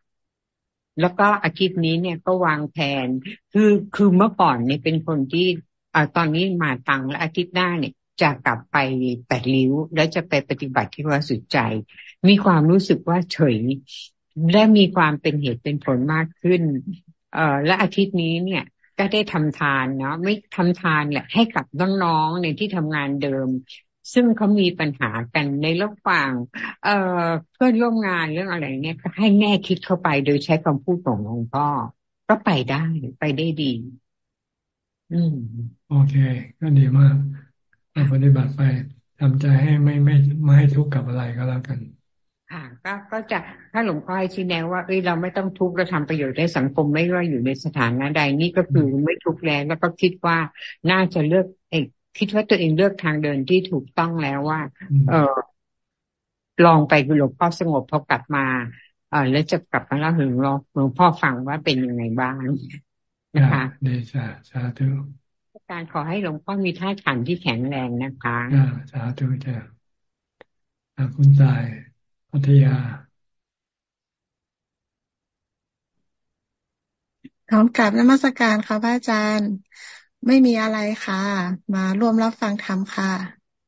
แล้วก็อาทิตย์นี้เนี่ยก็วางแผน คือคือเมื่อก่อนเนี่ยเป็นคนที่อตอนนี้มาตังและอาทิตย์หน้าเนี่ยจะกลับไปแปดริ้ว แล้วจะไปปฏิบัติที่ว่าสุดใจ มีความรู้สึกว่าเฉย และมีความเป็นเหตุเป็นผลมากขึ้น เอ่อและอาทิตย์นี้เนี่ย ก็ได้ทำทานเนาะไม่ทำทานแหละให้กับน้องๆในที่ทำงานเดิม ซึ่งเขามีปัญหากันในระหว่าง เอ่อเพื่อนร่วมงานเรื่องอะไรเนี่ยก็ให้แง่คิดเข้าไปโดยใช้คำพูดของหลวงพ่อ ก็ไปได้ไปได้ดี อืม โอเค ก็ดีมากปฏิบัติไปทำใจให้ไม่ไม่ไม่ให้ทุกข์กับอะไรก็แล้วกัน ค่ะก็ก็จะถ้าหลวงพ่อชี้แนวว่าเอ้ยเราไม่ต้องทุกข์เราทำประโยชน์ให้สังคมไม่ว่าอยู่ในสถานะใดนี่ก็คือไม่ทุกข์แล้วแล้วก็คิดว่าน่าจะเลือกเอกคิดว่าตัวเองเลือกทางเดินที่ถูกต้องแล้วว่า เออลองไปหลวงพ่อสงบพอกลับมา เออแล้วจะกลับมาเล่าถึงหลวงพ่อฟังว่าเป็นยังไงบ้างนะคะเดชาสาธุการขอให้หลวงพ่อมีท่าขันที่แข็งแรงนะคะสาธุจ้ะคุณตาย พัทยาขอกลับนมัสการค่ะพระอาจารย์ ไม่มีอะไรค่ะ มาร่วมรับฟังธรรมค่ะ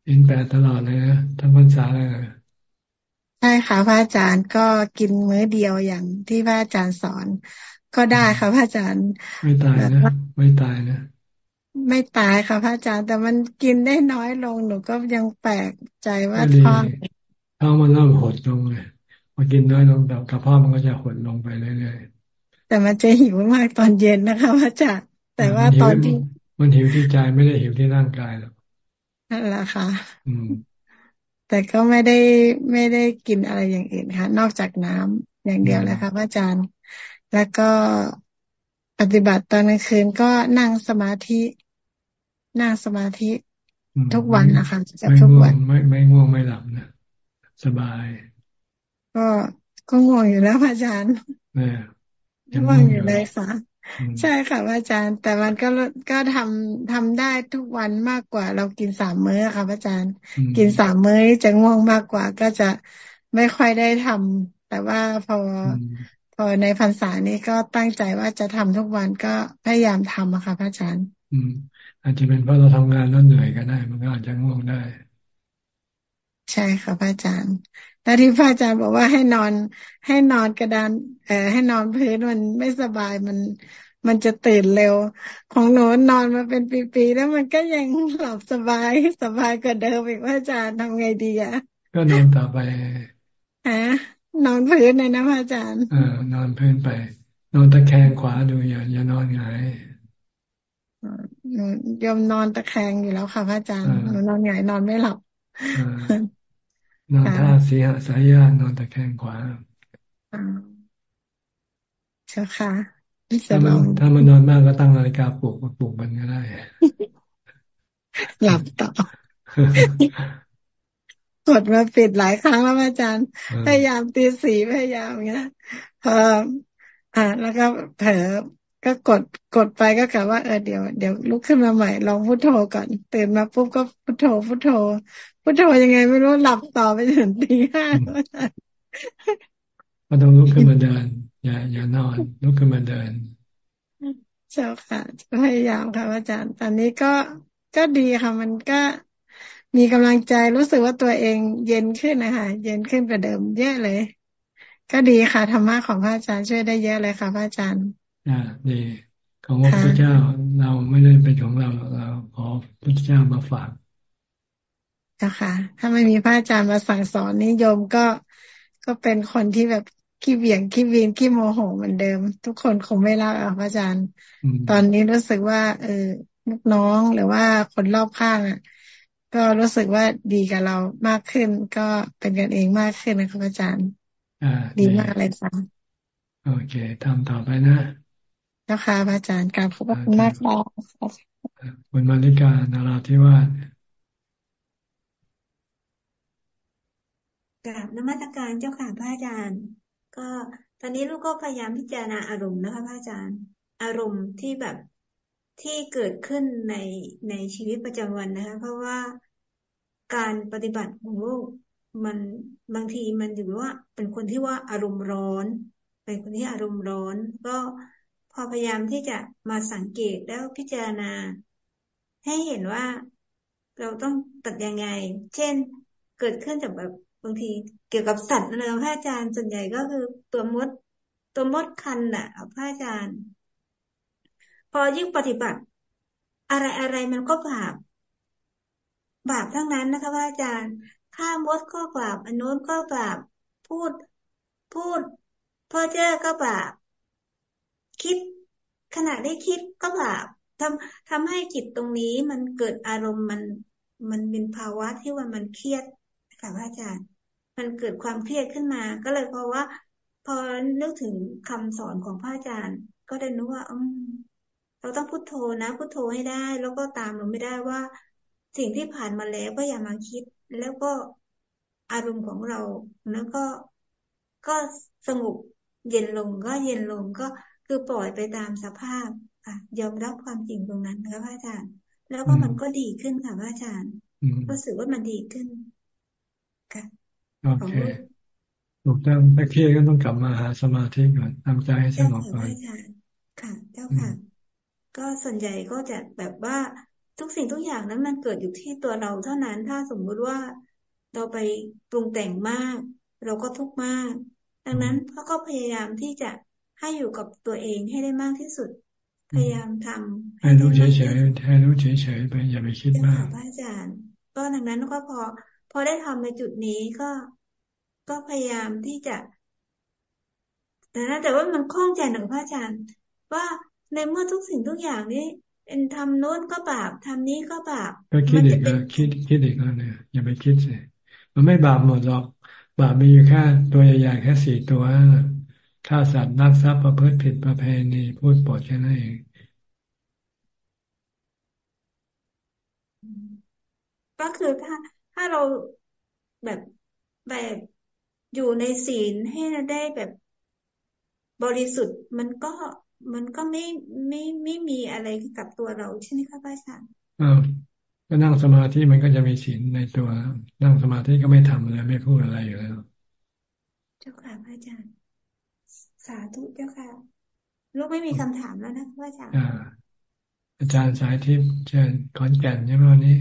กินแปดตลอดเลยนะทั้งพรรษาเลยใช่ค่ะพระอาจารย์ก็กินมื้อเดียวอย่างที่พระอาจารย์สอน ก็ได้ค่ะพระอาจารย์ ไม่ตายนะไม่ตายนะไม่ตายค่ะพระอาจารย์ แต่มันกินได้น้อยลงหนูก็ยังแปลกใจว่าท้อง ท้องมันเริ่มหดลงเลยพอกินน้อยลงแบบกระเพาะมันก็จะหดลงไปเรื่อยๆแต่มันจะหิวมากตอนเย็นนะคะพระอาจารย์แต่ว่าตอนที่มันหิวที่ใจไม่ได้หิวที่ร่างกายหรอกนั่นแหละค่ะ อืม แต่ก็ไม่ได้ไม่ได้กินอะไรอย่างอื่นค่ะ นอกจากน้ำอย่างเดียวเลยค่ะพระอาจารย์ แล้วก็ปฏิบัติตอนกลางคืนก็นั่งสมาธิ นั่งสมาธิทุกวันนะคะจะทุกวัน ไม่ไม่ง่วงไม่หลับนะ สบาย ก็ก็ง่วงอยู่แล้วอาจารย์ง่วงอยู่เลยค่ะใช่ค่ะอาจารย์ แต่มันก็ก็ทำทำได้ทุกวันมากกว่า เรากินสามมื้อค่ะอาจารย์ กินสามมื้อจะง่วงมากกว่า ก็จะไม่ค่อยได้ทำแต่ว่าพอพอในพรรษานี้ก็ตั้งใจว่าจะทำทุกวันก็พยายามทำอะค่ะพระอาจารย์ อืม อาจจะเป็นเพราะเราทำงานแล้วเหนื่อยก็ได้ มันก็อาจจะง่วงได้ ใช่ค่ะพระอาจารย์แล้วที่พระอาจารย์บอกว่าให้นอน ให้นอนกระดาน เอ่อให้นอนพื้นมันไม่สบายมัน มันจะตื่นเร็ว ของหนูนอนมาเป็นปีๆแล้วมันก็ยังหลับสบายสบายกว่าเดิมอีกว่าอาจารย์ทำไงดีอะก็นอนต่อไปฮะนอนพื้นเลยนะพระอาจารย์เออนอนพื้นไป นอนตะแคงขวาดูอย่าอย่านอนหงายยมนอนตะแคงอยู่แล้วค่ะพระอาจารย์หนูนอนหงายนอนไม่หลับ นอนท่าเสียสายญาณนอนตะแคงขวาใช่ค่ะถ้ามันถ้ามันนอนมากก็ตั้งนาฬิกาปลุกมาปลุกมันก็ได้ หลับต่อกดมาปิดหลายครั้งแล้วอาจารย์ พยายามตีสีพยายามเงี้ยพออ่า แล้วก็เผลอก็กดกดไปก็กะว่าเออเดี๋ยวเดี๋ยวลุกขึ้นมาใหม่ลองพุทโธก่อนตื่นมาปุ๊บก็พุทโธพุทโธ พุทโธยังไงไม่รู้หลับต่อไปถึงตีห้าก็ต้องลุกขึ้นมาเดิน อย่า อย่านอนลุกขึ้นมาเดินเจ้าค่ะพยายามค่ะอาจารย์ ตอนนี้ก็ก็ดีค่ะมันก็มีกำลังใจรู้สึกว่าตัวเองเย็นขึ้นนะคะเย็นขึ้นกว่าเดิมเยอะเลย ก็ดีค่ะธรรมะของพระอาจารย์ช่วยได้เยอะเลยค่ะพระอาจารย์ อ่าดีของพระเจ้าเราไม่ได้เป็นของเราเราขอพระเจ้ามาฝาก จ้ะค่ะ ถ้าไม่มีพระอาจารย์มาสั่งสอนนิยมก็ก็เป็นคนที่แบบขี้เบี่ยงขี้วีนขี้โมโหเหมือนเดิม ทุกคนคงไม่รักอะพระอาจารย์ ตอนนี้รู้สึกว่า เออลูกน้องหรือว่าคนรอบข้างอะ ก็รู้สึกว่าดีกับเรามากขึ้น ก็เป็นกันเองมากขึ้นนะครับอาจารย์ดีมากเลยค่ะโอเคทำต่อไปนะเจ้าค่ะอาจารย์กราบขอบคุณมากค่ะคุณมาริกานาราธิวาส กราบนมัตการเจ้าค่ะพระอาจารย์ ก็ตอนนี้ลูกก็พยายามพิจารณาอารมณ์นะคะพระอาจารย์ อารมณ์ที่แบบที่เกิดขึ้นในในชีวิตประจำวันนะคะ เพราะว่าการปฏิบัติของลูกมันบางทีมันอยู่ว่า เป็นคนที่ว่าอารมณ์ร้อน เป็นคนที่อารมณ์ร้อน ก็พอพยายามที่จะมาสังเกตแล้วพิจารณา ให้เห็นว่าเราต้องตัดยังไง เช่น เกิดขึ้นจากแบบ บางทีเกี่ยวกับสัตว์นะพระอาจารย์ส่วนใหญ่ก็คือตัวมดตัวมดคันน่ะพระอาจารย์ พอยิ่งปฏิบัติ อะไรอะไรมันก็บาปบาปทั้งนั้นนะคะพระอาจารย์ฆ่ามดก็บาปอนนุนก็บาปพูดพูดพ่อเจ้าก็บาปคิดขณะได้คิดก็บาปทำทำให้จิตตรงนี้มันเกิดอารมณ์มันมันเป็นภาวะที่ว่ามันเครียด ค่ะพระอาจารย์ มันเกิดความเครียดขึ้นมา ก็เลยเพราะว่า พอนึกถึงคำสอนของพระอาจารย์ ก็ได้รู้ว่า อืมเราต้องพุโทโธนะพุโทโธให้ได้ แล้วก็ตามเราไม่ได้ว่า สิ่งที่ผ่านมาแล้วก็อย่ามาคิด แล้วก็อารมณ์ของเราแล้วก็ก็สงบเย็นลงก็เย็นลงก็คือปล่อยไปตามสภาพค่ะยอมรับความจริงตรงนั้นนะคะพระอาจารย์ แล้วก็มันก็ดีขึ้นค่ะพระอาจารย์รู้สึกว่ามันดีขึ้นค่ะ โอเคถูกต้องถ้าเครียดก็ต้องกลับมาหาสมาธิก่อนทำใจให้สงบก่อนค่ะ เจ้าค่ะ ก็ส่วนใหญ่ก็จะแบบว่าทุกสิ่งทุกอย่างนั้นมันเกิดอยู่ที่ตัวเราเท่านั้น ถ้าสมมุติว่าเราไปปรุงแต่งมาก เราก็ทุกข์มาก ดังนั้นเขาก็พยายามที่จะให้อยู่กับตัวเองให้ได้มากที่สุด พยายามทำให้รู้เฉยๆให้รู้เฉยๆไปอย่าไปคิดมากพระอาจารย์ก็ดังนั้นก็พอ พอได้ทำในจุดนี้ก็ก็พยายามที่จะ แต่นะแต่ว่ามันคล่องใจหนึ่งพระอาจารย์ ว่าในเมื่อทุกสิ่งทุกอย่างนี้เป็นทำโน้นก็บาปทำนี้ก็บาปก็คิดอีกแล้วคิดคิดอีกแล้วเนี่ยอย่าไปคิดสิมันไม่บาปหมดหรอก บาปมีอยู่แค่ตัวใหญ่ๆแค่สี่ตัวฆ่าสัตว์นักทรัพย์ประพฤติผิดประเพณีพูดปดแค่นั้นเองก็คือถ้า ถ้าเราแบบแบบอยู่ในศีลให้ได้แบบบริสุทธิ์มันก็มันก็ไม่ไม่ไม่มีอะไรกับตัวเราใช่ไหมคะพระอาจารย์อ่าก็นั่งสมาธิมันก็จะมีศีลในตัว นั่งสมาธิก็ไม่ทำอะไรไม่พูดอะไรอยู่แล้ว เจ้าค่ะพระอาจารย์ สาธุเจ้าค่ะ ลูกไม่มีคำถามแล้วนะพระอาจารย์อาจารย์สายทิพย์เชิญขอนแก่นใช่ไหมวันนี้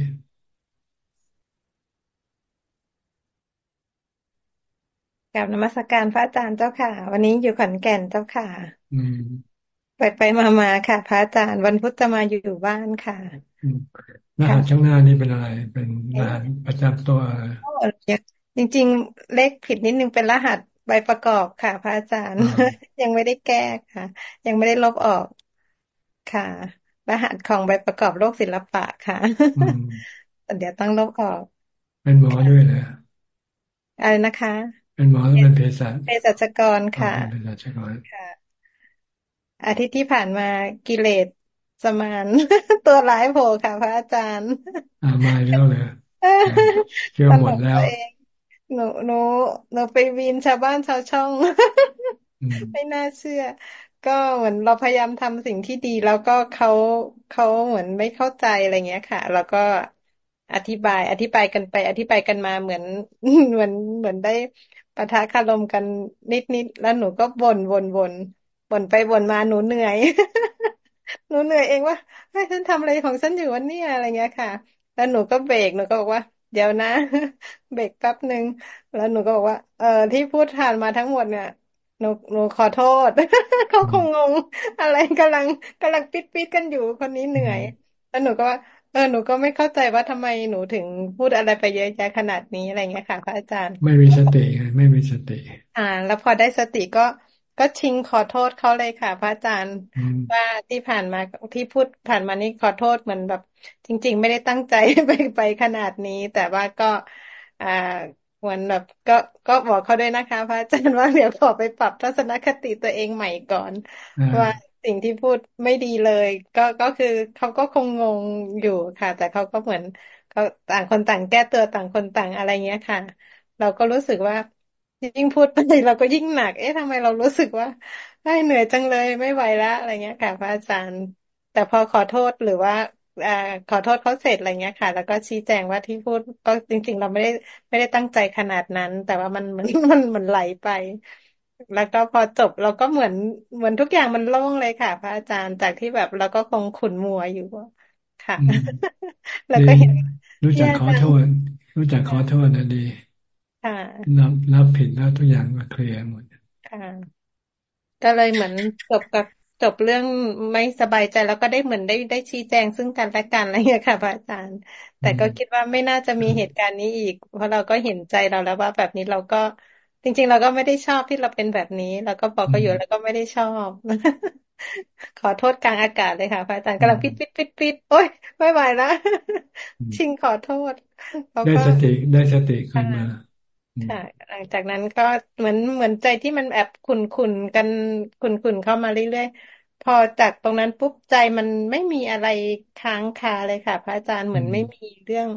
กับนมัสการพระอาจารย์เจ้าค่ะ วันนี้อยู่ขอนแก่นเจ้าค่ะ อืมไปไปมามาค่ะ พระอาจารย์วันพุธจะมาอยู่บ้านค่ะรหัสข้างหน้านี่เป็นอะไร เป็นรหัสประจำตัวจริง ๆ เลขผิดนิดนึงเป็นรหัสใบประกอบค่ะ พระอาจารย์ ยังไม่ได้แก้ค่ะ ยังไม่ได้ลบออกค่ะ รหัสของใบประกอบโลกศิลปะค่ะเดี๋ยวต้องลบออก เป็นหมอด้วยนะอะไรนะคะ เป็นหมอแล้วเป็นเภสัชเภสัชกรค่ะเภสัชกรค่ะ อาทิตย์ที่ผ่านมากิเลสสมานตัวร้ายโผล่ค่ะ พระอาจารย์อ่ามาแล้วเลยเชื่อหมดแล้วหนูหนูหนูไปวีนชาวบ้านชาวช่อง ไม่น่าเชื่อ ก็เหมือนเราพยายามทำสิ่งที่ดี แล้วก็เขาเขาเหมือนไม่เข้าใจอะไรเงี้ยค่ะ แล้วก็อธิบาย อธิบายกันไป อธิบายกันมาเหมือนเหมือนเหมือนได้ ปะทะคารมกันนิดนิดแล้วหนูก็บ่นบ่นบ่นบ่นไปบ่นมาหนูเหนื่อย หนูเหนื่อยเองว่าเฮ้ฉันทำอะไรของฉันอยู่วันนี้อะไรเงี้ยค่ะ แล้วหนูก็เบรกหนูก็บอกว่า เดี๋ยวนะ เบรกแป๊บหนึ่งแล้วหนูก็บอกว่า เออที่พูดผ่านมาทั้งหมดเนี่ยหนูหนูขอโทษ เขาคงงง อะไรกำลังกำลังปิดปิดกันอยู่คนนี้เหนื่อยแล้วหนูก็ว่า เออหนูก็ไม่เข้าใจว่าทำไมหนูถึงพูดอะไรไปเยอะแยะขนาดนี้อะไรเงี้ยค่ะ พระอาจารย์ ไม่มีสติไม่มีสติ อ่า แล้วพอได้สติก็ก็ชิงขอโทษเขาเลยค่ะ พระอาจารย์ว่าที่ผ่านมาที่พูดผ่านมานี่ขอโทษเหมือนแบบ จริง ๆ ไม่ได้ตั้งใจไปไปขนาดนี้ แต่ว่าก็อ่าเหมือนแบบก็ก็บอกเขาด้วยนะคะ พระอาจารย์ว่าเดี๋ยวขอไปปรับทัศนคติตัวเองใหม่ก่อนว่า สิ่งที่พูดไม่ดีเลย ก็ก็คือเขาก็คงงงอยู่ค่ะ แต่เขาก็เหมือนเขาต่างคนต่างแก้ตัวต่างคนต่างอะไรเงี้ยค่ะ เราก็รู้สึกว่ายิ่งพูดไปเราก็ยิ่งหนัก เอ๊ะทำไมเรารู้สึกว่าได้เหนื่อยจังเลยไม่ไหวแล้วอะไรเงี้ยค่ะพระอาจารย์ แต่พอขอโทษหรือว่าอขอโทษเขาเสร็จอะไรเงี้ยค่ะ แล้วก็ชี้แจงว่าที่พูดก็จริง ๆ เราไม่ได้ไม่ได้ตั้งใจขนาดนั้น แต่ว่ามันมันมันมันไหลไป แล้วก็พอจบเราก็เหมือนเหมือนทุกอย่างมันโล่งเลยค่ะ พระอาจารย์จากที่แบบเราก็คงขุนมัวอยู่ค่ะ แล้วก็เห็น รู้จักขอโทษ รู้จักขอโทษนะดีรับรับผิดแล้วทุกอย่างก็เคลียร์หมดค่ะก็เลยเหมือนจบกับจบเรื่องไม่สบายใจแล้วก็ได้เหมือนได้ได้ชี้แจงซึ่งกันและกันอะไรอย่างนี้ค่ะพระอาจารย์ แต่ก็คิดว่าไม่น่าจะมีเหตุการณ์นี้อีก เพราะเราก็เห็นใจเราแล้วว่าแบบนี้เราก็ จริงๆ เราก็ไม่ได้ชอบที่เราเป็นแบบนี้ เราก็บอกก็อยู่แล้วก็ไม่ได้ชอบ ขอโทษกลางอากาศเลยค่ะพระอาจารย์กำลังปิดปิดปิดปิดโอ้ยไม่ไหวแล้วชิงขอโทษได้สติได้สติขึ้นมาค่ะหลังจากนั้นก็เหมือนเหมือนใจที่มันแอบขุนขุนกันขุนขุนเข้ามาเรื่อยๆ พอจากตรงนั้นปุ๊บใจมันไม่มีอะไรค้างคาเลยค่ะ พระอาจารย์เหมือนไม่มีเรื่อง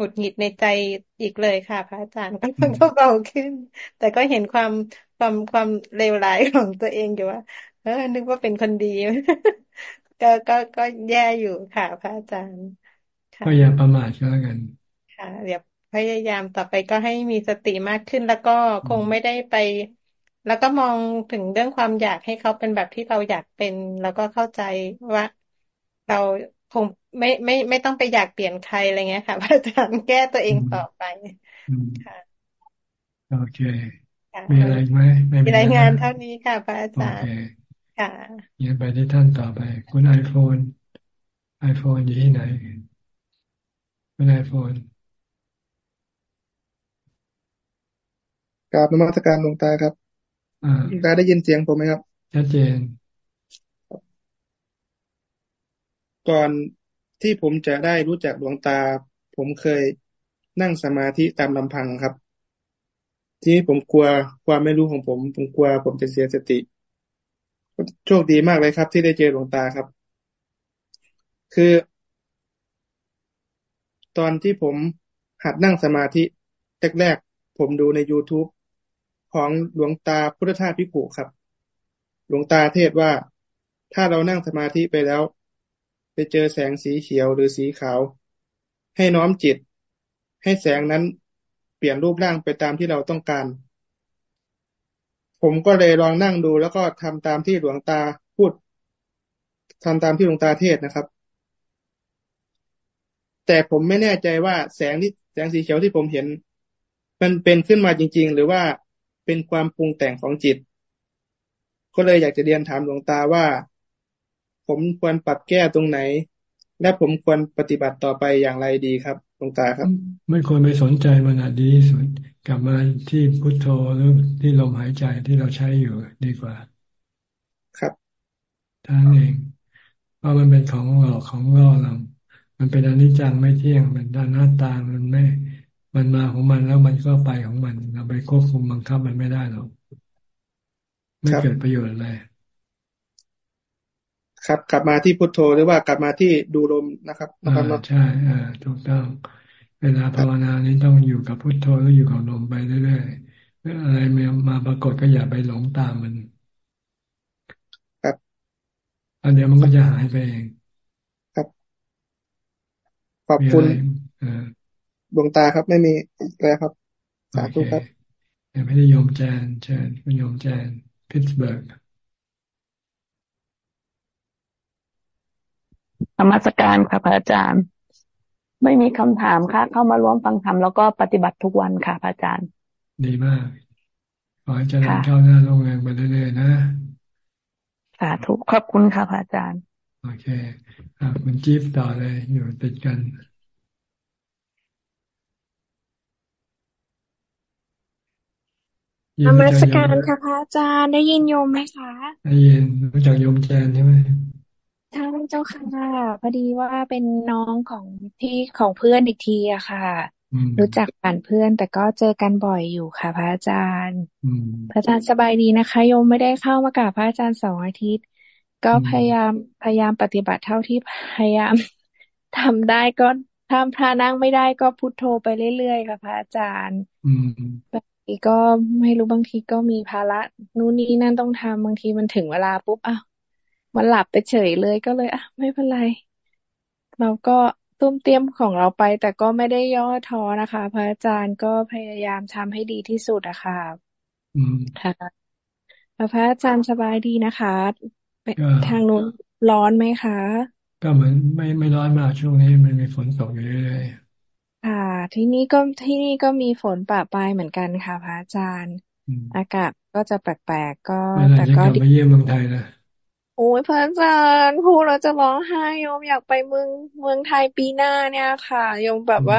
หงุดหงิดในใจอีกเลยค่ะ พระอาจารย์ก็ก็เบาขึ้น แต่ก็เห็นความความความเลวร้ายของตัวเองอยู่ว่า เออ นึกว่าเป็นคนดี ก็ก็ก็แย่อยู่ค่ะ พระอาจารย์ก็อย่าประมาทก็แล้วกัน ค่ะเดี๋ยวพยายามต่อไปก็ให้มีสติมากขึ้นแล้วก็คงไม่ได้ไป แล้วก็มองถึงเรื่องความอยากให้เขาเป็นแบบที่เราอยากเป็น แล้วก็เข้าใจว่าเรา คงไม่ไม่ไม่ต้องไปอยากเปลี่ยนใครอะไรเงี้ยค่ะพระอาจารย์แก้ตัวเองต่อไปค่ะโอเคมีอะไรไหมมีรายงานเท่านี้ค่ะพระอาจารย์ค่ะยังไปที่ท่านต่อไป คุณไอโฟนไอโฟนอยู่ที่ไหนคุณไอโฟนกราบนมัสการหลวงตาครับหลวงตาได้ยินเสียงผมไหมครับ ชัดเจน ก่อนที่ผมจะได้รู้จักหลวงตา ผมเคยนั่งสมาธิตามลำพังครับ ที่ผมกลัวความไม่รู้ของผม ผมกลัวผมจะเสียสติ โชคดีมากเลยครับ ที่ได้เจอหลวงตาครับ คือ ตอนที่ผมหัดนั่งสมาธิแรกๆผมดูใน YouTube ของหลวงตาพุทธทาสพิกุครับ หลวงตาเทศว่าถ้าเรานั่งสมาธิไปแล้ว เจอแสงสีเขียวหรือสีขาว ให้น้อมจิต ให้แสงนั้นเปลี่ยนรูปร่างไปตามที่เราต้องการ ผมก็เลยลองนั่งดูแล้วก็ทำตามที่หลวงตาพูดทำตามที่หลวงตาเทศนะครับ แต่ผมไม่แน่ใจว่าแสงที่แสงสีเขียวที่ผมเห็น มันเป็นขึ้นมาจริง ๆ หรือว่าเป็นความปรุงแต่งของจิต ก็เลยอยากจะเรียนถามหลวงตาว่า ผมควรปรับแก้ตรงไหน และผมควรปฏิบัติต่อไปอย่างไรดีครับหลวงตาครับ ไม่ควรไปสนใจมันอะดีที่สุดกลับมาที่พุทโธหรือที่ลมหายใจที่เราใช้อยู่ดีกว่า ครับท่านเองเพราะมันเป็นของหลอกของล่อเรามันเป็นอนิจจังไม่เที่ยงมันด้านหน้าตามันไม่ มันมาของมันแล้วมันก็ไปของมันเราไปควบคุมบังคับมันไม่ได้หรอกไม่เกิดประโยชน์อะไร ครับ กลับมาที่พุทโธหรือว่ากลับมาที่ดูลมนะครับนะครับใช่อ่าถูกต้อง เวลาภาวนานี้ต้องอยู่กับพุทโธแล้วอยู่กับลมไปเรื่อยๆอะไรมาปรากฏก็อย่าไปหลงตามมันอันเดียวมันก็จะหายไปเองครับขอบคุณดวงตาครับไม่มีแล้วครับสาธุครับไม่ได้ยมแจนเชิญคุณยมแจนพิตสเบิร์ก ธรรมสการค่ะพระอาจารย์ ไม่มีคำถามค่ะ เข้ามาร่วมฟังธรรมแล้วก็ปฏิบัติทุกวันค่ะพระอาจารย์ ดีมากขอให้เจริญก้าวหน้าลงแรงไปเรื่อยๆนะสาธุขอบคุณค่ะพระอาจารย์ โอเคอ่าคุณจิ๊บต่อเลยอยู่ติดกันนมัสการค่ะพระอาจารย์ได้ยินโยมไหมคะ ได้ยินรู้จักโยมแจนใช่ไหม ใช่เจ้าค่ะพอดีว่าเป็นน้องของพี่ของเพื่อนอีกทีอะค่ะ รู้จักผ่านเพื่อน แต่ก็เจอกันบ่อยอยู่ค่ะ พระอาจารย์พระอาจารย์สบายดีนะคะโยมไม่ได้เข้ามากราบพระอาจารย์สองอาทิตย์ ก็พยายามพยายามปฏิบัติเท่าที่พยายามทำได้ก็ทำพระนั่งไม่ได้ก็พุโทโธไปเรื่อยๆค่ะพระอาจารย์บางทีก็ไม่รู้บางทีก็มีภาระนู่นนี่นั่นต้องทำบางทีมันถึงเวลาปุ๊บอ้าว มันหลับไปเฉยเลยก็เลยอะไม่เป็นไร เราก็ตุ้มเตรียมของเราไป แต่ก็ไม่ได้ย่อท้อนะคะ พระอาจารย์ก็พยายามทำให้ดีที่สุดอะค่ะค่ะพระอาจารย์สบายดีนะคะทางนู้นร้อนไหมคะ ก็เหมือนไม่ไม่ร้อนมากช่วงนี้มันมีฝนตกอยู่เรื่อยๆค่ะ ที่นี่ก็ที่นี่ก็มีฝนปะปลายเหมือนกันค่ะ พระอาจารย์ อากาศก็จะแปลกๆก็แต่ก็ดีมาเยี่ยมเมืองไทยนะ โอ้ยพระอาจารย์พูดเราจะร้องไห้โยมอยากไปเมืองเมืองไทยปีหน้าเนี่ยค่ะโยมแบบว่า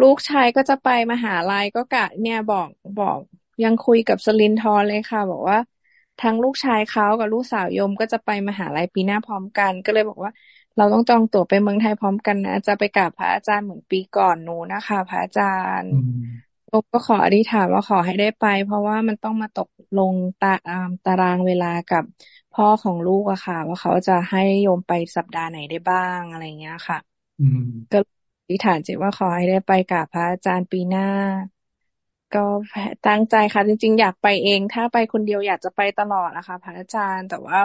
ลูกชายก็จะไปมหาลัยก็กะ เนี่ยบอกบอกยังคุยกับสลินทอเลยค่ะ บอกว่าทั้งลูกชายเขากับลูกสาวยมก็จะไปมหาลัยปีหน้าพร้อมกัน ก็เลยบอกว่า เราต้องจองตั๋วไปเมืองไทยพร้อมกันนะจะไปกราบพระอาจารย์เหมือนปีก่อนหนูนะคะ พระอาจารย์ยมก็ขออธิษฐานว่าขอให้ได้ไป เพราะว่ามันต้องมาตกลงตาตารางเวลากับ พ่อของลูกอะค่ะ ว่าเขาจะให้โยมไปสัปดาห์ไหนได้บ้างอะไรเงี้ยค่ะก็อธิษฐานจิตว่าขอให้ได้ไปกับพระอาจารย์ปีหน้า ก็ตั้งใจค่ะ จริง ๆ อยากไปเอง ถ้าไปคนเดียวอยากจะไปตลอดนะคะพระอาจารย์แต่ว่า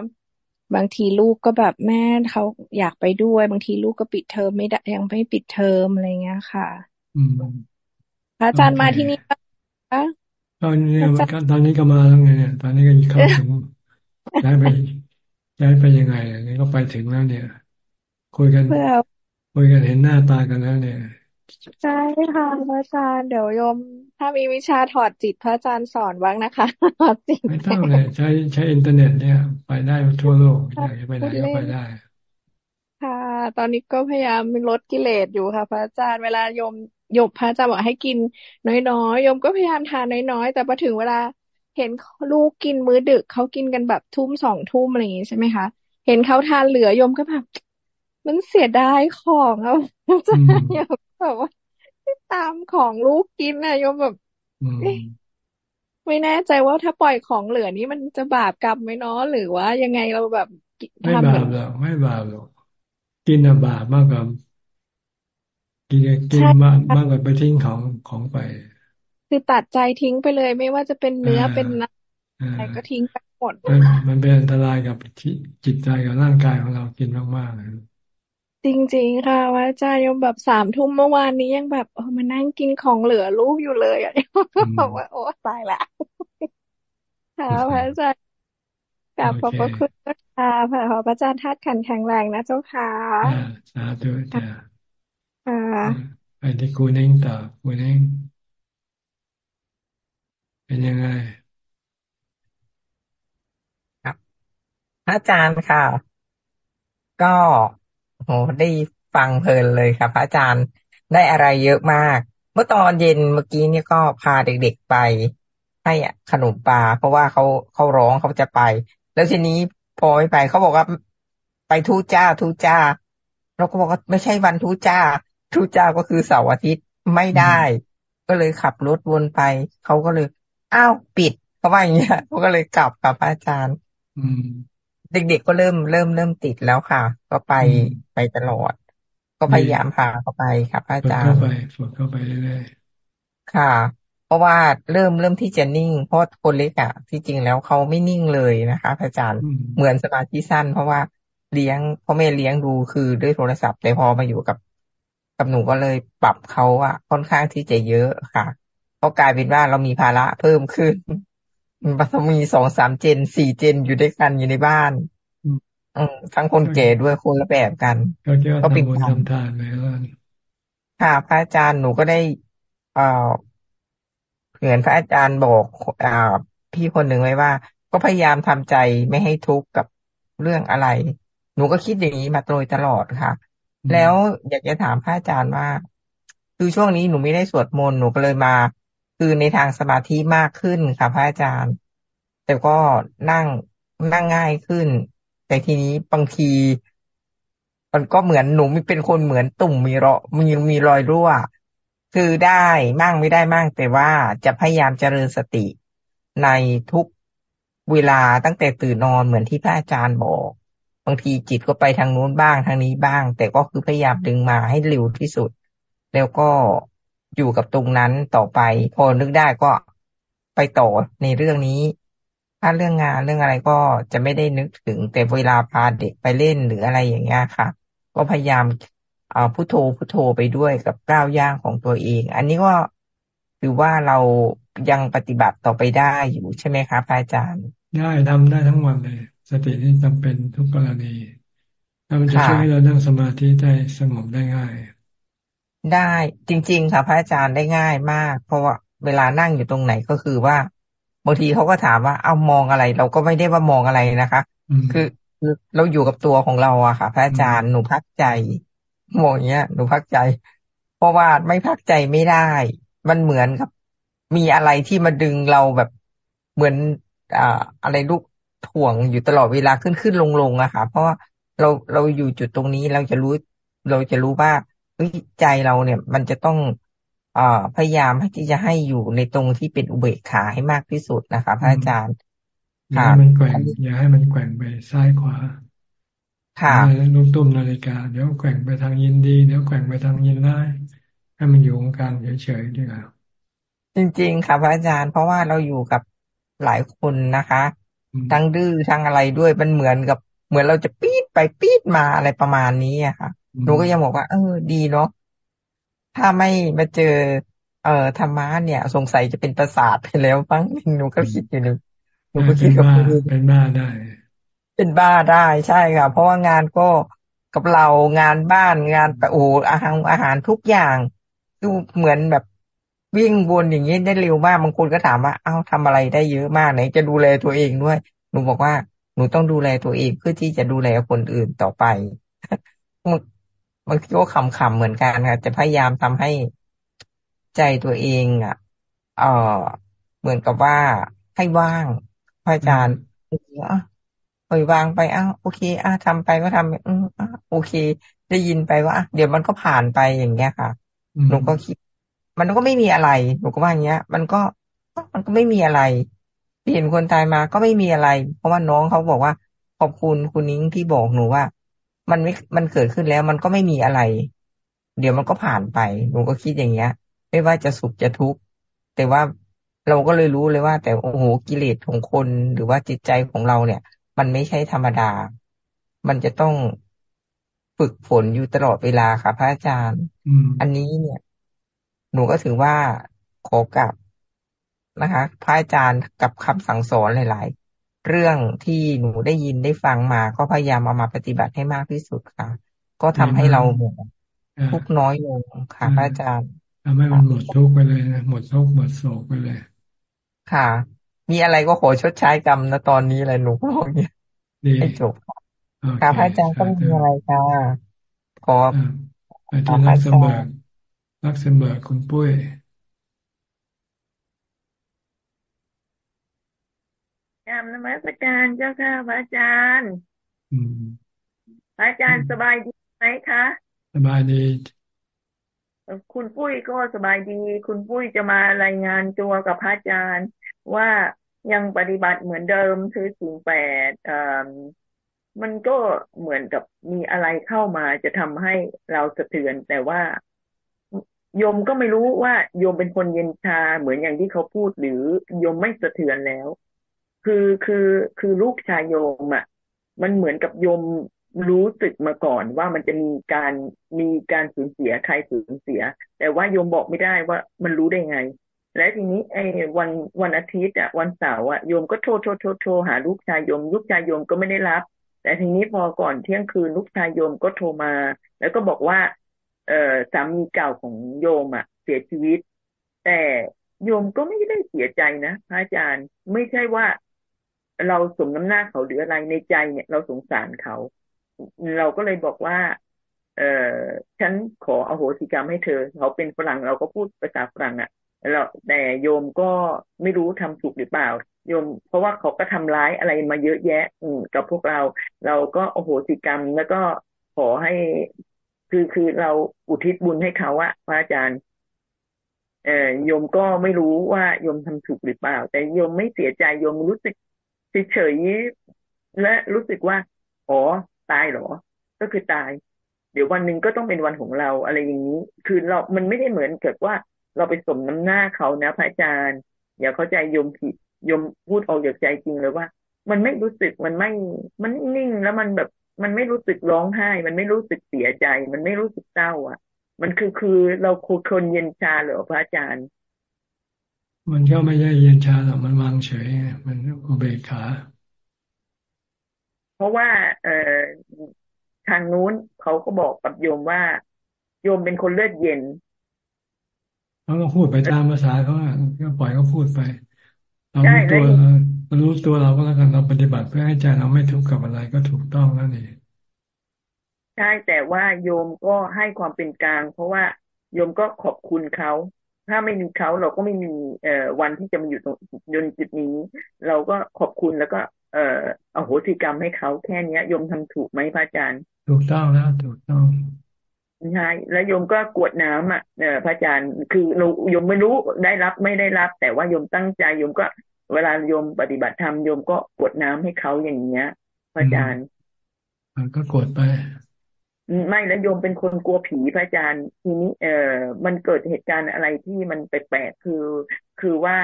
บางทีลูกก็แบบแม่เขาอยากไปด้วย บางทีลูกก็ปิดเทอมไม่ได้ยังไม่ปิดเทอมอะไรเงี้ยค่ะพระอาจารย์มาที่นี่ปะตอนนี้ตอนนี้ก็มาแล้วไงเนี่ย ตอนนี้ก็เข้าถึง ย้ายไปย้ายไปยังไงเนี่ยก็ไปถึงแล้วเนี่ย คุยกันคุยกันเห็นหน้าตากันแล้วเนี่ยใช่ค่ะพระอาจารย์เดี๋ยวโยม ถ้ามีวิชาถอดจิตพระอาจารย์สอนบ้างนะคะถอดจิตไม่ต้องเลยใช้ใช้อินเทอร์เน็ตเนี่ย ไปได้ทั่วโลกอยากจะไปไหนก็ไปได้ ค่ะ ตอนนี้ก็พยายามลดกิเลสอยู่ค่ะ พระอาจารย์เวลาโยมโยบพระอาจารย์บอกให้กินน้อยๆโยมก็พยายามทานน้อยๆแต่พอถึงเวลา เห็นลูกกินมื้อดึกเขากินกันแบบทุ่มสองทุ่มอะไรอย่างนี้ใช่ไหมคะ เห็นเขาทานเหลือโยมก็แบบมันเสียดายของอะจะโยมแบบว่าตามของลูกกินนะโยมแบบไม่แน่ใจว่าถ้าปล่อยของเหลือนี้มันจะบาปกรรมไหมเนาะหรือว่ายังไงเราแบบไม่บาปหรอกไม่บาปหรอกกินอะบาปมากกว่ากินกินมากมากกว่าไปทิ้งของของไป คือตัดใจทิ้งไปเลย ไม่ว่าจะเป็นเนื้อเป็นอะไรก็ทิ้งไปหมดมันเป็นอันตรายกับจิตใจกับร่างกายของเรากินมากๆเลยจริงๆค่ะว่าอาจารย์ยมแบบสามทุ่มเมื่อวานนี้ยังแบบเออมานั่งกินของเหลือลูกอยู่เลยอะบอกว่าโอ้ตายละค่ะพระอาจารย์กลับขอบพระคุณค่ะพระพระอาจารย์ทัดขันแข็งแรงนะเจ้าค่ะสาธุจ้าไปที่คูนิ่งต่อคูนิ่ง เป็นยังไง ครับอาจารย์ค่ะ ก็โหได้ฟังเพลินเลยค่ะพระอาจารย์ได้อะไรเยอะมาก เมื่อตอนเย็นเมื่อกี้เนี่ยก็พาเด็กๆไป ให้ขนมปลาเพราะว่าเขาเขาร้องเขาจะไป แล้วทีนี้พอไปเขาบอกว่าไปทูจ้าทูจ้าเราก็บอกว่าไม่ใช่วันทูจ้า ทูจ้าก็คือเสาร์อาทิตย์ไม่ได้ ก็เลยขับรถวนไป เขาก็เลย อ้าวปิดเขาว่าอย่างเงี้ยเขาก็เลยกลับกับอาจารย์ อืม เด็กๆก็เริ่มเริ่มเริ่มติดแล้วค่ะ ก็ไปไปตลอด ก็พยายามพาเขาไปครับอาจารย์ฝึกเข้าไปฝึกเข้าไปเรื่อยๆค่ะ เพราะว่าเริ่มเริ่มที่จะนิ่ง เพราะคนเล็กอะที่จริงแล้วเขาไม่นิ่งเลยนะคะอาจารย์เหมือนสมาธิสั้น เพราะว่าเลี้ยงพ่อแม่เลี้ยงดูคือด้วยโทรศัพท์แต่พอมาอยู่กับกับหนูก็เลยปรับเขาอะค่อนข้างที่จะเยอะค่ะ เพราะกลายเป็นว่าเรามีภาระเพิ่มขึ้นมันมีสองสามเจนสี่เจนอยู่ด้วยกันอยู่ในบ้านอืมทั้งคนแก่ด้วยคนละแบบกัน ก็เป็นทำทานไปแล้วค่ะพระอาจารย์หนูก็ได้เอ่อเหมือนพระอาจารย์บอกอ่าพี่คนหนึ่งไว้ว่า ก็พยายามทำใจไม่ให้ทุกข์กับเรื่องอะไร หนูก็คิดอย่างนี้มาโดยตลอดค่ะ แล้วอยากจะถามพระอาจารย์ว่า คือช่วงนี้หนูไม่ได้สวดมนต์หนูก็เลยมา คือในทางสมาธิมากขึ้นค่ะพระอาจารย์ แต่ก็นั่งนั่งง่ายขึ้น แต่ทีนี้บางที มันก็เหมือนหนูมีเป็นคนเหมือนตุ่มมีรอมีมีรอยรั่ว คือได้มั่งไม่ได้มั่ง แต่ว่าจะพยายามเจริญสติในทุกเวลาตั้งแต่ตื่นนอนเหมือนที่พระอาจารย์บอก บางทีจิตก็ไปทางนู้นบ้างทางนี้บ้าง แต่ก็คือพยายามดึงมาให้เร็วที่สุด แล้วก็ อยู่กับตรงนั้นต่อไป พอนึกได้ก็ไปต่อในเรื่องนี้ ถ้าเรื่องงานเรื่องอะไรก็จะไม่ได้นึกถึง แต่เวลาพาเด็กไปเล่นหรืออะไรอย่างเงี้ยค่ะ ก็พยายามเอาพุโทโธพุโทโธไปด้วยกับก้าวย่างของตัวเอง อันนี้ก็ถือว่าเรายังปฏิบัติต่อไปได้อยู่ใช่ไหมคะพระอาจารย์ได้ทำได้ทั้งวันเลย สตินี่จำเป็นทุกกรณีแล้วมันจะช่วยให้เรานั่งสมาธิได้สงบได้ง่าย ได้จริง ๆ ค่ะ พระอาจารย์ได้ง่ายมาก เพราะว่าเวลานั่งอยู่ตรงไหนก็คือว่าบางทีเขาก็ถามว่าเอามองอะไร เราก็ไม่ได้ว่ามองอะไรนะคะ คือคือเราอยู่กับตัวของเราอะค่ะ พระอาจารย์หนูพักใจมองอย่างเงี้ยหนูพักใจ เพราะว่าไม่พักใจไม่ได้ มันเหมือนกับ มีอะไรที่มาดึงเราแบบเหมือนอ่าอะไรลูกถ่วงอยู่ตลอดเวลาขึ้นขึ้นลงลงอะค่ะ เพราะว่าเราเราอยู่จุดตรงนี้เราจะรู้ เราจะรู้ว่า ใจเราเนี่ย มันจะต้องอ่าพยายามให้ที่จะให้อยู่ในตรงที่เป็นอุเบกขาให้มากที่สุดนะคะพระอาจารย์อย่าให้มันแกว่งอย่าให้มันแกว่งไปซ้ายขวาค่ะลูกตุ้มนาฬิกาเดี๋ยวแกว่งไปทางยินดีเดี๋ยวแกว่งไปทางยินร้ายให้มันอยู่กลางเฉยๆดีกว่าจริงๆค่ะพระอาจารย์ เพราะว่าเราอยู่กับหลายคนนะคะทั้งดื้อทั้งอะไรด้วยมันเหมือนกับ เหมือนเราจะปี๊ดไปปี๊ดมาอะไรประมาณนี้อะค่ะ หนูก็ยังบอกว่า เออ ดีเนาะถ้าไม่มาเจอ เอ่อธรรมะเนี่ย สงสัยจะเป็นประสาทไปแล้วบ้างหนูก็คิดอยู่นึงหนูก็คิดกับเป็นบ้าได้ เป็นบ้าได้ใช่ค่ะ เพราะว่างานก็กับเรางานบ้านงานโอ้อาหารอาหารทุกอย่างดูเหมือนแบบวิ่งวนอย่างนี้ได้เร็วมากบางคนก็ถามว่า เอ้าทำอะไรได้เยอะมากไหนจะดูแลตัวเองด้วย หนูบอกว่าหนูต้องดูแลตัวเองเพื่อที่จะดูแลคนอื่นต่อไป บางทีก็ขำๆเหมือนกันค่ะจะพยายามทำให้ใจตัวเองอะ เออเหมือนกับว่าให้ว่างพระอาจารย์อะปล่อยวางไปอ้าวโอเค อะทำไปก็ทำอืมอะโอเค ได้ยินไปว่าเดี๋ยวมันก็ผ่านไปอย่างเงี้ยค่ะหนูก็คิด มันก็ไม่มีอะไรหนูก็ว่าอย่างเงี้ย มันก็มันก็ไม่มีอะไรเห็นคนตายมาก็ไม่มีอะไร เพราะว่าน้องเขาบอกว่าขอบคุณคุณนิ้งที่บอกหนูว่า มันไม่มันเกิดขึ้นแล้ว มันก็ไม่มีอะไร เดี๋ยวมันก็ผ่านไปหนูก็คิดอย่างเงี้ย ไม่ว่าจะสุขจะทุกข์แต่ว่าเราก็เลยรู้เลยว่า แต่โอ้โหกิเลสของคนหรือว่าจิตใจของเราเนี่ย มันไม่ใช่ธรรมดา มันจะต้องฝึกฝนอยู่ตลอดเวลาค่ะ พระอาจารย์อันนี้เนี่ย หนูก็ถือว่าขอกับนะคะ พระอาจารย์กับคำสั่งสอนหลาย เรื่องที่หนูได้ยินได้ฟังมา ก็พยายามเอามาปฏิบัติให้มากที่สุดค่ะ ก็ทำให้เราหมดทุกข์น้อยลงค่ะพระอาจารย์ทำให้มันหมดทุกข์ไปเลยนะหมดทุกข์หมดโศกไปเลย ค่ะ มีอะไรก็ขอชดใช้กรรมนะตอนนี้อะไรหนูก็บอกเนี่ยให้จบค่ะพระอาจารย์ก็มีอะไรค่ะขอไปที่ลักเซมเบิร์กลักเซมเบิร์กคุณปุ้ยก รรมนมัสการเจ้าค่ะพระอาจารย์พระอาจารย์สบายดีไหมคะ สบายดี คุณปุ้ยก็สบายดี คุณปุ้ยจะมารายงานตัวกับพระอาจารย์ ว่ายังปฏิบัติเหมือนเดิมคือสูงแปดมันก็เหมือนกับมีอะไรเข้ามาจะทำให้เราสะเทือน แต่ว่าโยมก็ไม่รู้ว่าโยมเป็นคนเย็นชาเหมือนอย่างที่เขาพูดหรือโยมไม่สะเทือนแล้ว คือคือคือลูกชายโยมอะ่ะ มันเหมือนกับโยมรู้สึกมาก่อนว่ามันจะมีการมีการสูญเสียใครสูญเสีย แต่ว่าโยมบอกไม่ได้ว่ามันรู้ได้ไง และทีนี้ไอ้วันวันอาทิตย์อะวันเสาร์อะโยมก็โทรโทรโทรโทรหาลูกชายโยม ลูกชายโยมก็ไม่ได้รับ แต่ทีนี้พอก่อนเที่ยงคืนลูกชายโยมก็โทรมา แล้วก็บอกว่า เออสามีเก่าของโยมอะ เสียชีวิต แต่โยมก็ไม่ได้เสียใจนะพระอาจารย์ไม่ใช่ว่า เราสมน้ำหน้าเขาหรืออะไรในใจเนี่ยเราสงสารเขา เราก็เลยบอกว่า เออฉันขออโหสิกรรมให้เธอ เขาเป็นฝรั่งเราก็พูดภาษาฝรั่งอะ่ะแล้วแต่โยมก็ไม่รู้ทำถูกหรือเปล่า โยม เพราะว่าเขาก็ทำร้ายอะไรมาเยอะแยะ อืกับพวกเรา เราก็โอโหสิกรรมแล้วก็ขอให้คือคือเราอุทิศบุญให้เขาอะพระอาจารย์ เออโยมก็ไม่รู้ว่าโยมทำถูกหรือเปล่า แต่โยมไม่เสียใจโยมรู้สึก เฉยๆและรู้สึกว่าอ๋อตายเหรอ ก็คือตาย เดี๋ยววันหนึ่งก็ต้องเป็นวันของเราอะไรอย่างนี้ คือเรา มันไม่ได้เหมือนเกิดว่าเราไปสมน้ำหน้าเขานะพระอาจารย์ อย่าเข้าใจโยมผิดยมพูดออกจากใจจริงเลยว่า มันไม่รู้สึกมันไม่มันนิ่งแล้วมันแบบมันไม่รู้สึกร้องไห้ มันไม่รู้สึกเสียใจ มันไม่รู้สึกเศร้า อะ มันคือคือเราคุคนเย็นชาเหรอพระอาจารย์ มันก็ไม่ใช่เย็นชาหรอกมันวางเฉย มันอุเบกขา เพราะว่า เอ่อทางนู้นเขาก็บอกกับโยมว่า โยมเป็นคนเลือดเย็นเขาก็พูดไปตามภาษาเขาก็ปล่อยเขาพูดไปเรารู้ตัวเรารู้ตัวเราก็แล้วกันเราปฏิบัติเพื่อให้ใจเราไม่ทุกข์กับอะไรก็ถูกต้องแล้วนี่ใช่แต่ว่าโยมก็ให้ความเป็นกลาง เพราะว่าโยมก็ขอบคุณเขา ถ้าไม่มีเขาเราก็ไม่มีเอ่อวันที่จะมาอยู่ตรงยนจุดนี้ เราก็ขอบคุณแล้วก็ เอ่ออโหสิกรรมให้เขาแค่เนี้ยโยมทำถูกไหมพระอาจารย์ ถูกต้องแล้วถูกต้องใช่แล้วโยมก็กวดน้ำอะเออพระอาจารย์คือเราโยมไม่รู้ได้รับไม่ได้รับ แต่ว่าโยมตั้งใจโยมก็ เวลาโยมปฏิบัติธรรมโยมก็กดน้ำให้เขาอย่างเงี้ย พระอาจารย์มันก็กดไป ไม่แล้วโยมเป็นคนกลัวผีพระอาจารย์ ทีนี้ เออมันเกิดเหตุการณ์อะไรที่มันแปลกๆคือ คือว่า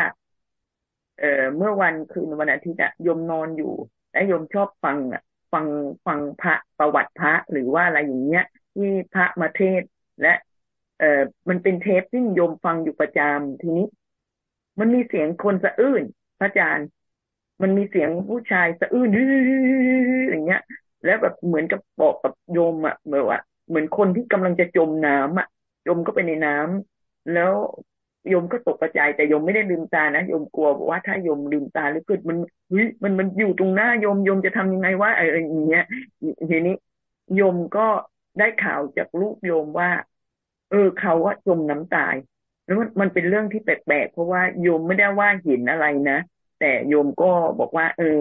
เออเมื่อวันคืนวันอาทิตย์อะโยมนอนอยู่และโยมชอบฟังอะฟังฟังพระประวัติพระหรือว่าอะไรอย่างเงี้ย ที่พระมาเทศและเออมันเป็นเทปที่โยมฟังอยู่ประจำทีนี้ มันมีเสียงคนสะอื้นพระอาจารย์ มันมีเสียงผู้ชายสะอื้นอย่างเงี้ย แล้วแบบเหมือนกับบอกกับโยมอะเหมือนว่าเหมือนคนที่กำลังจะจมน้ำอะโยมก็ไปในน้ำแล้วโยมก็ตกกระจายแต่โยมไม่ได้ลืมตานะโยมกลัวบอกว่าถ้าโยมลืมตาหรือเกิดมันเฮ้ยมันมันอยู่ตรงหน้าโยมโยมจะทำยังไงว่าอะไรอย่างเงี้ยทีนี้โยมก็ได้ข่าวจากลูกโยมว่า เออเขาว่าจมน้ำตาย แล้วมันมันเป็นเรื่องที่แปลกๆเพราะว่าโยมไม่ได้ว่าเห็นอะไรนะแต่โยมก็บอกว่า เออ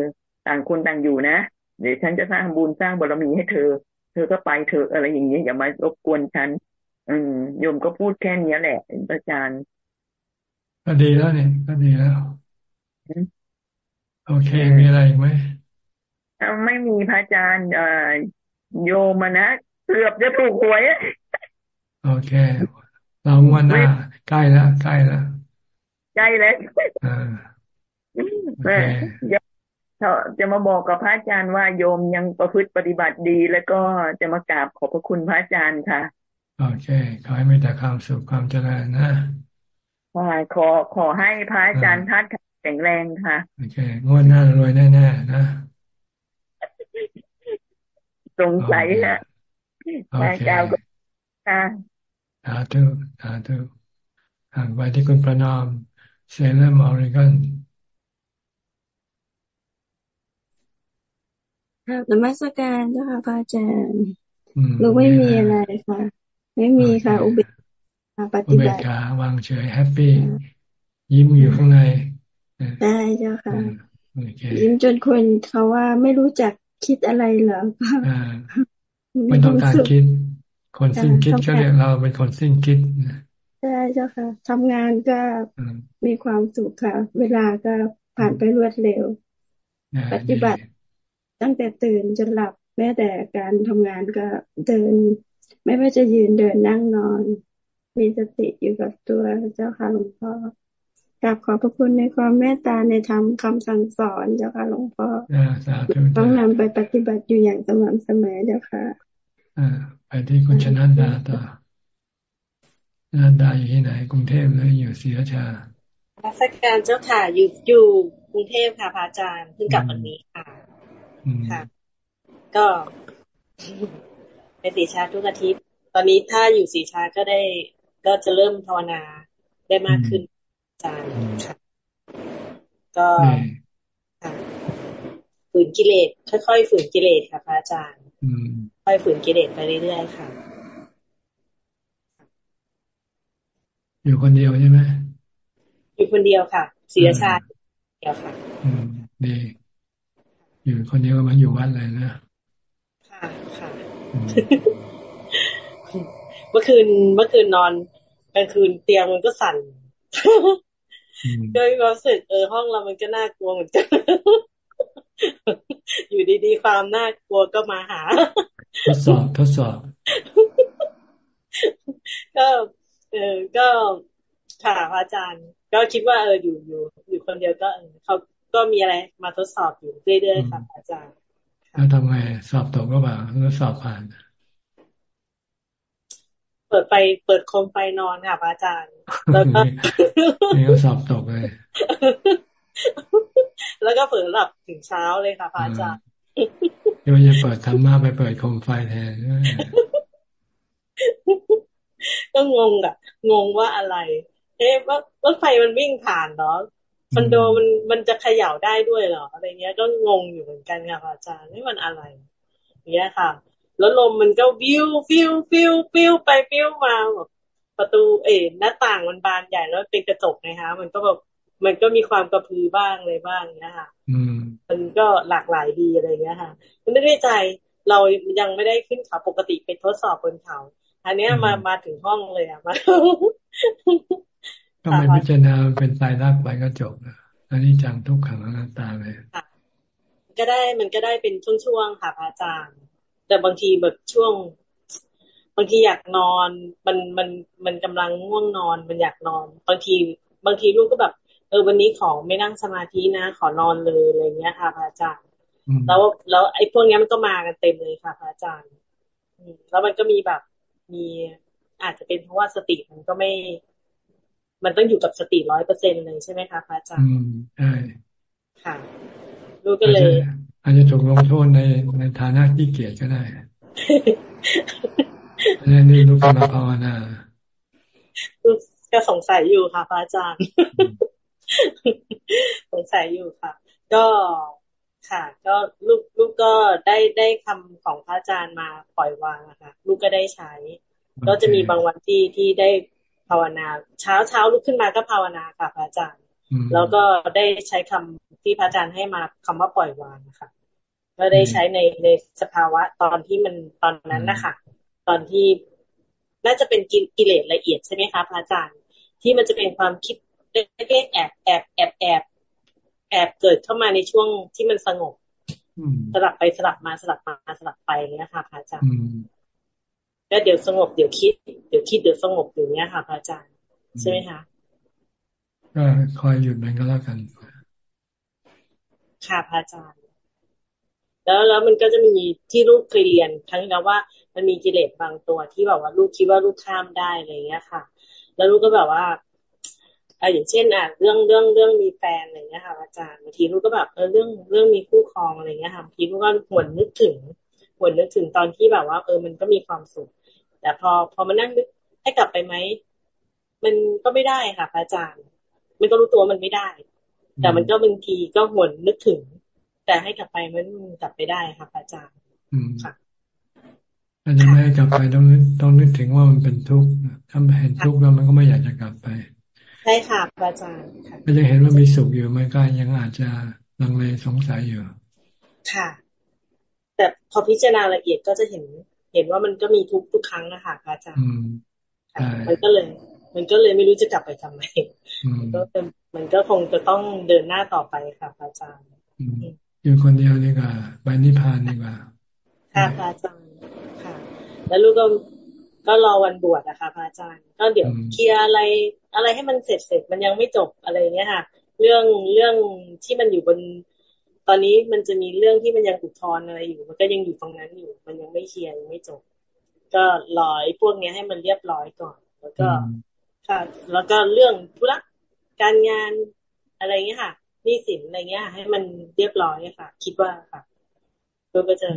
ต่างคนต่างอยู่นะ เดี๋ยวฉันจะสร้างบุญสร้างบารมีให้เธอ เธอก็ไปเธออะไรอย่างเงี้ยอย่ามารบกวนฉันอืมโยมก็พูดแค่นี้แหละอาจารย์ก็ดีแล้วเนี่ยก็ดีแล้วโอเคมีอะไรอีกไหมไม่มีพระอาจารย์เอ่อโยมนะเกือบจะถูกหวยโอเคเราวันหน้าใกล้แล้วใกล้แล้วใกล้แล้วอ่าโอเค จะมาบอกกับพระอาจารย์ว่าโยมยังประพฤติปฏิบัติดี แล้วก็จะมากราบขอบพระคุณพระอาจารย์ค่ะ โอเค ขอให้มีแต่ความสุขความเจริญนะขอขอขอให้พระอาจารย์ท่านแข็งแรงค่ะ โอเคงวดหน้ารวยแน่ๆนะสงสัยค่ะพระอาจารย์ค่ะสาธุสาธุห่างไปที่คุณประนอมเซเลมออริกอน ครับนมัสการเจ้าค่ะพระอาจารย์ลูกไม่มีอะไรค่ะ ไม่มีค่ะ อุเบกขาปฏิบัติวางเฉยแฮปปี้ยิ้มอยู่ข้างในได้เจ้าค่ะยิ้มจนคนเขาว่าไม่รู้จักคิดอะไรเหรอไม่ต้องการคิด คนสิ้นคิดก็เรียกเราเป็นคนสิ้นคิดใช่เจ้าค่ะทำงานก็มีความสุขค่ะ เวลาก็ผ่านไปรวดเร็ว ปฏิบัติ ตั้งแต่ตื่นจนหลับแม้แต่การทำงานก็เดิน ไม่ว่าจะยืนเดินนั่งนอน มีสติอยู่กับตัวเจ้าค่ะหลวงพ่อกราบขอบพระคุณในความเมตตาในธรรมคำสั่งสอนเจ้าค่ะหลวงพ่อต้องนำไปปฏิบัติอยู่อย่างสม่ำเสมอเจ้าค่ะไปที่คุณชนะดาต่อนันดาอยู่ที่ไหน กรุงเทพหรืออยู่ศรีราชาราชการเจ้าค่ะอยู่อยู่กรุงเทพค่ะพระอาจารย์เพิ่งกลับวันนี้ค่ะ ค่ะ ก็ไปสีชาทุกอาทิตย์ ตอนนี้ถ้าอยู่สีชาก็ได้ก็จะเริ่มภาวนาได้มากขึ้นอาจารย์ค่ะก็ฝืนกิเลสค่อยๆฝืนกิเลสค่ะพระอาจารย์ค่อยฝืนกิเลสไปเรื่อยๆค่ะ อยู่คนเดียวใช่ไหมอยู่คนเดียวค่ะศรีราชาเดียวค่ะ อืมดี อยู่คนเดียวมันอยู่วัดเลยนะค่ะค่ะเมื่อคืนเมื่อคืนนอนกลางคืนเตียงมันก็สั่นโดยความรู้สึกเออห้องเรามันก็น่ากลัวเหมือนกันอยู่ดีๆความน่ากลัวก็มาหา ทดสอบทดสอบก็เออก็ค่ะพระอาจารย์ ก็คิดว่าเอออยู่อยู่อยู่คนเดียวก็เขา ก็มีอะไรมาทดสอบอยู่เรื่อยๆค่ะอาจารย์แล้วทำไงสอบตกก็บ่าหรือสอบผ่าน เปิดไฟเปิดโคมไฟนอนค่ะอาจารย์ แล้วก็นี่ก็สอบตกเลย แล้วก็เปิดหลับถึงเช้าเลยค่ะอาจารย์เดี๋ยวจะเปิดธรรมะไปเปิดโคมไฟแทนก็งงอะงงว่าอะไร เอ๊ะว่ารถไฟมันวิ่งผ่านเนาะ คอนโดมันมันจะเขย่าได้ด้วยเหรออะไรเงี้ยก็งงอยู่เหมือนกันค่ะอาจารย์นี่มันอะไรเงี้ยค่ะ แล้วลมมันก็วิววิววิววิวไปวิวมาแบบประตูเอ๋หน้าต่างมันบานใหญ่แล้วเป็นกระจกนะคะ มันก็แบบมันก็มีความกระพือบ้างเลยบ้างเนี้ยค่ะมันก็หลากหลายดีอะไรเงี้ยค่ะมันไม่ได้ใจเรายังไม่ได้ขึ้นเขาปกติไปทดสอบบนเขา อันนี้มามาถึงห้องเลยอะมา ก็ไม่พิจารณาเป็นตายรักไปก็จบนะอันนี้จังทุกขังอนัตตาเลยก็ได้มันก็ได้เป็นช่วงๆค่ะพระอาจารย์ แต่บางทีแบบช่วง บางทีอยากนอนมันมันมันกำลังง่วงนอนมันอยากนอน บางทีบางทีลูกก็แบบ เออวันนี้ขอไม่นั่งสมาธินะขอนอนเลยอะไรเงี้ยค่ะพระอาจารย์ แล้วแล้วไอ้พวกนี้มันก็มากันเต็มเลยค่ะพระอาจารย์แล้วมันก็มีแบบมีอาจจะเป็นเพราะว่าสติมันก็ไม่ มันต้องอยู่กับสติร้อยเปอร์เซ็นเลยใช่ไหมคะพระอาจารย์ใช่ค่ะรู้ก็เลยอาจจะถูกลงโทษในในฐานะที่เกียจก็ได้นี่นี่ลูกมาภาวนาลูกก็สงสัยอยู่ค่ะพระอาจารย์ สงสัยอยู่ค่ะ ก็ค่ะ ก็ลูกลูกก็ได้ได้คำของพระอาจารย์มาปล่อยวางนะคะลูกก็ได้ใช้ ก็จะมีบางวันที่ที่ได้ ภาวนา เช้าเช้าลุกขึ้นมาก็ภาวนาค่ะพระอาจารย์ แล้วก็ได้ใช้คำที่พระอาจารย์ให้มาคำว่าปล่อยวางนะคะก็ได้ใช้ในในสภาวะตอนที่มันตอนนั้นนะคะตอนที่น่าจะเป็นกิเลสละเอียดใช่ไหมคะพระอาจารย์ ที่มันจะเป็นความคิดเล็กๆแอบแอบแอบแอบแอบเกิดเข้ามาในช่วงที่มันสงบสลับไปสลับมาสลับมาสลับไปเนี่ยค่ะพระอาจารย์ แล้วเดี๋ยวสงบเดี๋ยวคิด เดี๋ยวคิดเดี๋ยวสงบอย่างเนี้ยค่ะพระอาจารย์ใช่ไหมคะก็คอยหยุดมันก็แล้วกันค่ะพระอาจารย์ แล้วแล้วมันก็จะมีที่ลูกเคยเรียนครั้งแล้วว่า มันมีกิเลสบางตัวที่แบบว่าลูกคิดว่าลูกข้ามได้อะไรเงี้ยค่ะ แล้วลูกก็แบบว่าอ่าอย่างเช่นอะเรื่องเรื่องเรื่องมีแฟนอะไรเงี้ยค่ะอาจารย์บางทีลูกก็แบบเออเรื่องเรื่องมีคู่ครองอะไรเงี้ยค่ะบางทีลูกก็หวนนึกถึงหวนนึกถึงตอนที่แบบว่า เออมันก็มีความสุข แต่พอพอมานั่งนึกให้กลับไปไหมมันก็ไม่ได้ค่ะพระอาจารย์ มันก็รู้ตัวมันไม่ได้ แต่มันก็บางทีก็หวนนึกถึง แต่แต่ให้กลับไปมันกลับไปได้ค่ะอาจารย์ค่ะถ้าจะไม่ให้กลับไปต้องต้องนึกถึงว่ามันเป็นทุกข์ถ้าเห็นทุกข์แล้วมันก็ไม่อยากจะกลับไปใช่ค่ะอาจารย์ก็ยังเห็นว่ามีสุขอยู่มันก็ยังอาจจะลังเลสงสัยอยู่ ค่ะ แต่พอพิจารณาละเอียดก็จะเห็น เห็นว่ามันก็มีทุกทุกครั้งนะคะอาจารย์มันก็เลย มันก็เลยไม่รู้จะกลับไปทำไมมันก็มันก็คงจะต้องเดินหน้าต่อไปค่ะอาจารย์อยู่คนเดียวดีกว่าไปนิพพานดีกว่าค่ะอาจารย์ค่ะ แล้วลูกก็ก็รอวันบวชนะคะพระอาจารย์ ก็เดี๋ยวเคลียร์อะไร อะไรให้มันเสร็จเสร็จมันยังไม่จบอะไรเงี้ยค่ะ เรื่องเรื่องที่มันอยู่บนต อนนี้มันจะมีเรื่องที่มันยังอุทธรณ์อะไรอยู่ มันก็ยังอยู่ตรงนั้นอยู่ มันยังไม่เคลียร์ยังไม่จบ ก็รอไอ้พวกนี้ให้มันเรียบร้อยก่อน แล้วก็ค่ะ แล้วก็เรื่องธุระการงานอะไรเงี้ยค่ะนี่สินอะไรเงี้ย ให้มันเรียบร้อยค่ะ คิดว่าค่ะก็จะ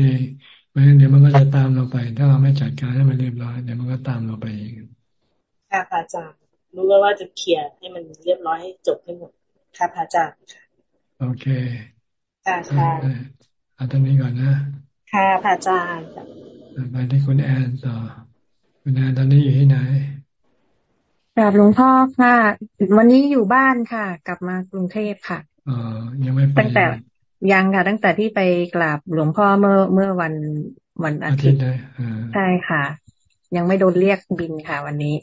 ดีเพราะฉะนั้นเดี๋ยวมันก็จะตามเราไป ถ้าเราไม่จัดการให้มันเรียบร้อยเดี๋ยวมันก็ตามเราไปเองค่ะอาจารย์รู้แล้วว่าจะเคลียร์ให้มันเรียบร้อยให้จบให้หมดค่ะอาจารย์ โอเคค่ะค่ะเอาตรงนี้ก่อนนะ ค่ะอาจารย์ไปที่คุณแอนต่อ คุณแอนตอนนี้อยู่ที่ไหนกราบหลวงพ่อค่ะ วันนี้อยู่บ้านค่ะ กลับมากรุงเทพค่ะอ๋อยังไม่ตั้งแต่ยังค่ะ ตั้งแต่ที่ไปกราบหลวงพ่อเมื่อเมื่อวันวันอาทิตย์ใช่ค่ะ ยังไม่โดนเรียกบินค่ะ วันนี้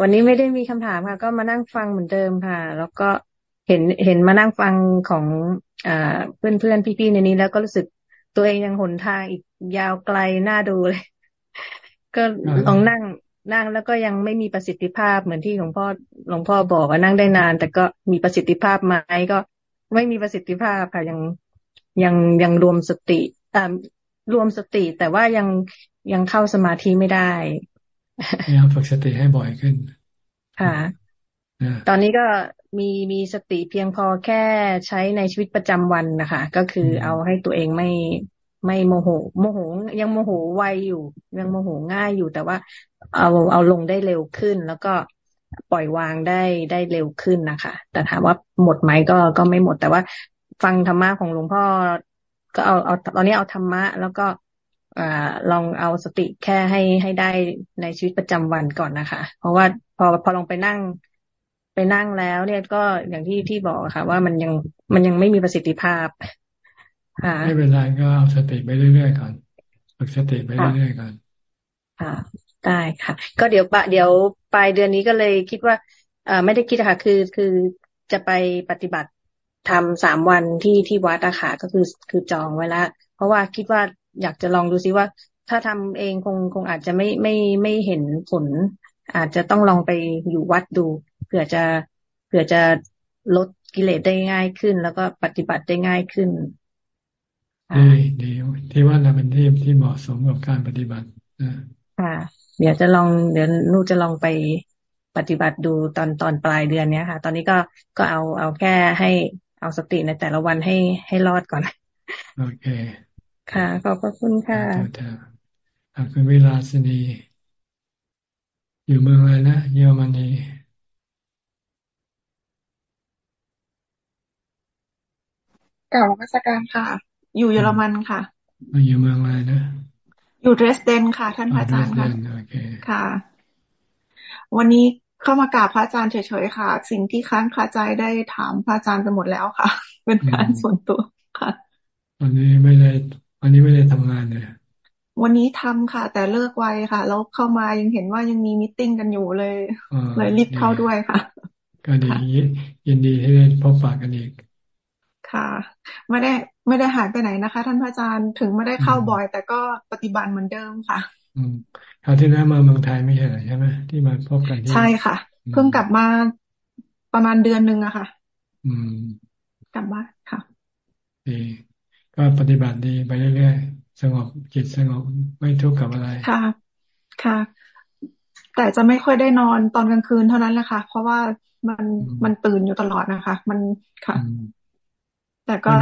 วันนี้ไม่ได้มีคำถามค่ะ ก็มานั่งฟังเหมือนเดิมค่ะ แล้วก็ เห็นเห็นมานั่งฟังของอ่าเพื่อนเพื่อนพี่ๆในนี้แล้วก็รู้สึกตัวเองยังหนทางอีกยาวไกลน่าดูเลย ก็ลองนั่งนั่งแล้วก็ยังไม่มีประสิทธิภาพเหมือนที่หลวงพ่อหลวงพ่อบอกว่านั่งได้นาน แต่ก็มีประสิทธิภาพไหมก็ไม่มีประสิทธิภาพค่ะยังยังยังรวมสติอ่ารวมสติ แต่ว่ายังยังเข้าสมาธิไม่ได้พยายามฝึกสติให้บ่อยขึ้นค่ะตอนนี้ก็ มีมีสติเพียงพอแค่ใช้ในชีวิตประจำวันนะคะ ก็คือเอาให้ตัวเองไม่ไม่โมโห โมโห ยังโมโหไวอยู่ ยังโมโหง่ายอยู่แต่ว่า เอาเอาลงได้เร็วขึ้น แล้วก็ปล่อยวางได้ได้เร็วขึ้นนะคะ แต่ถามว่าหมดไหมก็ก็ไม่หมด แต่ว่าฟังธรรมะของหลวงพ่อ ก็เอาเอาตอนนี้เอาธรรมะ แล้วก็อ่าลองเอาสติแค่ให้ให้ได้ในชีวิตประจำวันก่อนนะคะ เพราะว่าพอพอลองไปนั่ง ไปนั่งแล้ว เนี่ยก็อย่างที่ที่บอกค่ะ ว่ามันยังมันยังไม่มีประสิทธิภาพไม่เป็นไรก็เอาสติไปเรื่อยๆก่อนฝึกสติไปเรื่อยๆก่อนค่ะได้ค่ะ ก็เดี๋ยวปะเดี๋ยวปลายเดือนนี้ก็เลยคิดว่าเอ่อไม่ได้คิดค่ะคือคือจะไปปฏิบัติทำสามวันที่ที่วัดอะค่ะก็คือคือจองไว้แล้วเพราะว่าคิดว่าอยากจะลองดูซิว่า ถ้าทำเองคงคงอาจจะไม่ไม่ไม่เห็นผล อาจจะต้องลองไปอยู่วัดดู เผื่อจะเผื่อจะลดกิเลสได้ง่ายขึ้น แล้วก็ปฏิบัติได้ง่ายขึ้นดีดีที่ว่าเราเป็นที่ที่เหมาะสมกับการปฏิบัติค่ะ เดี๋ยวจะลองเดี๋ยวนูจะลองไปปฏิบัติดูตอนตอนปลายเดือนเนี้ยค่ะ ตอนนี้ก็ก็เอาเอาแค่ให้เอาสติในแต่ละวันให้ให้รอดก่อน โอเค ค่ะ ขอบพระคุณค่ะคุณวิลาสนี อยู่เมืองอะไรนะ เยอรมนี กล่าวมาสการค่ะ อยู่เยอรมันค่ะอยู่เมืองอะไรนะ อยู่เดรสเดนค่ะ ท่านพระอาจารย์ค่ะค่ะ วันนี้เข้ามากราบพระอาจารย์เฉยๆค่ะ สิ่งที่ค้างคาใจได้ถามพระอาจารย์ไปหมดแล้วค่ะ เป็นการส่วนตัวค่ะ วันนี้ไม่ได้วันนี้ไม่ได้ทำงานเลยวันนี้ทำค่ะ แต่เลิกไวค่ะแล้วเข้ามายังเห็นว่ายังมีมิ팅กันอยู่เลยเลยรีบเข้าด้วยค่ะ ก็ดียินดีที่ได้พบปะกันอีก ค่ะ ไม่ได้ไม่ได้หายไปไหนนะคะ ท่านพระอาจารย์ถึงไม่ได้เข้าบ่อย แต่ก็ปฏิบัติเหมือนเดิมค่ะ อืมคราวที่แล้วมาเมืองไทยไม่ใช่ใช่ไหมที่มาพบกันที่ใช่ค่ะ เพิ่งกลับมาประมาณเดือนหนึ่งอะค่ะ อืม กลับบ้านค่ะดีก็ปฏิบัติดีไปเรื่อยๆสงบจิตสงบไม่ทุกข์กับอะไรค่ะ ค่ะ แต่จะไม่ค่อยได้นอนตอนกลางคืนเท่านั้นแหละค่ะ เพราะว่ามันมันตื่นอยู่ตลอดนะคะ มันค่ะ แต่ก็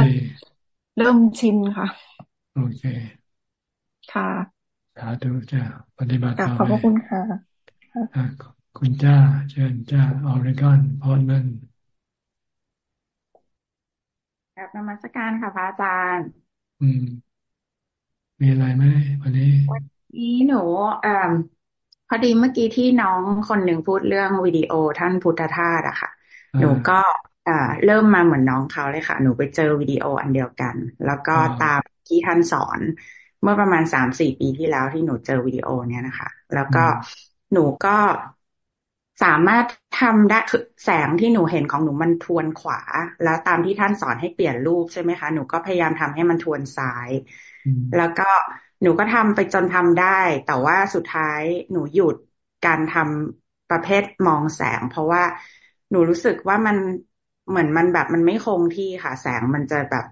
เริ่มชินค่ะ โอเค ค่ะสาธุจ้าปฏิบัติต่อไปขอบคุณค่ะ คุณจ้า เชิญจ้าออริกอนพอร์ตแลนด์กราบนมัสการค่ะพระอาจารย์ อืม มีอะไรไหมวันนี้ วันนี้หนูอ่าพอดีเมื่อกี้ที่น้องคนหนึ่งพูดเรื่องวิดีโอท่านพุทธทาสอะค่ะ หนูก็ อ่า เริ่มมาเหมือนน้องเขาเลยค่ะ หนูไปเจอวิดีโออันเดียวกัน แล้วก็ตามที่ท่านสอน เมื่อประมาณสามสี่ปีที่แล้วที่หนูเจอวิดีโอเนี้ยนะคะ แล้วก็หนูก็สามารถทำได้คือแสงที่หนูเห็นของหนูมันทวนขวา แล้วตามที่ท่านสอนให้เปลี่ยนรูปใช่ไหมคะ หนูก็พยายามทำให้มันทวนซ้าย แล้วก็หนูก็ทำไปจนทำได้ แต่ว่าสุดท้ายหนูหยุดการทำประเภทมองแสง เพราะว่าหนูรู้สึกว่ามัน เหมือนมันแบบมันไม่คงที่ค่ะ แสงมันจะแบบ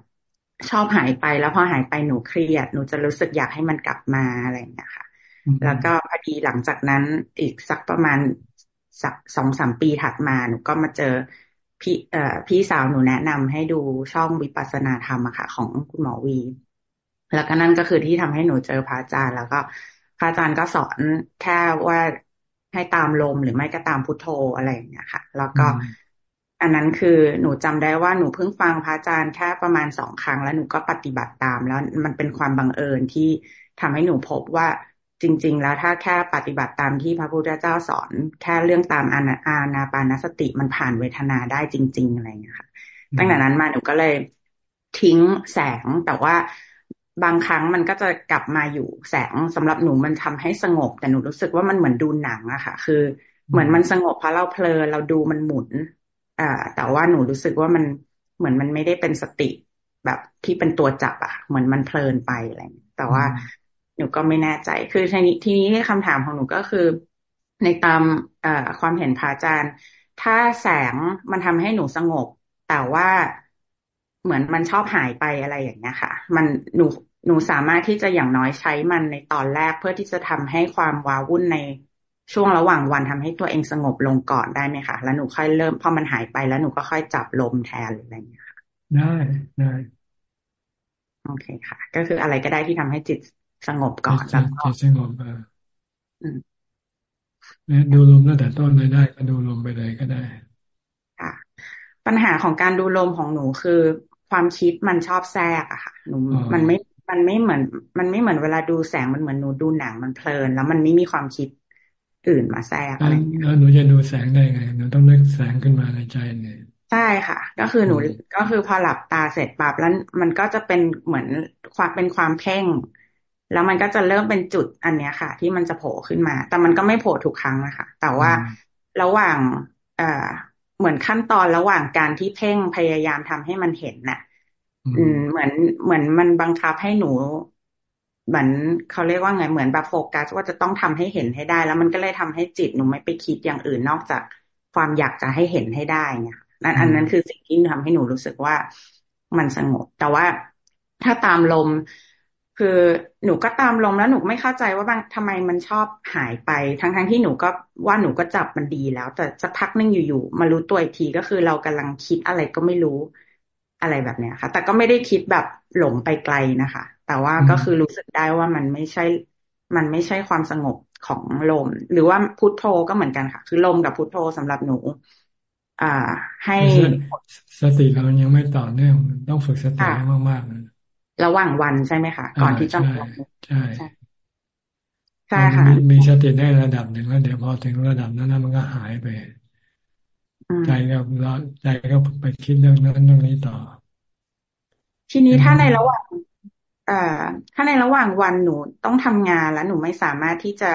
ชอบหายไปแล้วพอหายไปหนูเครียด หนูจะรู้สึกอยากให้มันกลับมาอะไรอย่างเงี้ยค่ะ แล้วก็พอดีหลังจากนั้นอีกสักประมาณสักสองสามปีถัดมาหนูก็มาเจอพี่เอ่อพี่สาวหนูแนะนำให้ดูช่องวิปัสสนาธรรมอะค่ะ ของคุณหมอวี แล้วก็นั่นก็คือที่ทำให้หนูเจอพระอาจารย์แล้วก็พระอาจารย์ก็สอนแค่ว่าให้ตามลมหรือไม่ก็ตามพุทโธอะไรอย่างเงี้ยค่ะ แล้วก็ อันนั้นคือหนูจำได้ว่าหนูเพิ่งฟังพระอาจารย์แค่ประมาณสองครั้ง แล้วหนูก็ปฏิบัติตามแล้วมันเป็นความบังเอิญที่ทำให้หนูพบว่าจริง ๆ แล้วถ้าแค่ปฏิบัติตามที่พระพุทธเจ้าสอน แค่เรื่องตามอานาอานาปานสติมันผ่านเวทนาได้จริง ๆ อะไรอย่างเงี้ยค่ะ ตั้งแต่นั้นมาหนูก็เลยทิ้งแสงแต่ว่าบางครั้งมันก็จะกลับมาอยู่แสงสำหรับหนูมันทำให้สงบ แต่หนูรู้สึกว่ามันเหมือนดูหนังอะค่ะ คือเหมือนมันสงบเพราะเราเพลินเราดูมันหมุน อ่าแต่ว่าหนูรู้สึกว่ามันเหมือนมันไม่ได้เป็นสติแบบที่เป็นตัวจับอะเหมือนมันเพลินไปอะไรแต่ว่าหนูก็ไม่แน่ใจ คือทีนี้ทีนี้คำถามของหนูก็คือ ในตามความเห็นพระอาจารย์ ถ้าแสงมันทำให้หนูสงบ แต่ว่าเหมือนมันชอบหายไปอะไรอย่างเงี้ยค่ะ มันหนูหนูสามารถที่จะอย่างน้อยใช้มันในตอนแรกเพื่อที่จะทำให้ความว้าวุ่นใน ช่วงระหว่างวันทำให้ตัวเองสงบลงก่อนได้ไหมคะแล้วหนูค่อยเริ่มพอมันหายไปแล้วหนูก็ค่อยจับลมแทนหรืออะไรอย่างเงี้ยค่ะได้ได้โอเคค่ะ ก็คืออะไรก็ได้ที่ทำให้จิตสงบก่อนแล้วก็สงบอ่าดูลมตั้งแต่ต้นเลยได้ก็ดูลมไปเลยก็ได้ค่ะปัญหาของการดูลมของหนูคือ ความคิดมันชอบแทรกอะค่ะหนูมันไม่มันไม่เหมือน มันไม่เหมือนเวลาดูแสงมันเหมือนหนูดูหนังมันเพลิน แล้วมันไม่มีความคิด อื่นมาแทรกอะไรแล้วหนูจะดูแสงได้ไงหนูต้องนึกแสงขึ้นมาในใจเนี่ยใช่ค่ะ ก็คือหนูก็คือพอหลับตาเสร็จปั๊บแล้วมันก็จะเป็นเหมือนความเป็นความเพ่ง แล้วมันก็จะเริ่มเป็นจุดอันเนี้ยค่ะ ที่มันจะโผล่ขึ้นมา แต่มันก็ไม่โผล่ทุกครั้งนะคะ แต่ว่าระหว่างเอ่อเหมือนขั้นตอนระหว่างการที่เพ่งพยายามทำให้มันเห็นน่ะ อืมเหมือนเหมือนมันบังคับให้หนู เหมือนเขาเรียกว่าไงเหมือนแบบโฟกัสว่าจะต้องทำให้เห็นให้ได้ แล้วมันก็เลยทำให้จิตหนูไม่ไปคิดอย่างอื่นนอกจากความอยากจะให้เห็นให้ได้เนี่ยนั่นอันนั้นคือสิ่งที่ทำให้หนูรู้สึกว่ามันสงบ แต่ว่าถ้าตามลม คือหนูก็ตามลมแล้วหนูไม่เข้าใจว่าบางทำไมมันชอบหายไป ทั้งทั้งที่หนูก็ว่าหนูก็จับมันดีแล้ว แต่สักพักนึงอยู่ๆมารู้ตัวอีกทีก็คือเรากำลังคิดอะไรก็ไม่รู้ อะไรแบบเนี้ยค่ะ แต่ก็ไม่ได้คิดแบบหลงไปไกลนะคะ แต่ว่าก็คือรู้สึกได้ว่ามันไม่ใช่ มันไม่ใช่ความสงบของลม หรือว่าพุทโธก็เหมือนกันค่ะ คือลมกับพุทโธสำหรับหนู อ่า ให้สติเรายังไม่ต่อเนื่องต้องฝึกสติมากๆเลยระหว่างวันใช่ไหมคะก่อนที่จะใช่ใช่ค่ะมีสติได้ระดับหนึ่งแล้วเดี๋ยวพอถึงระดับนั้นมันก็หายไป ใจก็เราใจก็ไปคิดเรื่องนั้นเรื่องนี้ต่อ ทีนี้ถ้าในระหว่างเอ่อถ้าในระหว่างวันหนูต้องทำงานแล้วหนูไม่สามารถที่จะ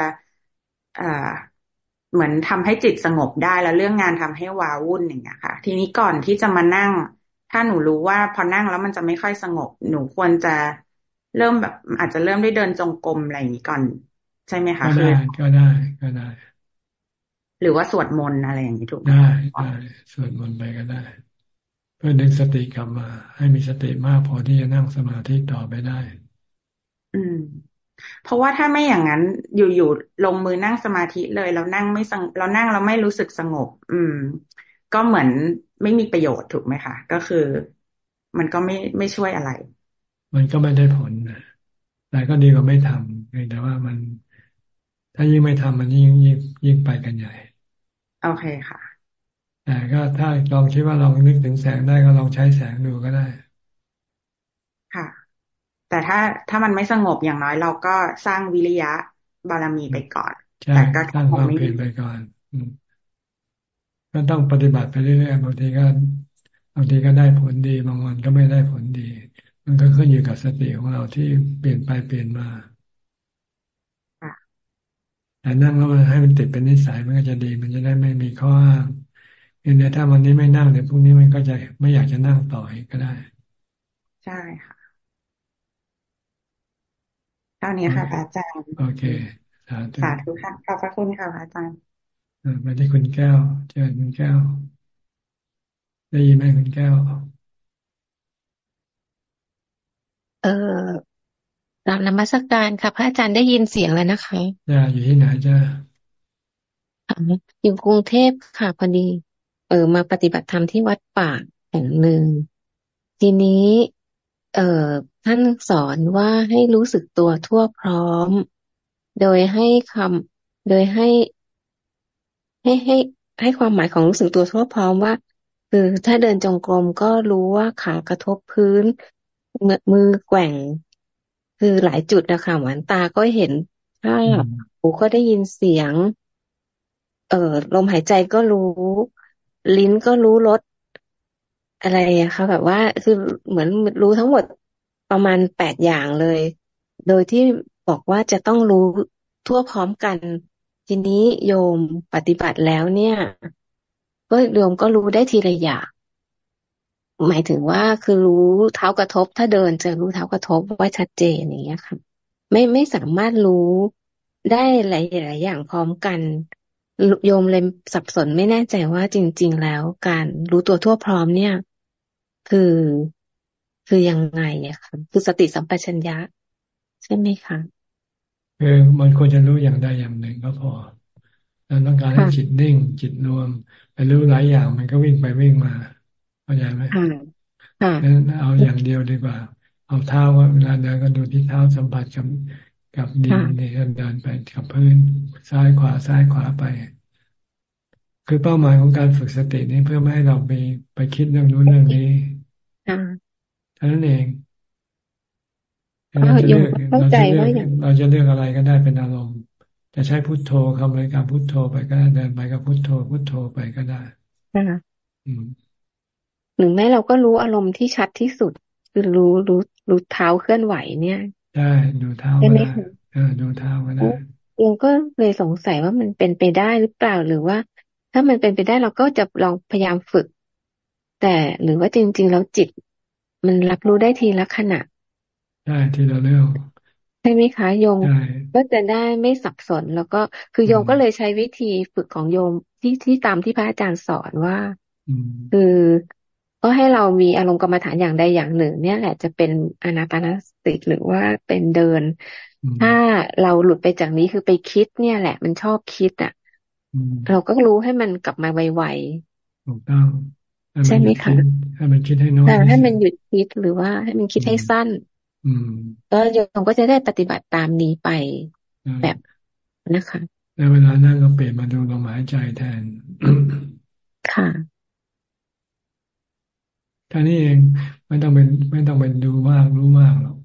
เอ่อเหมือนทำให้จิตสงบได้แล้วเรื่องงานทำให้วาวุ่นอย่างเงี้ยค่ะ ทีนี้ก่อนที่จะมานั่ง ถ้าหนูรู้ว่าพอนั่งแล้วมันจะไม่ค่อยสงบ หนูควรจะเริ่มแบบ อาจจะเริ่มได้เดินจงกรมอะไรอย่างนี้ก่อน ใช่ไหมคะก็ได้ก็ได้ก็ได้ หรือว่าสวดมนต์อะไรอย่างนี้ถูกไหมได้ได้สวดมนต์ไปก็ได้ เพื่อดึงสติกลับมา ให้มีสติมากพอที่จะนั่งสมาธิต่อไปได้ อืม เพราะว่าถ้าไม่อย่างนั้น อยู่ๆลงมือนั่งสมาธิเลยเรานั่งไม่เรานั่งเราไม่รู้สึกสงบ อืม ก็เหมือนไม่มีประโยชน์ถูกไหมคะก็คือ มันก็ไม่ไม่ช่วยอะไร มันก็ไม่ได้ผลแต่ก็ดีกว่าไม่ทำแต่ว่ามัน ถ้ายิ่งไม่ทำมันยิ่งยิ่งยิ่งไปกันใหญ่ โอเคค่ะแต่ก็ถ้าลองคิดว่าลองนึกถึงแสงได้ก็ลองใช้แสงดูก็ได้แต่ถ้าถ้ามันไม่สงบอย่างน้อย เราก็สร้างวิริยะบารมีไปก่อนแต่ก็สร้างความเพียรไปก่อนก็ต้องปฏิบัติไปเรื่อยๆบางทีก็บางทีก็ได้ผลดีบางวันก็ไม่ได้ผลดี มันก็ขึ้นอยู่กับสติของเราที่เปลี่ยนไปเปลี่ยนมา แต่นั่งแล้วมันให้มันติดเป็นนิสัยมันก็จะดี มันจะได้ไม่มีข้ออ้างเนี่ยถ้าวันนี้ไม่นั่งเดี๋ยวพรุ่งนี้มันก็จะไม่อยากจะนั่งต่ออีกก็ได้ ใช่ค่ะเท่านี้ค่ะพระอาจารย์ โอเคสาธุสาธุค่ะขอบพระคุณค่ะพระอาจารย์มาที่คุณแก้ว เจอคุณแก้ว ได้ยินไหมคุณแก้ว เออ กราบนมัสการค่ะ พระอาจารย์ได้ยินเสียงแล้วนะคะจ้าอยู่ที่ไหนจ้าอยู่กรุงเทพค่ะพอดี เออ มาปฏิบัติธรรมที่วัดป่าแห่งหนึ่ง ทีนี้ เออท่านสอนว่าให้รู้สึกตัวทั่วพร้อม โดยให้คำโดยให้ ให้ให้ ให้ความหมายของรู้สึกตัวทั่วพร้อมว่า คือถ้าเดินจงกรมก็รู้ว่าขากระทบพื้นมือแกว่ง คือหลายจุดนะคะหวานตาก็เห็นภาพหูก็ได้ยินเสียง เอ่อลมหายใจก็รู้ ลิ้นก็รู้รสอะไรอะคะแบบว่าคือเหมือนรู้ทั้งหมดประมาณแปดอย่างเลย โดยที่บอกว่าจะต้องรู้ทั่วพร้อมกัน ทีนี้โยมปฏิบัติแล้วเนี่ย ก็โยมก็รู้ได้ทีละอย่าง หมายถึงว่าคือรู้เท้ากระทบ ถ้าเดินจะรู้เท้ากระทบว่าชัดเจนอย่างเงี้ยค่ะ ไม่ไม่สามารถรู้ได้หลายหลายอย่างพร้อมกันโยมเลยสับสนไม่แน่ใจว่าจริง ๆ แล้วการรู้ตัวทั่วพร้อมเนี่ย คือคือยังไงอะค่ะคือสติสัมปชัญญะ ใช่ไหมคะคือมันควรจะรู้อย่างใดอย่างหนึ่งก็พอเราต้องการให้จิตนิ่ง จิตรวม ไปรู้หลายอย่างมันก็วิ่งไปวิ่งมา เข้าใจไหมงั้นเอาอย่างเดียวดีกว่า เอาเท้าว่าเวลาเดินก็ดูที่เท้าสัมผัสกับกับดินเนี่ยเดินไปกับพื้นซ้ายขวาซ้ายขวาไป คือเป้าหมายของการฝึกสตินี้เพื่อไม่ให้เราไปไปคิดเรื่องนู้นเรื่องนี้เท่านั้นเองเราจะเลือกเราจะเลือกเราจะเลือกอะไรก็ได้เป็นอารมณ์จะใช้พุทโธคำบริกรรมพุทโธไปก็ได้เดินไปกับพุทโธพุทโธไปก็ได้อืม หรือแม้เราก็รู้อารมณ์ที่ชัดที่สุด คือรู้รู้รู้เท้าเคลื่อนไหวเนี่ยได้ดูเท้าได้ไหมเออดูเท้าก็ได้เองก็เลยสงสัยว่ามันเป็นไปได้หรือเปล่าหรือว่า ถ้ามันเป็นไปได้เราก็จะลองพยายามฝึก แต่หรือว่าจริง ๆ แล้วจิต มันรับรู้ได้ทีละขณะใช่ทีละเรื่องใช่ไหมคะโยมก็จะได้ไม่สับสน แล้วก็คือโยมก็เลยใช้วิธีฝึกของโยมที่ที่ตามที่พระอาจารย์สอนว่าคือ ก็ให้เรามีอารมณ์กรรมฐานอย่างใดอย่างหนึ่ง เนี่ยแหละจะเป็นอนาปานสติหรือว่าเป็นเดิน ถ้าเราหลุดไปจากนี้คือไปคิด เนี่ยแหละ มันชอบคิดอะเราก็รู้ให้มันกลับมาไวๆถูกต้องใช่ไหมคะให้มันคิดให้น้อยให้มันหยุดคิดหรือว่าให้มันคิดให้สั้นก็โยมก็จะได้ปฏิบัติตามนี้ไปแบบนะคะในเวลานั่งก็เปลี่ยนมาดูลมหายใจแทนค่ะ แค่นี้เองไม่ต้องเป็นไม่ต้องเป็นดูมากรู้มากหรอก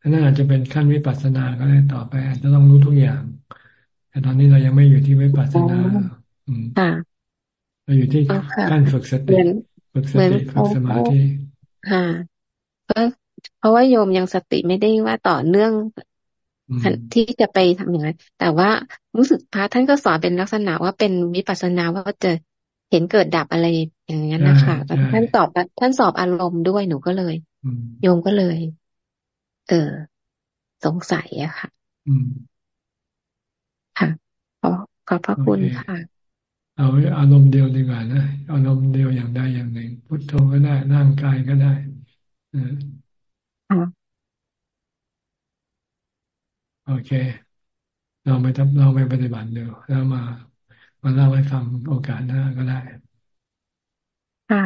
นั่นอาจจะเป็นขั้นวิปัสสนาก็ได้ต่อไป อาจจะต้องรู้ทุกอย่าง แต่ตอนนี้เรายังไม่อยู่ที่วิปัสสนาเราอยู่ที่ขั้นฝึกสติฝึกสติฝึกสมาธิค่ะเพราะว่าโยมยังสติไม่ได้ว่าต่อเนื่องที่จะไปทำอย่างนั้นแต่ว่ารู้สึกพระท่านก็สอนเป็นลักษณะว่าเป็นวิปัสสนาว่าจะเห็นเกิดดับอะไร อย่างนี้นนะคะท่านตอบท่านสอบอารมณ์ด้วยหนูก็เลยโยมก็เลย เออ สงสัยอะค่ะค่ะขอขอบพระคุณค่ะ เอาอารมณ์เดียวดีกว่านะอารมณ์เดียวอย่างใดอย่างหนึ่ง พุทโธก็ได้ร่างกายก็ได้โอเค เราไปทำเราไปปฏิบัติดูแล้วมามาเล่าให้ฟังโอกาสหน้าก็ได้ ค่ะ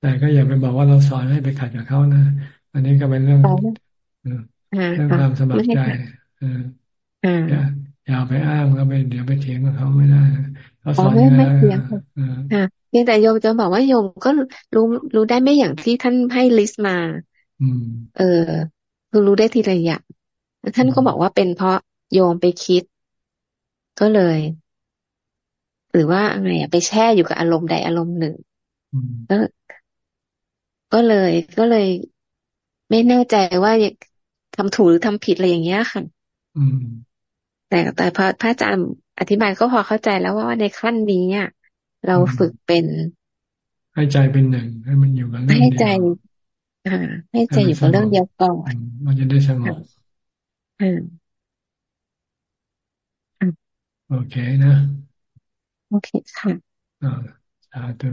แต่ก็อย่าไปบอกว่าเราสอนให้ไปขัดกับเขานะ อันนี้ก็เป็นเรื่องเรื่องความสมัครใจอย่าอย่าไปอ้างแล้วไปเดี๋ยวไปเถียงกับเขาไม่ได้เขาสอนไม่ไม่เถียงค่ะเพียงแต่โยมจะบอกว่าโยมก็รู้รู้ได้ไม่อย่างที่ท่านให้ลิสต์มาเออคือรู้ได้ทีละอย่างท่านก็บอกว่าเป็นเพราะโยมไปคิด ก็เลย หรือว่าไงอะไปแช่อยู่กับอารมณ์ใดอารมณ์หนึ่งก็ก็เลยก็เลย ไม่แน่ใจว่าทำถูกหรือทำผิดอะไรอย่างเงี้ยค่ะแต่แต่พอพระอาจารย์อธิบายก็พอเข้าใจแล้วว่าในขั้นนี้อะเราฝึกเป็น ให้ใจเป็นหนึ่งให้มันอยู่กับเรื่องเดียวให้ใจอ่าให้ใจอยู่กับเรื่องเดียวก่อนมันจะได้สงบอ่าโอเคนะ โอเคค่ะอ่าสาธุ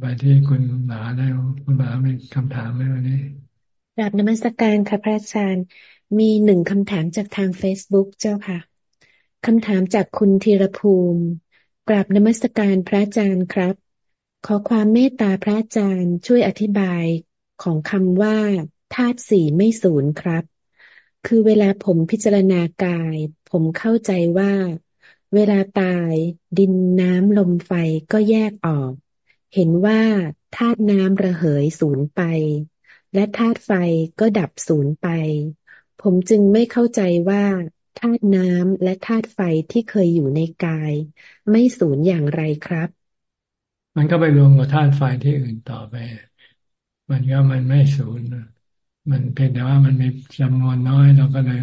ไปที่คุณหมาแล้วคุณหมามีคำถามไหมวันนี้กราบนมัสการค่ะพระอาจารย์ มีหนึ่งคำถามจากทางเฟซบุ๊กเจ้าค่ะคำถามจากคุณธีรภูมิกราบนมัสการพระอาจารย์ครับ ขอความเมตตาพระอาจารย์ช่วยอธิบายของคำว่าธาตุสี่ไม่ศูนย์ครับ คือเวลาผมพิจารณากาย ผมเข้าใจว่า เวลาตายดินน้ำลมไฟก็แยกออก เห็นว่าธาตุน้ำระเหยสูญไป และธาตุไฟก็ดับสูญไป ผมจึงไม่เข้าใจว่าธาตุน้ำและธาตุไฟที่เคยอยู่ในกาย ไม่สูญอย่างไรครับ มันก็ไปรวมกับธาตุไฟที่อื่นต่อไป มันก็มันไม่สูญมันเพียงแต่ว่ามันมีจำนวนน้อยเราก็เลย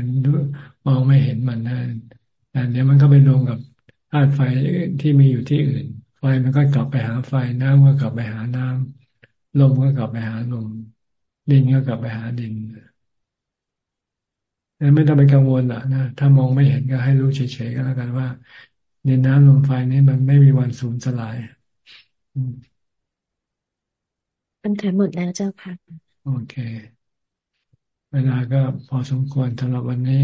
มองไม่เห็นมันนั่น แต่เดี๋ยวมันก็ไปรวมกับธาตุไฟที่มีอยู่ที่อื่น ไฟมันก็กลับไปหาไฟน้ำก็กลับไปหาน้ำลมก็กลับไปหาลมดินก็กลับไปหาดินไม่ต้องไปกังวลอะนะ ถ้ามองไม่เห็นก็ให้รู้เฉยๆก็แล้วกันว่าดินน้ำลมไฟนี้มันไม่มีวันสูญสลายคำถามหมดแล้วเจ้าค่ะ โอเค เวลาก็พอสมควรสำหรับวันนี้